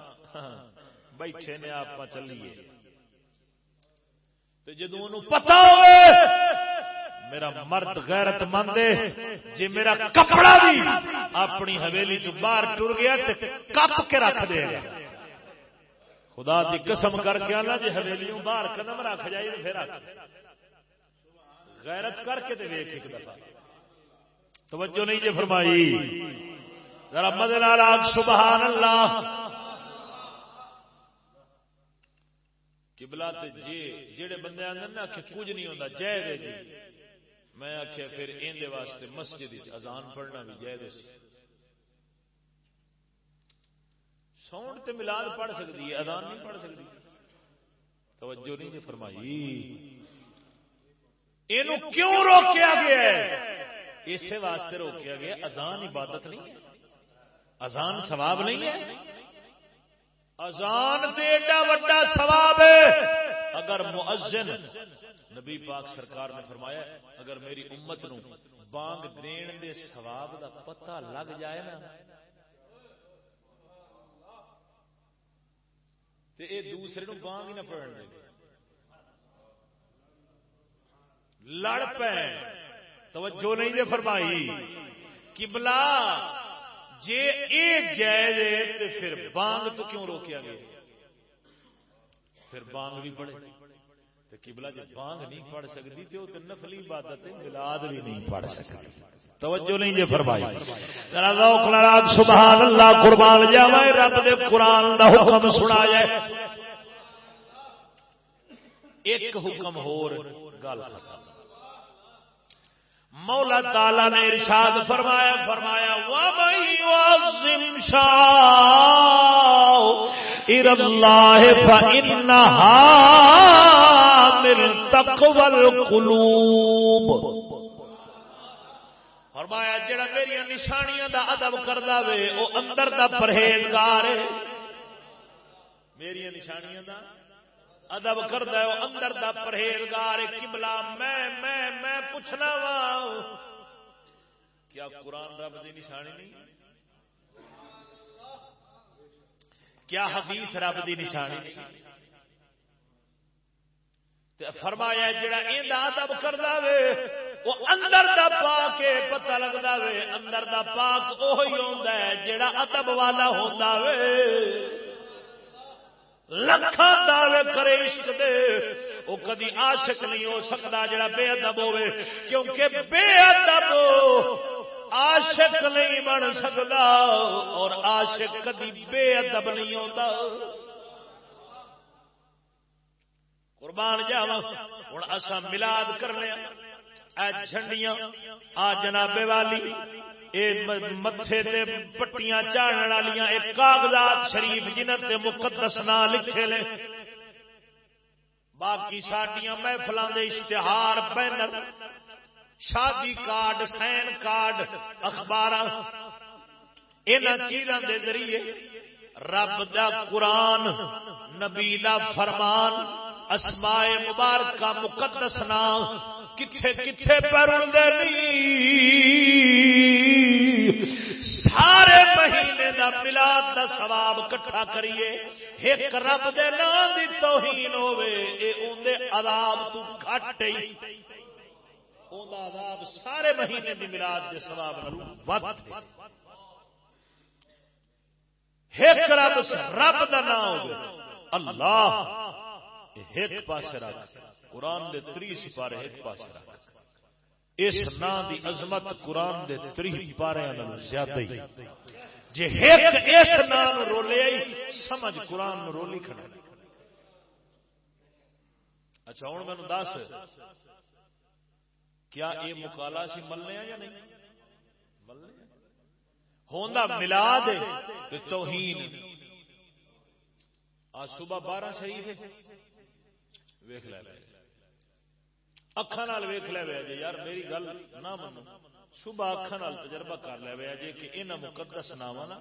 Speaker 1: بیٹھے نے آپ چلیے۔ تے جدوں انہوں پتہ ہوئے میرا مرد غیرت مند جی میرا کپڑا بھی اپنی حویلی تو باہر ٹر گیا کپ کے رکھ دے گا خدا دی قسم کر کے آنا جی حویلی باہر قدم رکھ جائے تو پھر غیرت کر کے دے ایک دفعہ۔ توجہ نہیں جی فرمائی۔ ذرا مدن سبحان اللہ قبلہ تے جی جڑے بندے آندے نا، کہ کچھ نہیں ہوندا، جے دے جی۔ میں آخیا پھر اندر واسطے مسجد اذان پڑھنا بھی جائز ساؤنڈ تے ملاد پڑھ سکتی ہے، اذان نہیں پڑھ سکتی۔ توجہ نہیں جی فرمائی۔ یہ کیوں روکیا گیا ہے؟ اسی واسطے روکیا گیا، اذان عبادت نہیں ہے۔ اذان ثواب نہیں ہے۔ اذان سے ایڈا وڈا ثواب ہے۔ اگر مؤذن نبی پاک سرکار نے فرمایا، اگر میری امت نو بانگ دین دے ثواب دا پتہ لگ جائے نا، تے اے دوسرے نو بانگ ہی نہ پڑھن دے۔ لڑ پے۔ توجہ نہیں دے فرمائی۔ قبلہ جے اے جائز تے پھر بانگ تو کیوں روکیا گیا؟ پھر بانگ بھی پڑے قبلہ جب بانگ نہیں پڑھ سکتی تو وہ نفلی عبادت ملاد بھی نہیں پڑھ سکتی۔ توجہ نہیں جی فرمائی۔ ذرا ذوق لڑا سبحان اللہ قربان جاوے رب دے قرآن دا حکم سنا جائے ایک حکم ہور گل ختم۔ مولا تالا نے ارشاد فرمایا فرمایا، وَمَن يُعَظِّمْ شَعَائِرَ اللَّهِ فَإِنَّهَا فرمایا، جڑا میری نشانیاں دا ادب کردا وے، او اندر دا پرہیزگار ہے۔ میری نشانیاں دا ادب کردا ہے، او اندر دا پرہیزگار ہے۔ قبلہ میں میں میں پوچھنا وا۔ کیا قرآن رب دی نشانی نہیں؟ کیا حدیث رب دی نشانی نہیں؟ تے فرمایا جڑا یہ ادب کرتا وے، وہ اندر دا پاک پتہ لگتا وے، اندر دا پاک وہی ہوتا ہے جڑا ادب والا ہوتا وے۔ لکھا دعوے کرے عشق دے۔ وہ کدی عاشق نہیں ہو سکتا جڑا بے ادب ہوے کیونکہ بے ادب عاشق نہیں بن سکتا اور عاشق کدی بے ادب نہیں ہوتا قربان جاوا ہوں اصا ملاد کرنے جھنڈیاں، آ جنابے والی متے پٹیاں چاڑن والی کاغذات شریف جنت مقدس نا لکھے لے باقی سڈیا محفل اشتہار بینر، شادی کارڈ، سین کارڈ اخبار ان چیزوں کے ذریعے رب دا قرآن، نبی دا فرمان اسمائے مبارکہ مقدس نام کتھے کتھے پر سارے مہینے دا ملاد دا ثواب کٹھا کریے، ایک رب دے نام دی توہین ہوے اے اون دے عذاب تو گھٹ ہی۔ اون دا عذاب سارے مہینے دی ملاد دے ثواب نال ود ایک رب رب دا نام ہوے اللہ۔ ایک پاس رکھ۔ قرآن دے تری سپارے ایک پاس رکھ۔ اس نا دی عظمت قرآن دے تری پارے زیادہ ہی۔ جی ایک اس نا رولے آئی، سمجھ قرآن نو رولی کھڑا۔ اچھا ہوں میں دس۔ کیا یہ مکالا سی ملنے یا نہیں؟ ملنے ہوندا ملاد توہین۔ آج صبح بارہ شہید ہے۔ ویخ لے اکھان ویخ لے جی یار میری گل نہ منو۔ صبح اکھان تجربہ کر لے جی کہ انہاں مقدس ناواں نا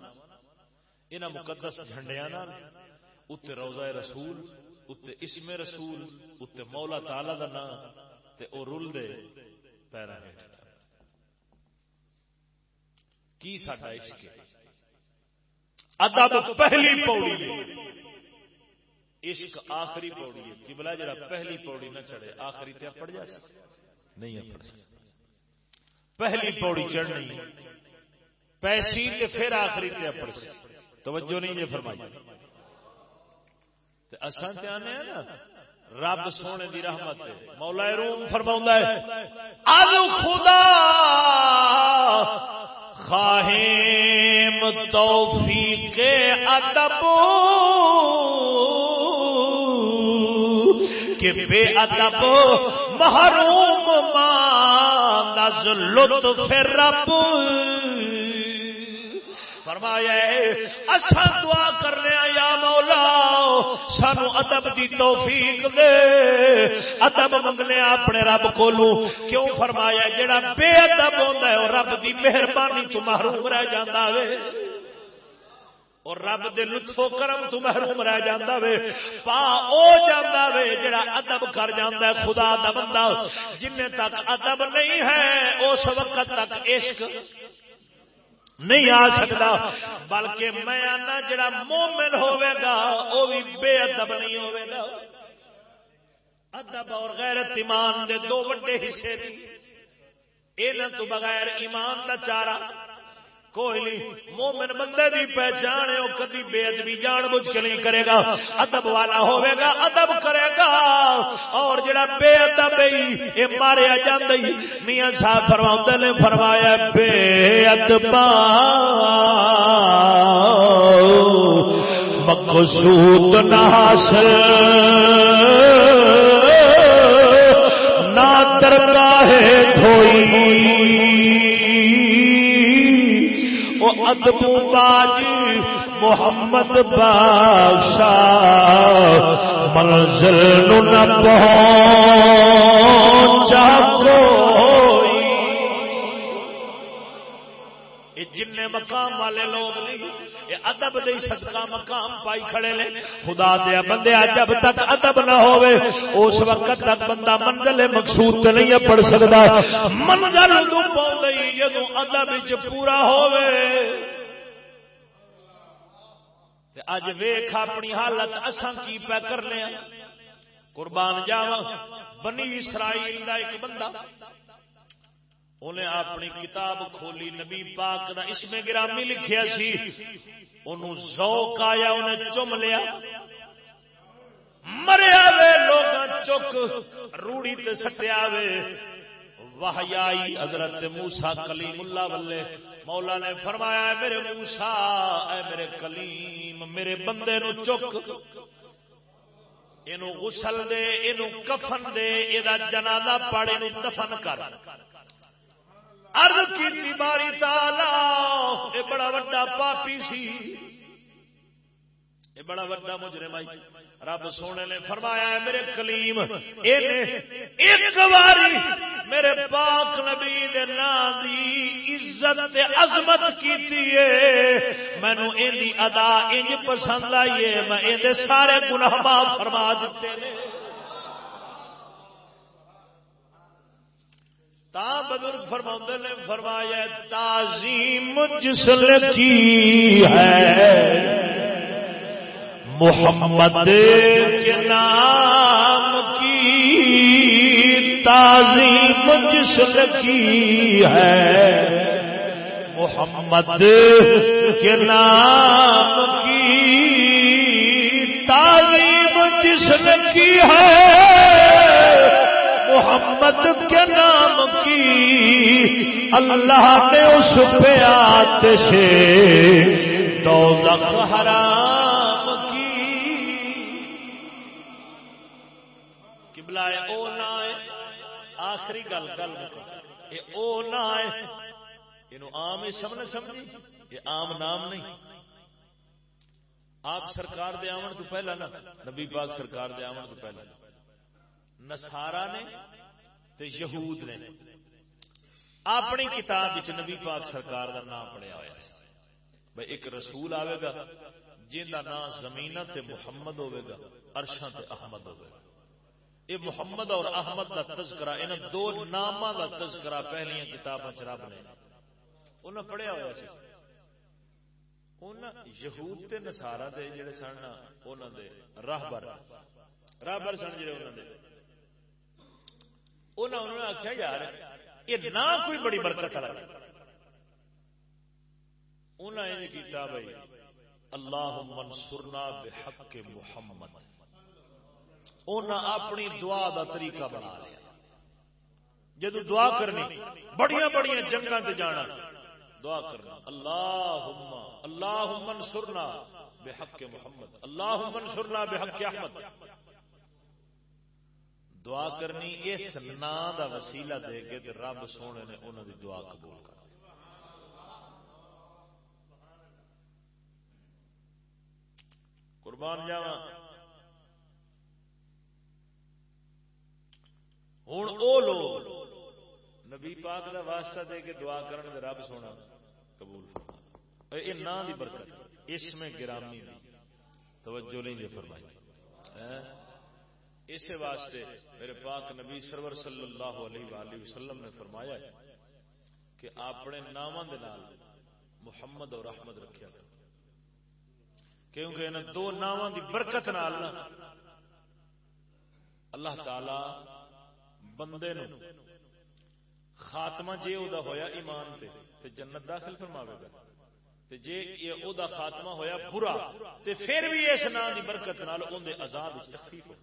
Speaker 1: انہاں مقدس جھنڈیاں نال اتنے روزہ رسول اتنے اسم رسول اتنے مولا تالا دا نام تے او رول دے پیرا کی ساڈا عشق ادب پہلی پوڑی۔ عشق آخری پوڑی ہے۔ کہ بلا جڑا پہلی پوڑی نہ چڑھے آخری تے پڑ جا نہیں پڑ سکتا۔ پہلی پوڑی چڑھنی پیسی تے پھر آخری تے پڑ سکتا توجہ نہیں یہ فرمائی۔ اساں تے آنے ہیں نا رب سونے دی رحمت مولا روم فرماؤں ہے اد خدا خواہیم توفیق ادب کہ بے ادب محروم مان لطف رب۔ فرمایا اصا دعا کرنے یا مولا، سانو ادب دی توفیق دے۔ ادب منگنے اپنے رب کو کیوں فرمایا جڑا بے ادب ہوتا ہے رب دی مہربانی تو محروم رہ جاتا ہے اور رب دے لطف و کرم تو محروم رہ جاتا وے۔ پا او جاتا وے جڑا ادب کر جاتا ہے خدا دا بندہ۔ جن تک ادب نہیں ہے، اس وقت تک عشق نہیں آ سکتا۔ بلکہ میں آنا جڑا مومن ہوئے گا وہ بھی بے ادب نہیں ہوئے گا۔ ادب اور غیرت ایمان دے دو بڑے حصے یہ تو بغیر ایمان دا چارہ۔ کوئی نہیں۔ مومن بندے دی پہچان ہے، وہ کدی بے ادبی جان بوجھ کے نہیں کرے گا۔ ادب والا ہوے گا، ادب کرے گا۔ اور جڑا بے ادب یہ ماریا جاتا میاں صاحب فرما نے فرمایا، بے ادبا۔ مقصود نہ حاصل۔ ادبو باج محمد بادشاہ منزل نہ پہنچا کوئی۔ جن مقام والے لوگ نہیں ادب دے صدقہ مقام پائی کھڑے نے۔ خدا دیا بندے جب تک ادب نہ ہوئے، اس وقت تک بندہ منزل مقصود تے نہیں پڑھ سکتا منزل تو پاؤں جدو ادب وچ پورا ہوئے۔ اج ویخ اپنی حالت، اساں کی پہ کرنے قربان جاوا بنی اسرائیل دا ایک بندہ۔ انہیں اپنی کتاب کھولی، نبی پاک دا اس میں گرامی لکھیا سی۔ انہوں ذوق آیا، انہیں چم لیا۔ مریا وے لوگ چک روڑی تے سٹیا وے وحیائی حضرت موسا کلیم اللہ ولے مولا نے فرمایا، اے میرے موسا اے میرے کلیم، میرے بندے نو چک۔ اینو غسل دے، اینو کفن دے یہ جنازہ پڑے نو دفن کر۔ ارد کی باری تالا یہ بڑا وڈا پاپی سی۔ یہ بڑا وڈا مجرم آئی۔ رب سونے نے فرمایا ہے، میرے کلیم ایک باری میرے پاک نبی دے نام دی عزت عظمت کیتی ہے۔ مینو این ادا انج پسند آئی ہے۔ میں یہ سارے گناہ معاف فرما دیتے نے تا بزرگ فرما نے فرمایا، تعظیم جسل کی ہے، محمد کے نام کی تعظیم جسل کی ہے، محمد کے نام کی تعظیم جسل کی ہے محمد کے نام کی اللہ نے اس پہ آتش دولت حرام کی۔ قبلہ او نہ آخری گل گل یہ او نہ یہ عام ہی سمجھ سمجھی؟ یہ عام نام نہیں۔ آپ سرکار دے آمن تو پہلا نا نبی پاک سرکار دے آمن تو پہلا نسارا نے تے یہود نے اپنی کتاب نبی پاک سرکار کا نام پڑیا ہوا بھائی ایک رسول آئے گا جن کا نام زمین تے محمد ہوے گا ارشاں تے احمد ہوے گا۔ یہ محمد اور احمد کا تذکرہ ان دو نام کا تذکرہ پہلیا کتاباں رب نے انہیں پڑھیا ہوا سی۔ یہود تے نسارا دے جڑے سن انہوں دے راہبر راہبر سن جڑے انہوں دے۔ انہوں نے آخیا یار، یہ نہ کوئی بڑی برکت والا انہیں یہ کیتا بھائی اللہ منصورنا بحق محمد. انہیں اپنی دعا دا طریقہ بنا لیا۔ جدو دعا کرنی، بڑیاں بڑیاں جنگاں تے جانا، دعا کرنا اللہ اللہ منصورنا بحق محمد اللہ منصورنا بحق احمد. دعا کرنی، اس نا دا وسیلہ دے کے تے رب سونے نے انہوں دی دعا قبول کر قربان جاوا ہوں او لوگ نبی پاک دا واسطہ دے کے دعا کرن دے رب سونا قبول فرما یہ نا دی برکت، اس میں گرامی دی توجہ نہیں جی فرمائی۔ ہاں؟ اسی واسطے میرے پاک نبی سرور صلی اللہ علیہ وآلہ وسلم نے فرمایا ہے کہ اپنے ناموں دے محمد اور احمد رکھیا کر کیونکہ ان دو ناموں دی برکت نال اللہ تعالی بندے نو خاتمہ جے او دا ہویا ایمان تے تے جنت داخل فرماوے گا۔ تے جے یہ او دا خاتمہ ہویا برا، تے پھر بھی اس نام دی برکت نال اون دے عذاب وچ تخفیف ہو۔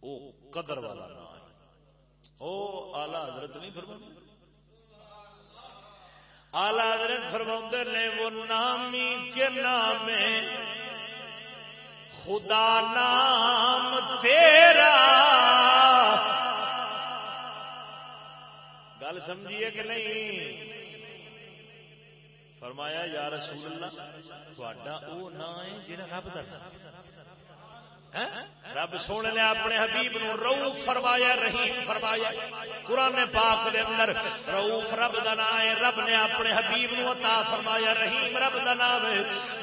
Speaker 1: او قدر والا نام ہے۔ او اعلی حضرت نہیں فرما اعلی حضرت فرما نے وہ نامی کے نام خدا نام تیرا۔ گل سمجھیے کہ نہیں؟ فرمایا، یا رسول اللہ تھوڑا وہ نام ہے جہاں رب کا رب سونے نے اپنے حبیب نو رو فرمایا، رحیم فرمایا۔ قرآن پاک دے اندر روف رب دا نام ہے، رب نے اپنے حبیب نو عطا فرمایا، رحیم رب دا نام ہے۔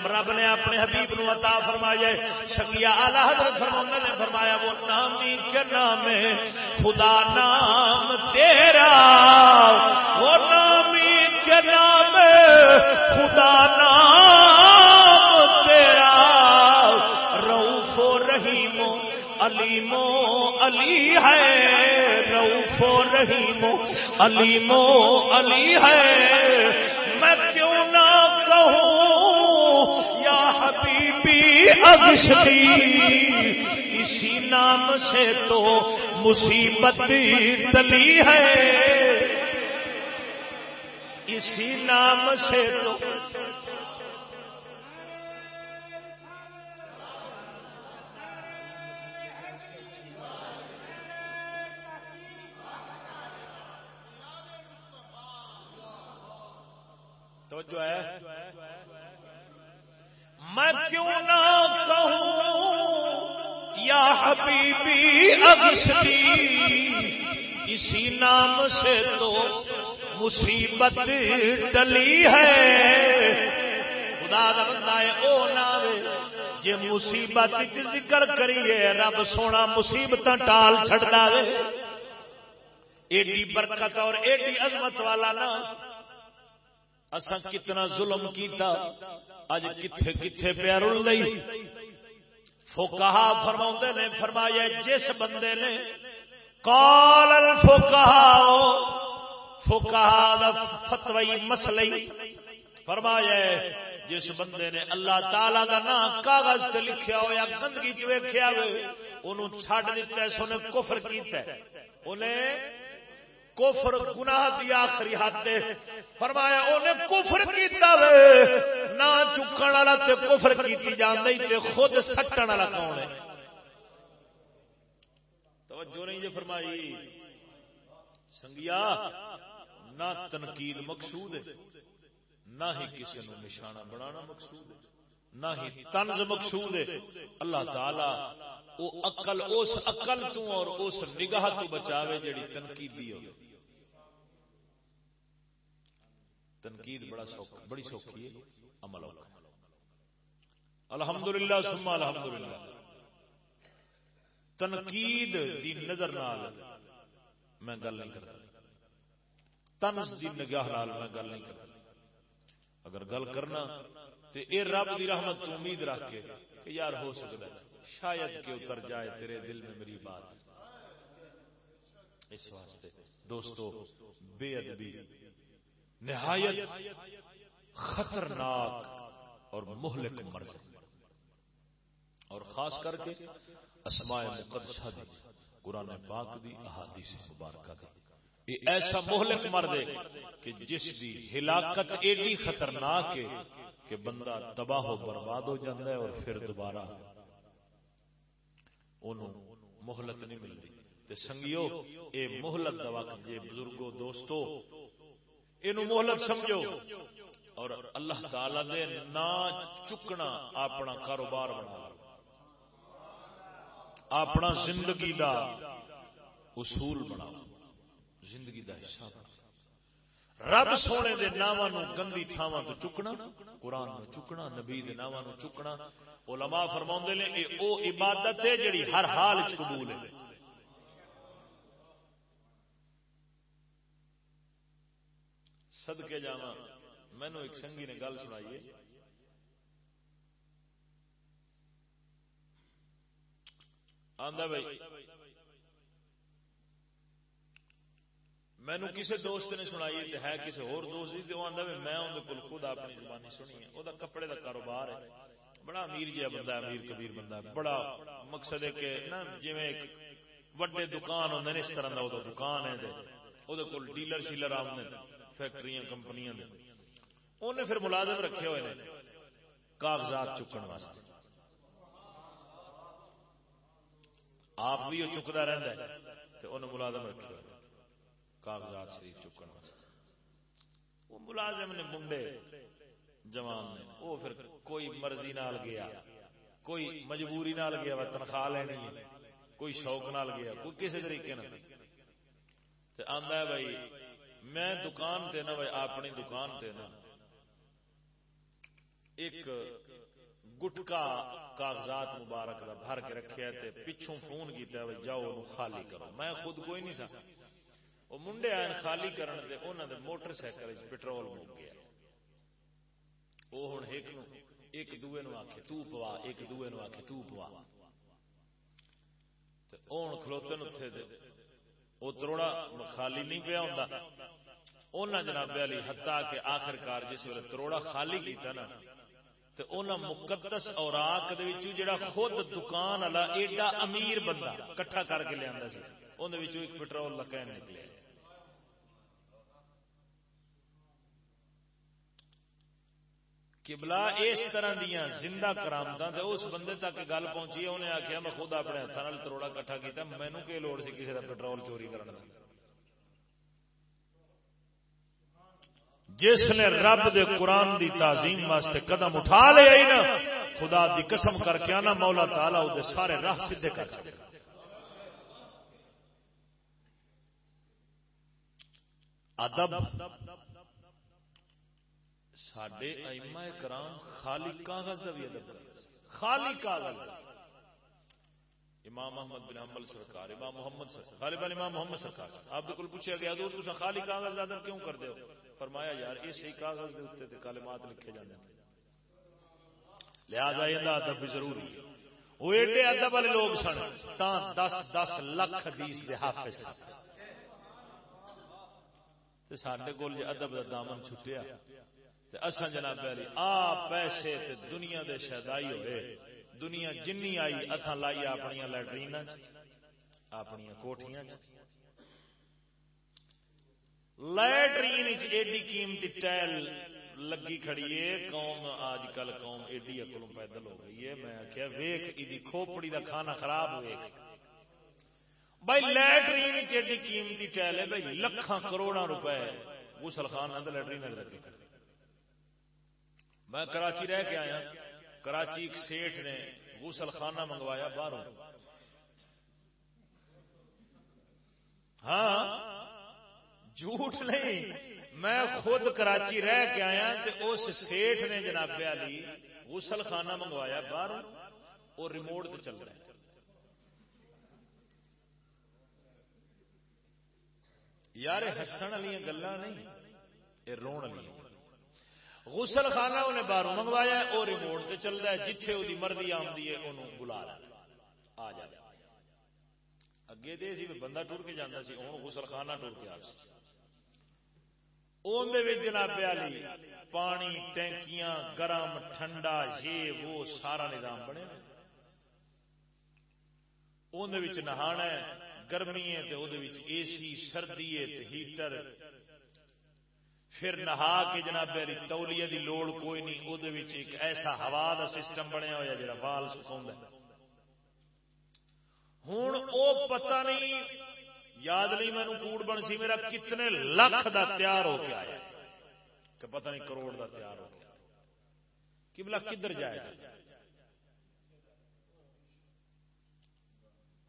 Speaker 1: رب نے اپنے حبیب نو عطا فرمایا۔ شکیا اعلی حضرت فرمانا نے فرمایا، وہ نام ہی کیا نام ہے؟ خدا نام تیرا، وہ نام ہی کیا نام ہے؟ خدا نام روفو رحیمو علیمو علی ہے۔ میں کیوں نہ کہوں، یا حبیبی اگشتی، اسی نام سے تو مصیبت تلی ہے۔ اسی نام سے تو توجہ ہے، میں کیوں نہ کہوں، یا حبیبی اگستی اسی نام سے تو مصیبت ٹلی ہے۔ خدا کا بندہ ہے، او نام جی مصیبت ذکر کریے، رب سونا مصیبت ٹال چڑتا ہے۔ ایڈی برکت اور ایڈی عظمت والا نا اسا کتنا ظلم کیتا؟ اج کتھے کتھے پیا نے فرمایا جس بندے نے دا فتوی مسئلے فرمایا جس بندے نے اللہ تعالی دا نام کاغذ تے لکھیا ہو یا گندگی چ ویکھیا ہوئے اونوں چھڈ دتا ہے سونے کفر کیتا ہے۔ انہیں کفر گناہ دی آخری حد فرمایا انہیں کفر کیتا وے۔ نہ چکن والا تے کفر کیتی جاندی تے خود سٹن والا کون ہے؟ توجہ نہیں جی فرمائی۔ سنگیا، نہ تنقید مقصود ہے۔ نہ ہی کسی نو نشانہ بنانا مقصود ہے۔ نہ ہی تنز مقصود ہے۔ اللہ تعالی او عقل، اس عقل تو اور اس نگاہ تو بچاوے جڑی تنقیدی ہو تنقید بڑا سوکھ بڑی سوکھی ہے عمل ہو الحمدللہ ثم الحمدللہ۔ تنقید دی نظر نال میں گل نہیں کرتا۔ تنز دی نگاہ نال میں گل نہیں کرتا۔ اگر گل کرنا تو اے رب دی رحمت تو امید رکھ کے کہ یار ہو سکتا ہے۔ شاید کہ اتر جائے تیرے دل میں میری بات۔ اس واسطے دوستو بے ادبی نہایت خطرناک اور مہلک مرض اور خاص کر کے اسماء مقدسہ دی، قرآن پاک دی احادیث مبارکہ دی۔ یہ ایسا مہلک مرد ہے کہ جس دی ہلاکت ایڈی خطرناک ہے کہ بندہ تباہ و برباد ہو جاتا ہے اور پھر دوبارہ انہوں مہلت نہیں ملتی۔ تے سنگیو، اے مہلت دا وقت جے بزرگو، دوستو اینو مہلت سمجھو اور اللہ تعالی دے نا چکنا اپنا کاروبار بنا اپنا زندگی دا اصول بناؤ زندگی دا حصہ بنا رب سونے دے ناواں نو گندی تھاواں تو چکنا قرآن نو چکنا نبی دے ناواں نو چکنا علماء فرماوندے نے اے او عبادت ہے جڑی ہر حال وچ قبول ہے صدقے جاواں۔ مینوں ایک سنگی نے گل سنائی ہے۔ آندا بھائی مینو کسی دوست نے سنائی ہے کسی ہور دوست میں کول خود اپنی زبانی سنی ہے۔ وہ کپڑے کا کاروبار ہے۔ بڑا امیر جہا بندہ ہے، امیر کبیر بندہ ہے۔ بڑا مقصد ہے کہ نا جی وڈے دکان ہوں اس طرح کا دکان ہے وہ ڈیلر شیلر آتے فیکٹری کمپنیاں انہیں پھر ملازم رکھے ہوئے نے کاغذات چکن واسطے۔ آپ بھی وہ چکتا رہتا ہے تو انہیں ملازم رکھے ہوئے کاغذات شریف چکن واسطے۔ وہ ملازم نے، منڈے، جوان نے، وہ پھر کوئی مرضی نال گیا، کوئی مجبوری نال گیا، وہ تنخواہ لینی ہے، کوئی شوق نال گیا، کوئی کسی طریقے نہ آندا بھائی میں دکان تے نا بھائی اپنی دکان تے نا ایک گٹکا کاغذات مبارک کا بھر کے رکھے تے پچھوں فون کیتا ہے بھائی جاؤ خالی کرو۔ میں خود کوئی نہیں سا۔ وہ منڈے آئے خالی کرن دے انہوں دے موٹر سائیکل پٹرول مک گیا۔ وہ ہوں ایک ایک دوے نو آخے تو پوا، ایک دوے نو آخے تو پوا۔ ہوں کھلوتے اتنے دے وہ تروڑا خالی نہیں پیا ہوں انہیں جناب علی ہتا کہ آخر کار جس ویل تروڑا خالی کیتا نا تو انہیں مقدس اوراق جڑا خود دکان والا ایڈا امیر بندہ کٹھا کر کے لیا اندر ایک پٹرول لکین نکلے کبلا اس طرح دیا زندہ کرامت اس بندے تک گل پہنچی، انہیں آخیا میں خود اپنے ہاتھوں تروڑا کٹھا کیا مینو کی لوڑ سی کسی کا پٹرول چوری کرنے جس نے رب دے قرآن دی تعظیم واسطے قدم اٹھا لیا نا، خدا دی قسم کر کے آنا، مولا تالا وہ سارے راہ سیدھے کر ادب سڈے ایما کرام خالی کاغذ کا بھی ادب خالی کاغذ۔ امام محمد بن حمل سرکار، امام محمد سرکار غالب امام محمد سرکار۔ آپ بالکل پوچھا گیا دور تو خالی کاغذ کا ادب کیوں کرتے ہو؟ فرمایا، یار، اس ہی کاغذ دے کے اتنے کالمات لکھے جانے لہذا یہ ادب بھی ضروری ہے۔ وہ ایڈے ادب والے لوگ سن تا دس دس لکھ حدیث دے حافظ۔ سڈے کول ادب کا دامن چھٹیا اصا جناب علی، آ پیسے تے دنیا دے شہدائی ہوئے۔ دنیا جنی آئی اتھا لائی اپنی لٹرین اپنی کوٹیاں لٹرین ایڈی قیمتی ٹائل لگی کھڑی ہے، قوم آج کل قوم ایڈی اکلوں پیدل ہو گئی ہے۔ میں آخیا ویخ ایدی کھوپڑی دا کھانا خراب ویخ بھائی لٹرین ایڈی قیمتی ٹائل ہے، بھائی، لکھاں کروڑا روپے۔ غسل خان اندر لٹرین لگے۔ میں کراچی رہ کے آیا۔ کراچی ایک سیٹ نے غسل خانہ منگوایا باہروں۔ ہاں جھوٹ نہیں، میں خود کراچی رہ کے آیا تو اس سیٹ نے جناب علی غسل خانہ منگوایا باہر اور ریموٹ چل رہا ہے یار ہسن والی گلا نہیں، یہ رو والی غسل خانہ انہیں باہر منگوایا وہ ریموٹ سے چلتا ہے، جتھے وہ مرضی آتی ہے انہوں بلا آ جا اگے دے سی بندہ ٹر کے جانا سی ہوں غسل خانہ ٹر کے آ جناب علی، پانی، ٹینکیاں، گرم، ٹھنڈا، یہ، وہ، سارا نظام بنے اندر نہانا گرمی ہے اے سی سردی ہے ہیٹر پھر نہا کے جناب تولیے دی لوڑ کوئی نہیں وہ ایک ایسا ہوا کا سسٹم بنیا ہوا جا بال سکھاؤں ہوں وہ پتہ نہیں، یاد نہیں مینو کوڑ بن سی، میرا کتنے لکھ دا تیار ہو کے آیا۔ کہ پتہ نہیں کروڑ دا تیار ہو گیا کہ بلا کدھر جائے گا؟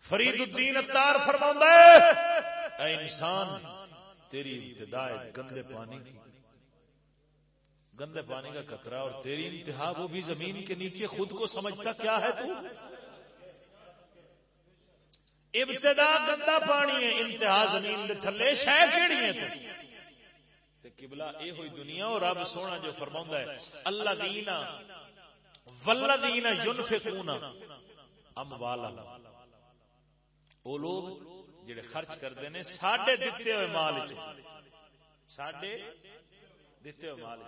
Speaker 1: فرید الدین اتار فرما اے انسان تیری ابتدا گندے پانی کی۔ گندے پانی کا کترا اور تیری انتہا وہ بھی زمین کے نیچے خود کو سمجھتا کیا ہے تو؟ ابتدا گندا پانی ہے، انتہا زمین کے تھلے شہ کہڑی ہے کبلا یہ ہوئی دنیا اور رب سونا جو فرما ہے اللہ دینا ول دینا یون فکونا ام والا وہ لوگ جڑے خرچ کرتے ہیں ساڈے دیتے ہوئے مال ساڈے دیتے ہوئے مال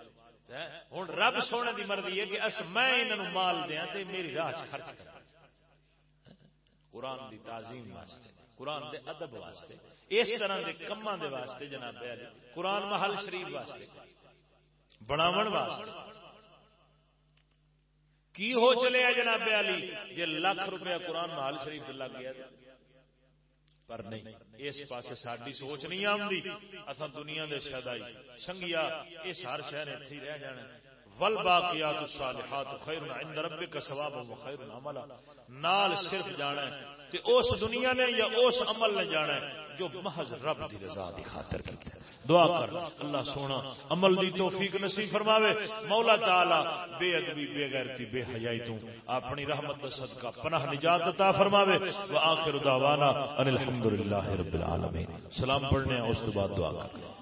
Speaker 1: ہوں رب سونے کی مرضی ہے کہ اس میں انہوں مال دیا میری راہ خرچ کر قرآن دی تعظیم واسطے، قرآن دے ادب واسطے، اس طرح دے کما دے واسطے جناب جی۔ قرآن محل شریف واسطے، بناون واسطے۔ کی ہو چلے جناب علی؟ جی لاکھ روپیہ قرآن محل شریف لگ گیا۔ پر نہیں. اس پاس ساری سوچ نہیں آتی اصا دنیا دے شہدائی. سنگیا یہ ہر شہر اتنے رہ جانا ول باقیات الصالحات خیر عند ربک ثواب و خیر عملا. نال صرف جانا ہے تے اس دنیا نے یا اس عمل نے جانا ہے جو محض رب دی رضا دی خاطر کیتا ہے. دعا کر۔ اللہ سونا، عمل دی توفیق نصیب فرماوے۔ مولا تعالی بے ادبی، بے غیرتی، بے حیائی تو اپنی رحمت دا صدقہ، پناہ نجات عطا فرماوے۔ واخر دعوانا ان الحمدللہ رب العالمین۔ سلام پڑھنے اس کے بعد دعا کر۔